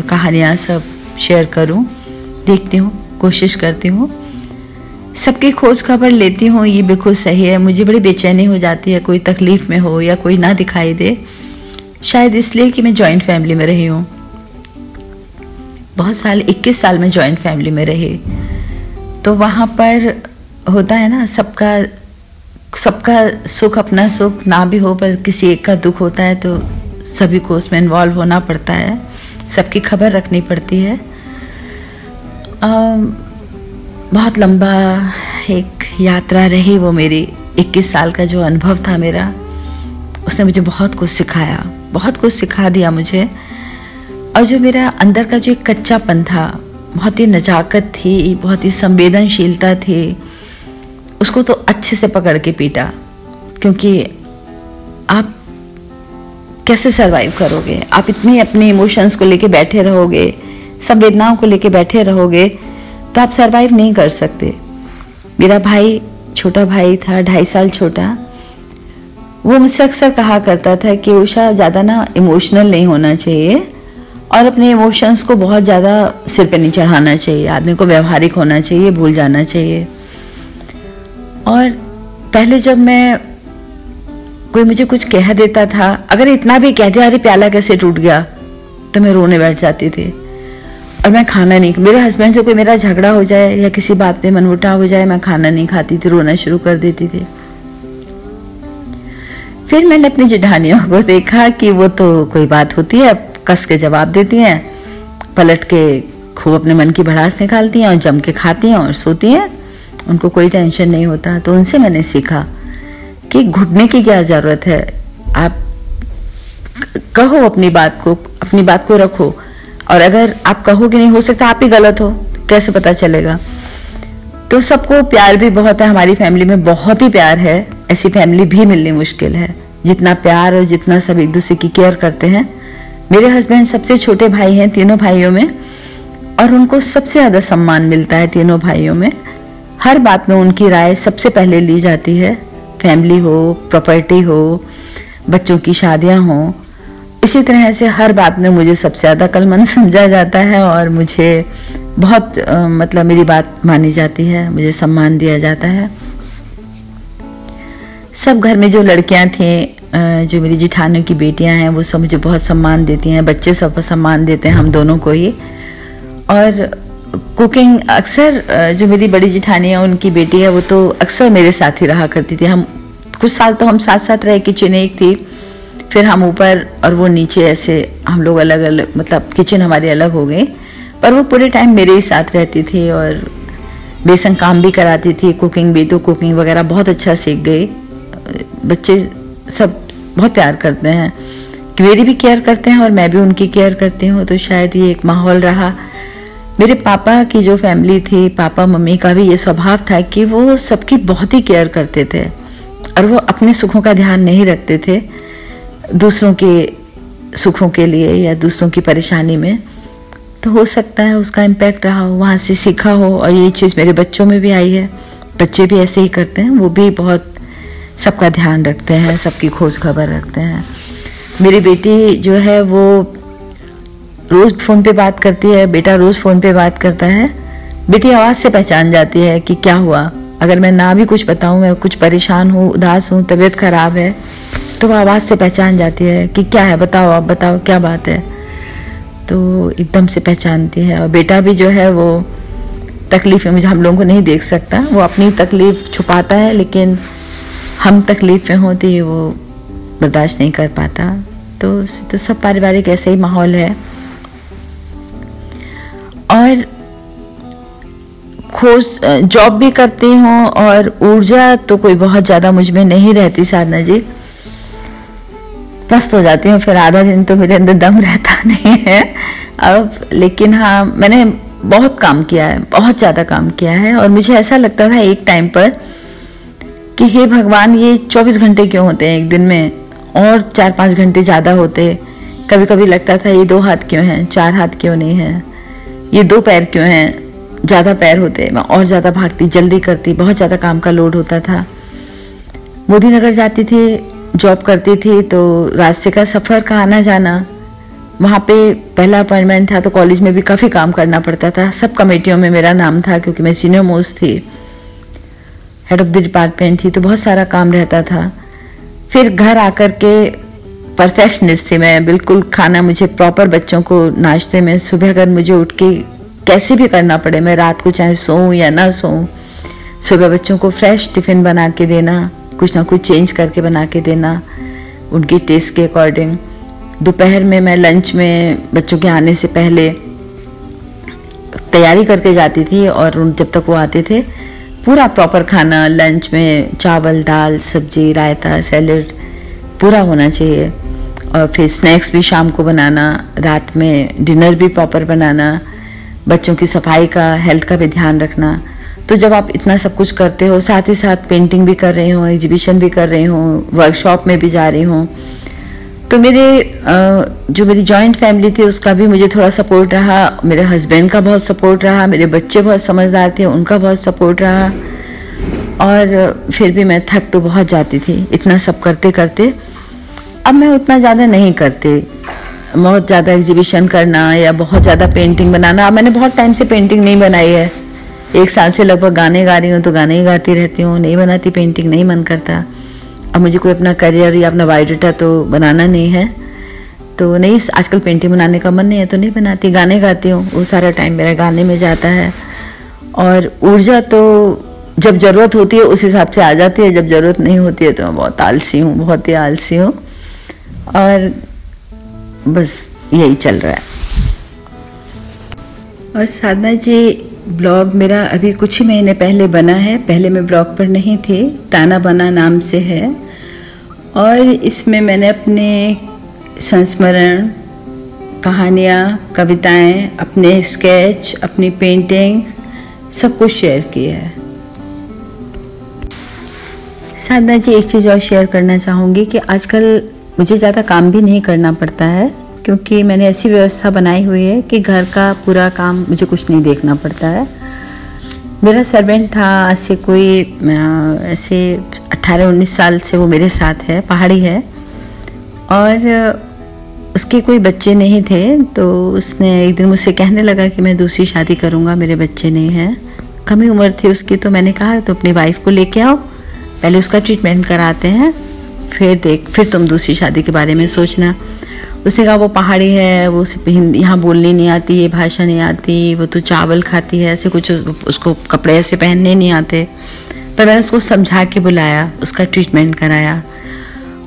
कहानियाँ सब शेयर करूँ। देखती हूँ, कोशिश करती हूँ। सबकी खोज खबर लेती हूँ ये बिल्कुल सही है। मुझे बड़ी बेचैनी हो जाती है कोई तकलीफ़ में हो या कोई ना दिखाई दे। शायद इसलिए कि मैं जॉइंट फैमिली में रही हूँ। बहुत साल 21 साल में जॉइंट फैमिली में रही। तो वहाँ पर होता है ना सबका सबका सुख अपना सुख ना भी हो पर किसी एक का दुख होता है तो सभी को उसमें इन्वॉल्व होना पड़ता है। सबकी खबर रखनी पड़ती है। आ, बहुत लंबा एक यात्रा रही वो मेरी 21 साल का जो अनुभव था मेरा, उसने मुझे बहुत कुछ सिखाया, बहुत कुछ सिखा दिया मुझे। और जो मेरा अंदर का जो एक कच्चापन था, बहुत ही नजाकत थी, बहुत ही संवेदनशीलता थी, उसको तो अच्छे से पकड़ के पीटा, क्योंकि आप कैसे सरवाइव करोगे? आप इतनी अपने इमोशंस को लेके बैठे रहोगे, संवेदनाओं को लेके बैठे रहोगे तो आप सरवाइव नहीं कर सकते। मेरा भाई छोटा भाई था, ढाई साल छोटा। वो मुझसे अक्सर कहा करता था कि उषा, ज़्यादा ना इमोशनल नहीं होना चाहिए और अपने इमोशंस को बहुत ज़्यादा सिर पे नहीं चढ़ाना चाहिए। आदमी को व्यवहारिक होना चाहिए, भूल जाना चाहिए। और पहले जब मैं कोई मुझे कुछ कह देता था, अगर इतना भी कह दिया, अरे प्याला कैसे टूट गया तो मैं रोने बैठ जाती थी। और मैं खाना नहीं मेरे हस्बैंड से कोई मेरा झगड़ा हो जाए या किसी बात पे मनमुटाव हो जाए, मैं खाना नहीं खाती थी, रोना शुरू कर देती थी। फिर मैंने अपनी जेठानियों को देखा कि वो तो कोई बात होती है, कस के जवाब देती हैं, पलट के खूब अपने मन की भड़ास निकालती हैं और जम के खाती हैं और सोती हैं। उनको कोई टेंशन नहीं होता। तो उनसे मैंने सीखा कि घुटने की क्या ज़रूरत है। आप कहो अपनी बात को, अपनी बात को रखो। और अगर आप कहोगे नहीं, हो सकता आप ही गलत हो, कैसे पता चलेगा? तो सबको प्यार भी बहुत है, हमारी फैमिली में बहुत ही प्यार है, ऐसी फैमिली भी मिलनी मुश्किल है। जितना प्यार और जितना सब एक दूसरे की केयर करते हैं। मेरे हस्बैंड सबसे छोटे भाई हैं तीनों भाइयों में, और उनको सबसे ज़्यादा सम्मान मिलता है तीनों भाइयों में। हर बात में उनकी राय सबसे पहले ली जाती है। फैमिली हो प्रॉपर्टी हो, बच्चों की शादियाँ हो इसी तरह से हर बात में मुझे सबसे ज़्यादा कलमंद समझा जाता है और मुझे बहुत आ, मतलब मेरी बात मानी जाती है मुझे सम्मान दिया जाता है। सब घर में जो लड़कियाँ थी जो मेरी जिठानों की बेटियाँ हैं वो सब मुझे बहुत सम्मान देती हैं बच्चे सब सम्मान देते हैं हम दोनों को ही। और कुकिंग अक्सर जो मेरी बड़ी जिठानी है उनकी बेटी है वो तो अक्सर मेरे साथ ही रहा करती थी। हम कुछ साल तो हम साथ साथ रहे किचन एक थी। फिर हम ऊपर और वो नीचे ऐसे हम लोग अलग अलग मतलब किचन हमारी अलग हो गई पर वो पूरे टाइम मेरे ही साथ रहती थी और बेसन काम भी कराती थी कुकिंग भी तो कुकिंग वगैरह बहुत अच्छा सीख गई बच्चे सब बहुत प्यार करते हैं। मेरी भी केयर करते हैं और मैं भी उनकी केयर करती हूँ तो शायद ये एक माहौल रहा। मेरे पापा की जो फैमिली थी, पापा, मम्मी का भी ये स्वभाव था कि वो सबकी बहुत ही केयर करते थे और वो अपने सुखों का ध्यान नहीं रखते थे। दूसरों के सुखों के लिए या दूसरों की परेशानी में तो हो सकता है उसका इम्पैक्ट रहा हो, वहाँ से सीखा हो और ये चीज़ मेरे बच्चों में भी आई है। बच्चे भी ऐसे ही करते हैं, वो भी बहुत सबका ध्यान रखते हैं, सबकी खोज खबर रखते हैं। मेरी बेटी जो है वो रोज़ फ़ोन पे बात करती है, बेटा रोज़ फ़ोन पे बात करता है। बेटी आवाज़ से पहचान जाती है कि क्या हुआ। अगर मैं ना भी कुछ बताऊँ, मैं कुछ परेशान हूँ, उदास हूँ, तबीयत ख़राब है तो वो आवाज़ से पहचान जाती है कि क्या है? बताओ आप बताओ क्या बात है? तो एकदम से पहचानती है। और बेटा भी जो है वो तकलीफ़ में मुझे हम लोगों को नहीं देख सकता। वो अपनी तकलीफ़ छुपाता है लेकिन हम तकलीफ़ में होती है वो बर्दाश्त नहीं कर पाता। तो, तो सब पारिवारिक ऐसे ही माहौल है। और खोज जॉब भी करती हूँ और ऊर्जा तो कोई बहुत ज़्यादा मुझमें नहीं रहती साधना जी। पस्त हो जाती हूँ, फिर आधा दिन तो मेरे अंदर दम रहता नहीं है। अब लेकिन हाँ मैंने बहुत काम किया है, बहुत ज़्यादा काम किया है और मुझे ऐसा लगता था एक टाइम पर कि हे भगवान, ये 24 घंटे क्यों होते हैं एक दिन में? और चार पाँच घंटे ज़्यादा होते। कभी कभी लगता था ये दो हाथ क्यों हैं, चार हाथ क्यों नहीं हैं? ये दो पैर क्यों हैं? ज़्यादा पैर होते, मैं और ज़्यादा भागती, जल्दी करती, बहुत ज़्यादा काम का लोड होता था। मोदी नगर जाती थी जॉब करती थी तो रास्ते का सफ़र का आना जाना, वहाँ पे पहला अपॉइंटमेंट था तो कॉलेज में भी काफ़ी काम करना पड़ता था। सब कमेटियों में मेरा नाम था, क्योंकि मैं सीनियर मोस्ट थी। हेड ऑफ़ द डिपार्टमेंट थी तो बहुत सारा काम रहता था। फिर घर आकर के परफेक्शनिस्ट थी मैं, बिल्कुल खाना मुझे प्रॉपर बच्चों को नाश्ते में, सुबह अगर मुझे उठ के कैसे भी करना पड़े, मैं रात को चाहे सोऊं या ना सोऊं, सुबह बच्चों को फ्रेश टिफ़िन बना के देना कुछ ना कुछ चेंज करके बना के देना, उनकी टेस्ट के अकॉर्डिंग दोपहर में मैं लंच में बच्चों के आने से पहले तैयारी करके जाती थी और उन जब तक वो आते थे, पूरा प्रॉपर खाना लंच में चावल, दाल, सब्ज़ी, रायता सैलड पूरा होना चाहिए। और फिर स्नैक्स भी शाम को बनाना, रात में डिनर भी प्रॉपर बनाना, बच्चों की सफ़ाई का हेल्थ का भी ध्यान रखना। तो जब आप इतना सब कुछ करते हो, साथ ही साथ पेंटिंग भी कर रहे हो एग्जीबिशन भी कर रहे हूँ वर्कशॉप में भी जा रही हूँ तो मेरे जो मेरी जॉइंट फैमिली थी, उसका भी मुझे थोड़ा सपोर्ट रहा। मेरे हस्बैंड का बहुत सपोर्ट रहा, मेरे बच्चे बहुत समझदार थे, उनका बहुत सपोर्ट रहा। और फिर भी मैं थक तो बहुत जाती थी, इतना सब करते करते। अब मैं उतना ज़्यादा नहीं करती। बहुत ज़्यादा एग्जीबिशन करना या बहुत ज़्यादा पेंटिंग बनाना। अब मैंने बहुत टाइम से पेंटिंग नहीं बनाई है। एक साल से लगभग गाने गा रही हूँ तो गाने ही गाती रहती हूँ, नहीं बनाती पेंटिंग नहीं मन करता। अब मुझे कोई अपना करियर या अपना बायोडाटा तो बनाना नहीं है। तो नहीं, आजकल पेंटिंग बनाने का मन नहीं है तो नहीं बनाती, गाने गाती हूँ। वो सारा टाइम मेरा गाने में जाता है। और ऊर्जा तो जब ज़रूरत होती है, उस हिसाब से आ जाती है। जब ज़रूरत नहीं होती है तो मैं बहुत आलसी हूँ, बहुत ही आलसी हूँ। और बस यही चल रहा है। और साधना जी ब्लॉग मेरा अभी कुछ ही महीने पहले बना है। पहले मैं ब्लॉग पर नहीं थी। ताना बना नाम से है। और इसमें मैंने अपने संस्मरण, कहानियाँ, कविताएँ, अपने स्केच अपनी पेंटिंग सब कुछ शेयर किया है। साधना जी, एक चीज़ और शेयर करना चाहूँगी कि आजकल मुझे ज़्यादा काम भी नहीं करना पड़ता है। क्योंकि मैंने ऐसी व्यवस्था बनाई हुई है कि घर का पूरा काम मुझे कुछ नहीं देखना पड़ता है। मेरा सर्वेंट था, ऐसे कोई ऐसे 18-19 साल से वो मेरे साथ है, पहाड़ी है। और उसके कोई बच्चे नहीं थे तो उसने एक दिन मुझसे कहने लगा कि मैं दूसरी शादी करूँगा, मेरे बच्चे नहीं हैं। कमी उम्र थी उसकी तो मैंने कहा तो अपनी वाइफ को लेके आओ, पहले उसका ट्रीटमेंट कराते हैं, फिर देख, फिर तुम दूसरी शादी के बारे में सोचना। उसने कहा, वो पहाड़ी है, वो हिंदी, यहाँ बोलनी नहीं आती, ये भाषा नहीं आती, वो तो चावल खाती है, ऐसे कुछ उसको कपड़े ऐसे पहनने नहीं आते। पर मैंने उसको समझा के बुलाया, उसका ट्रीटमेंट कराया,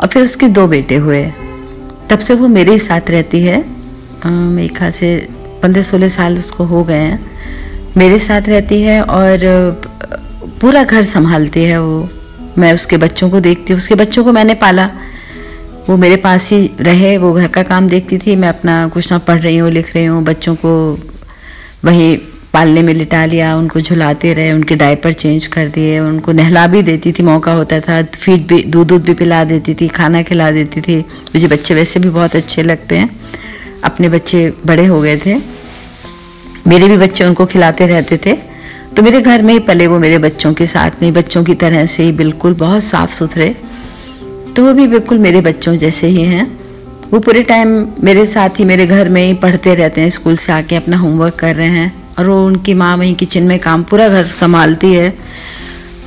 और फिर उसके दो बेटे हुए। तब से वो मेरे ही साथ रहती है। मेरे ख्याल से पंद्रह सोलह साल उसको हो गए हैं। मेरे साथ रहती है और पूरा घर संभालती है वो। मैं उसके बच्चों को देखती हूँ। उसके बच्चों को मैंने पाला। वो मेरे पास ही रहे, वो घर का काम देखती थी, मैं अपना कुछ ना पढ़ रही हूँ, लिख रही हूँ, बच्चों को वही पालने में लिटा लिया, उनको झुलाते रहे, उनके डायपर चेंज कर दिए, उनको नहला भी देती थी, मौका होता था फ़ीड भी दूध दूध भी पिला देती थी, खाना खिला देती थी। मुझे बच्चे वैसे भी बहुत अच्छे लगते हैं। अपने बच्चे बड़े हो गए थे। मेरे भी बच्चे उनको खिलाते रहते थे। तो मेरे घर में ही पले वो मेरे बच्चों के साथ में, बच्चों की तरह से ही बिल्कुल बहुत साफ़ सुथरे तो वो भी बिल्कुल मेरे बच्चों जैसे ही हैं। वो पूरे टाइम मेरे साथ ही, मेरे घर में ही पढ़ते रहते हैं, स्कूल से आके अपना होमवर्क कर रहे हैं और वो उनकी माँ वहीं किचन में काम पूरा घर संभालती है।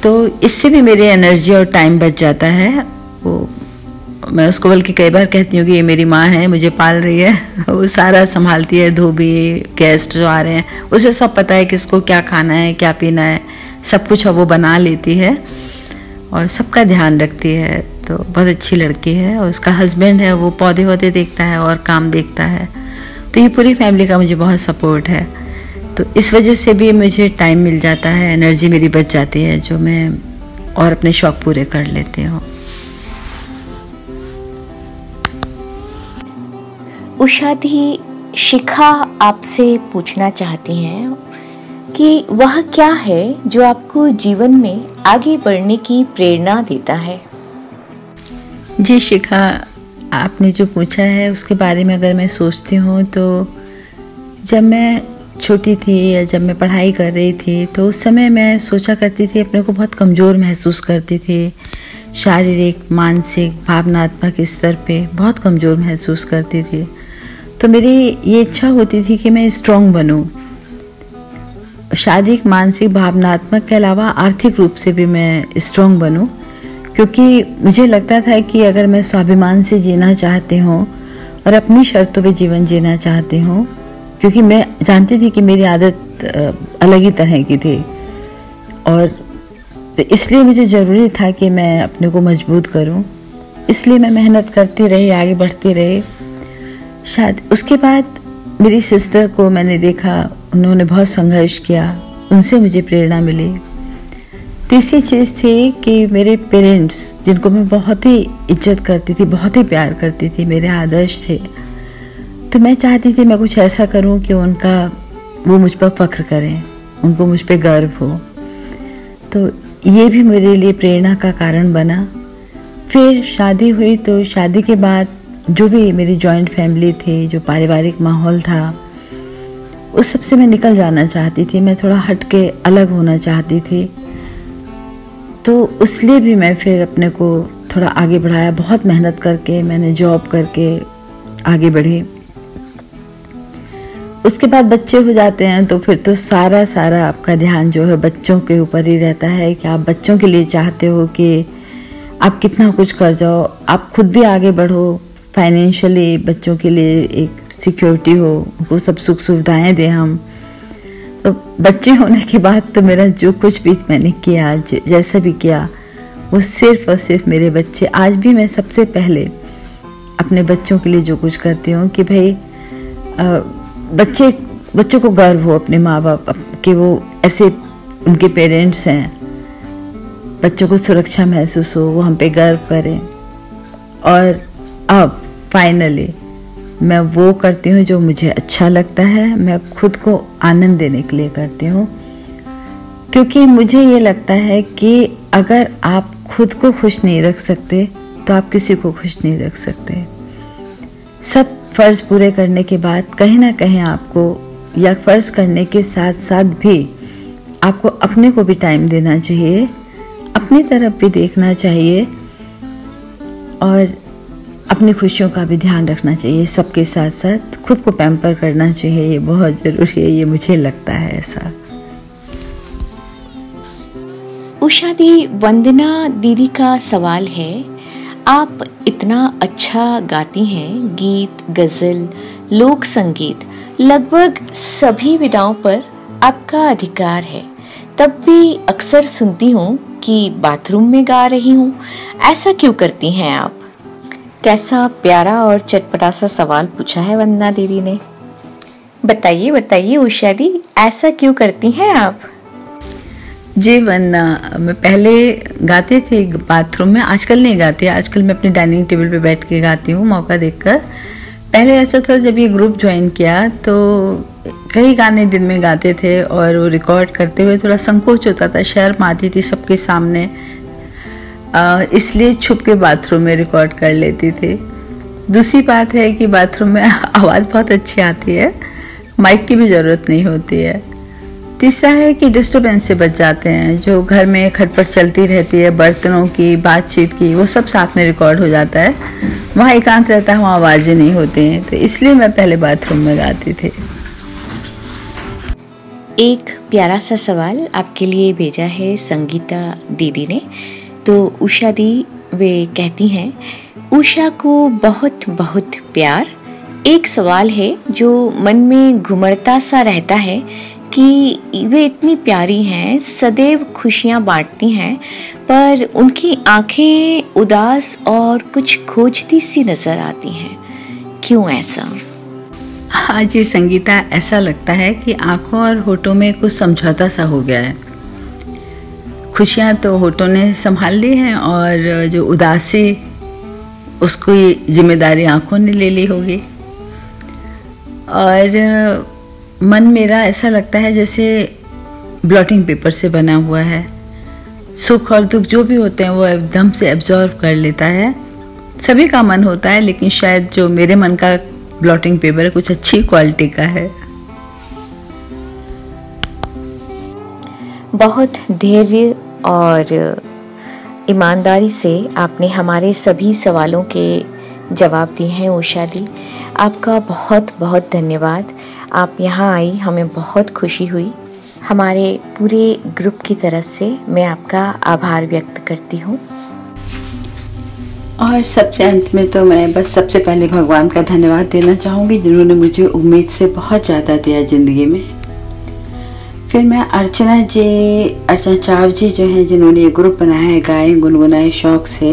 तो इससे भी मेरी एनर्जी और टाइम बच जाता है। वो, मैं उसको बल्कि कई बार कहती हूँ कि ये मेरी माँ है, मुझे पाल रही है। वो सारा संभालती है, धोबी गेस्ट जो आ रहे हैं, उसे सब पता है किसको क्या खाना है, क्या पीना है। सब कुछ अब वो बना लेती है और सबका ध्यान रखती है। तो बहुत अच्छी लड़की है और उसका हस्बैंड है, वो पौधे वौधे देखता है और काम देखता है। तो ये पूरी फैमिली का मुझे बहुत सपोर्ट है। तो इस वजह से भी मुझे टाइम मिल जाता है एनर्जी मेरी बच जाती है, जो मैं और अपने शौक पूरे कर लेती हूँ। उषा दी, शिखा आपसे पूछना चाहती हैं कि वह क्या है जो आपको जीवन में आगे बढ़ने की प्रेरणा देता है? जी, शिखा, आपने जो पूछा है, उसके बारे में अगर मैं सोचती हूँ तो जब मैं छोटी थी या जब मैं पढ़ाई कर रही थी तो उस समय मैं सोचा करती थी, अपने को बहुत कमज़ोर महसूस करती थी। शारीरिक, मानसिक, भावनात्मक स्तर पे बहुत कमज़ोर महसूस करती थी। तो मेरी ये इच्छा होती थी कि मैं स्ट्रांग बनूं। शारीरिक, मानसिक, भावनात्मक के अलावा आर्थिक रूप से भी मैं स्ट्रांग बनूं। क्योंकि मुझे लगता था कि अगर मैं स्वाभिमान से जीना चाहती हूँ और अपनी शर्तों पे जीवन जीना चाहती हूँ, क्योंकि मैं जानती थी कि मेरी आदत अलग ही तरह की थी। और तो इसलिए मुझे ज़रूरी था कि मैं अपने को मज़बूत करूँ। इसलिए मैं मेहनत करती रही, आगे बढ़ती रही। शायद उसके बाद मेरी सिस्टर को मैंने देखा, उन्होंने बहुत संघर्ष किया, उनसे मुझे प्रेरणा मिली। तीसरी चीज़ थी कि मेरे पेरेंट्स, जिनको मैं बहुत ही इज़्ज़त करती थी, बहुत ही प्यार करती थी, मेरे आदर्श थे तो मैं चाहती थी मैं कुछ ऐसा करूँ कि उनका, वो मुझ पर फख्र करें, उनको मुझ पर गर्व हो। तो ये भी मेरे लिए प्रेरणा का कारण बना। फिर शादी हुई तो शादी के बाद जो भी मेरी जॉइंट फैमिली थी, जो पारिवारिक माहौल था, उस सबसे मैं निकल जाना चाहती थी, मैं थोड़ा हट के अलग होना चाहती थी। तो उसलिए भी मैं फिर अपने को थोड़ा आगे बढ़ाया, बहुत मेहनत करके मैंने जॉब करके आगे बढ़ी। उसके बाद बच्चे हो जाते हैं तो फिर तो सारा सारा आपका ध्यान जो है बच्चों के ऊपर ही रहता है कि आप बच्चों के लिए चाहते हो कि आप कितना कुछ कर जाओ, आप खुद भी आगे बढ़ो फाइनेंशियली बच्चों के लिए एक सिक्योरिटी हो, उनको सब सुख सुविधाएँ दें हम। बच्चे होने के बाद तो मेरा जो कुछ भी मैंने किया आज जैसा भी किया, वो सिर्फ़ और सिर्फ़ मेरे बच्चे। आज भी मैं सबसे पहले अपने बच्चों के लिए जो कुछ करती हूँ कि भाई बच्चे, बच्चों को गर्व हो अपने माँ बाप के वो ऐसे उनके पेरेंट्स हैं। बच्चों को सुरक्षा महसूस हो, वो हम पे गर्व करें। और अब, फाइनली मैं वो करती हूँ जो मुझे अच्छा लगता है। मैं खुद को आनंद देने के लिए करती हूँ। क्योंकि मुझे ये लगता है कि अगर आप खुद को खुश नहीं रख सकते तो आप किसी को खुश नहीं रख सकते। सब फ़र्ज़ पूरे करने के बाद कहीं ना कहीं आपको, या फ़र्ज़ करने के साथ साथ भी आपको अपने को भी टाइम देना चाहिए, अपनी तरफ़ भी देखना चाहिए। और अपनी खुशियों का भी ध्यान रखना चाहिए, सबके साथ साथ खुद को पैम्पर करना चाहिए, ये बहुत ज़रूरी है, ये मुझे लगता है ऐसा। उषा दी, वंदना दीदी का सवाल है, आप इतना अच्छा गाती हैं, गीत, गज़ल, लोक संगीत, लगभग सभी विधाओं पर आपका अधिकार है। तब भी अक्सर सुनती हूँ कि बाथरूम में गा रही हूँ, ऐसा क्यों करती हैं आप? कैसा प्यारा और चटपटा सा सवाल पूछा है वंदना दीदी ने। बताइए बताइए उषा दी, ऐसा क्यों करती हैं आप? जी वंदना, मैं पहले गाते थे बाथरूम में, आजकल नहीं गाते, आजकल मैं अपने डाइनिंग टेबल पे बैठ के गाती हूँ मौका देखकर। पहले ऐसा था जब ये ग्रुप ज्वाइन किया तो कई गाने दिन में गाते थे और वो रिकॉर्ड करते हुए थोड़ा संकोच होता था, शर्म आती थी सबके सामने। इसलिए छुप के बाथरूम में रिकॉर्ड कर लेती थी। दूसरी बात है कि बाथरूम में आवाज़ बहुत अच्छी आती है माइक की भी ज़रूरत नहीं होती है। तीसरा है कि डिस्टरबेंस से बच जाते हैं, जो घर में खटपट चलती रहती है, बर्तनों की, बातचीत की, वो सब साथ में रिकॉर्ड हो जाता है। वहाँ एकांत रहता है, वहाँ आवाज़ें नहीं होती हैं तो इसलिए मैं पहले बाथरूम में गाती थी। एक प्यारा सा सवाल आपके लिए भेजा है संगीता दीदी ने। तो उषा दी वे कहती हैं, उषा को बहुत बहुत प्यार। एक सवाल है जो मन में घुमड़ता सा रहता है कि वे इतनी प्यारी हैं, सदैव खुशियाँ बांटती हैं, पर उनकी आँखें उदास और कुछ खोजती सी नज़र आती हैं। क्यों ऐसा? हाँ जी संगीता ऐसा लगता है कि आँखों और होठों में कुछ समझौता सा हो गया है। खुशियाँ तो होठों ने संभाल ली हैं और जो उदासी, उसको ज़िम्मेदारी आँखों ने ले ली होगी। और मन मेरा ऐसा लगता है जैसे ब्लॉटिंग पेपर से बना हुआ है। सुख और दुख जो भी होते हैं, वो एकदम से एब्जॉर्व कर लेता है। सभी का मन होता है, लेकिन शायद जो मेरे मन का ब्लॉटिंग पेपर है, कुछ अच्छी क्वालिटी का है। बहुत धैर्य और ईमानदारी से आपने हमारे सभी सवालों के जवाब दिए हैं, उषा दी। आपका बहुत बहुत धन्यवाद। आप यहाँ आई, हमें बहुत खुशी हुई। हमारे पूरे ग्रुप की तरफ़ से मैं आपका आभार व्यक्त करती हूँ। और सबसे अंत में तो मैं बस सबसे पहले भगवान का धन्यवाद देना चाहूँगी, जिन्होंने मुझे उम्मीद से बहुत ज़्यादा दिया ज़िंदगी में। फिर मैं अर्चना जी, अर्चना चाव जी जो हैं, जिन्होंने ये ग्रुप बनाया है गाय गुनगुनाए, शौक से,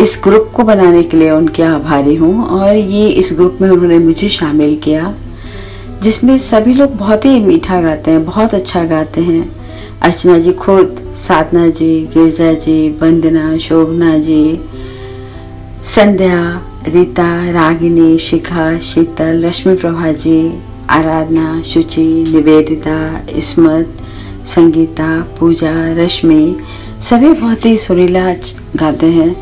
इस ग्रुप को बनाने के लिए उनके आभारी हूँ और ये इस ग्रुप में उन्होंने मुझे शामिल किया, जिसमें सभी लोग बहुत ही मीठा गाते हैं, बहुत अच्छा गाते हैं। अर्चना जी खुद, साधना जी, गिरजा जी, वंदना, शोभना जी, संध्या, रीता, रागिनी, शिखा, शीतल, रश्मि प्रभा जी आराधना, शुचि, निवेदिता, स्मृत, संगीता, पूजा, रश्मि, सभी बहुत ही सुरीला गाते हैं।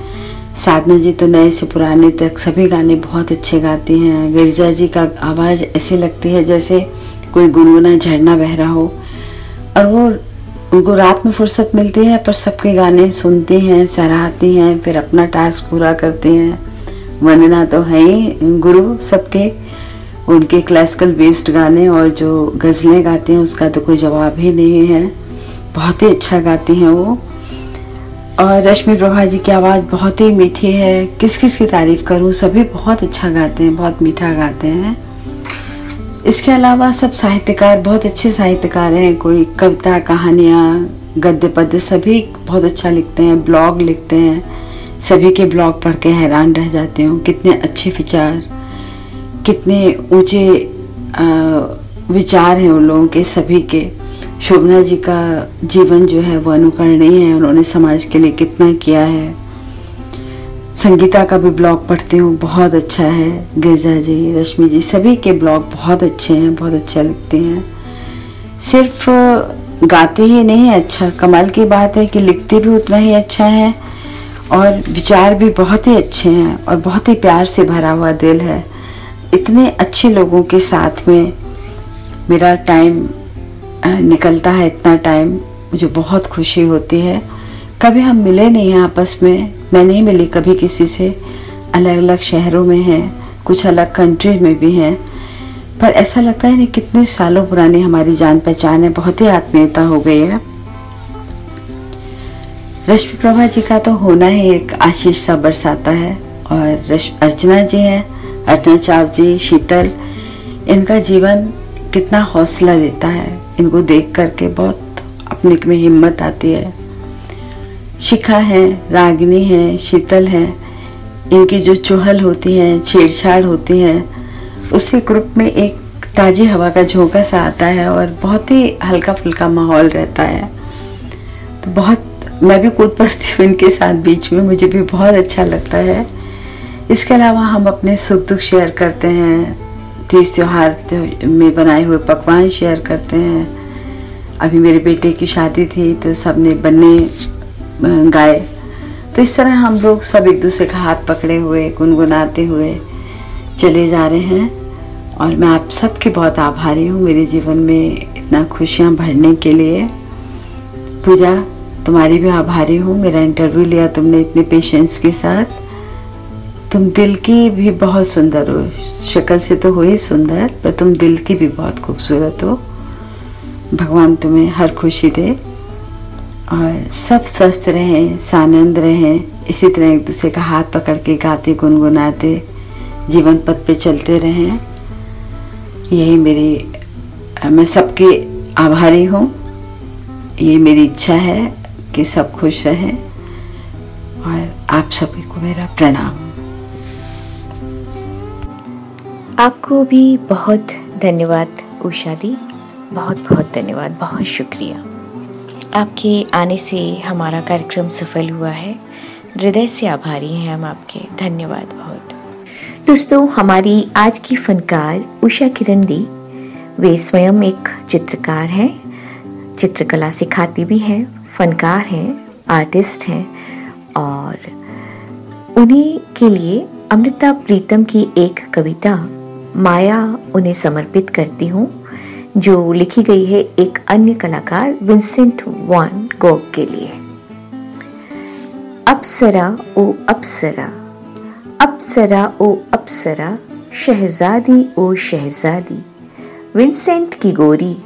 साधना जी तो नए से पुराने तक सभी गाने बहुत अच्छे गाती हैं। गिरिजा जी का आवाज़ ऐसी लगती है जैसे कोई गुनगुना झरना बह रहा हो। और वो, उनको रात में फुर्सत मिलती है, पर सबके गाने सुनती हैं, सराहती हैं, फिर अपना टास्क पूरा करती हैं। वंदना तो है ही, गुरु सबके। उनके क्लासिकल बेस्ड गाने और जो गज़लें गाते हैं, उसका तो कोई जवाब ही नहीं है। बहुत ही अच्छा गाती हैं वो। और रश्मि प्रभा जी की आवाज़ बहुत ही मीठी है। किस किस की तारीफ़ करूँ? सभी बहुत अच्छा गाते हैं, बहुत मीठा गाते हैं। इसके अलावा सब साहित्यकार, बहुत अच्छे साहित्यकार हैं। कोई कविता, कहानियाँ, गद्य, पद्य, सभी बहुत अच्छा लिखते हैं, ब्लॉग लिखते हैं। सभी के ब्लॉग पढ़ के हैरान रह जाते हूँ। कितने अच्छे विचार। कितने ऊँचे विचार हैं उन लोगों के, सभी के। शोभना जी का जीवन जो है, वो अनुकरणीय है, उन्होंने समाज के लिए कितना किया है। संगीता का भी ब्लॉग पढ़ती हूँ, बहुत अच्छा है। गिरजा जी, रश्मि जी, सभी के ब्लॉग बहुत अच्छे हैं, बहुत अच्छा लिखते हैं। सिर्फ़ गाते ही नहीं अच्छा कमाल की बात है कि लिखते भी उतना ही अच्छा है, और विचार भी बहुत ही अच्छे हैं, और बहुत ही प्यार से भरा हुआ दिल है। इतने अच्छे लोगों के साथ में मेरा टाइम निकलता है इतना टाइम मुझे बहुत खुशी होती है। कभी हम मिले नहीं हैं आपस में, मैं नहीं मिली कभी किसी से। अलग अलग शहरों में हैं, कुछ अलग कंट्री में भी हैं। पर ऐसा लगता है नहीं कितने सालों पुरानी हमारी जान पहचान है, बहुत ही आत्मीयता हो गई है। रश्मि प्रभा जी का तो होना ही एक आशीष सा बरसाता है, और अर्चना जी हैं अर्चना चाव जी, शीतल, इनका जीवन कितना हौसला देता है। इनको देख करके बहुत अपने में हिम्मत आती है। शिखा है, रागिनी है, शीतल है। इनकी जो चुहल होती है, छेड़छाड़ होती है, उसी ग्रुप में एक ताज़ी हवा का झोंका सा आता है और बहुत ही हल्का फुल्का माहौल रहता है। तो बहुत, मैं भी कूद पड़ती हूँ इनके साथ बीच में, मुझे भी बहुत अच्छा लगता है। इसके अलावा हम अपने सुख दुख शेयर करते हैं। तीज त्यौहार में बनाए हुए पकवान शेयर करते हैं। अभी मेरे बेटे की शादी थी तो सबने बनने गाए। तो इस तरह हम लोग सब एक दूसरे का हाथ पकड़े हुए, गुनगुनाते हुए चले जा रहे हैं। और मैं आप सबकी बहुत आभारी हूँ मेरे जीवन में इतना खुशियाँ भरने के लिए। पूजा, तुम्हारी भी आभारी हूँ। मेरा इंटरव्यू लिया तुमने इतने पेशेंस के साथ। तुम दिल की भी बहुत सुंदर हो। शक्ल से तो हो ही सुंदर, पर तुम दिल की भी बहुत खूबसूरत हो। भगवान तुम्हें हर खुशी दे और सब स्वस्थ रहें, सानंद रहें। इसी तरह एक दूसरे का हाथ पकड़ के गाते, गुनगुनाते, जीवन पथ पे चलते रहें। यही मेरी, मैं सबके आभारी हूँ। ये मेरी इच्छा है कि सब खुश रहें और आप सभी को मेरा प्रणाम। आपको भी बहुत धन्यवाद, उषा दी। बहुत बहुत धन्यवाद, बहुत शुक्रिया। आपके आने से हमारा कार्यक्रम सफल हुआ है। हृदय से आभारी हैं हम आपके। धन्यवाद बहुत। दोस्तों, हमारी आज की फनकार उषा किरण दी। वे स्वयं एक चित्रकार हैं। चित्रकला सिखाती भी हैं, फनकार हैं, आर्टिस्ट हैं और उन्हीं के लिए अमृता प्रीतम की एक कविता माया उन्हें समर्पित करती हूँ, जो लिखी गई है एक अन्य कलाकार विंसेंट वॉन गोग के लिए। अप्सरा ओ अप्सरा अप्सरा ओ अप्सरा शहजादी ओ शहजादी, विंसेंट की गोरी,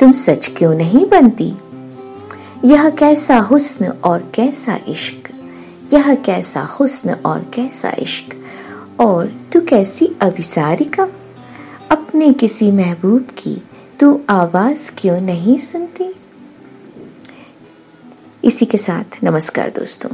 तुम सच क्यों नहीं बनती? यह कैसा हुस्न और कैसा इश्क, यह कैसा हुस्न और कैसा इश्क? और तू कैसी अभिसारिका अपने किसी महबूब की तू आवाज़ क्यों नहीं सुनती? इसी के साथ नमस्कार दोस्तों।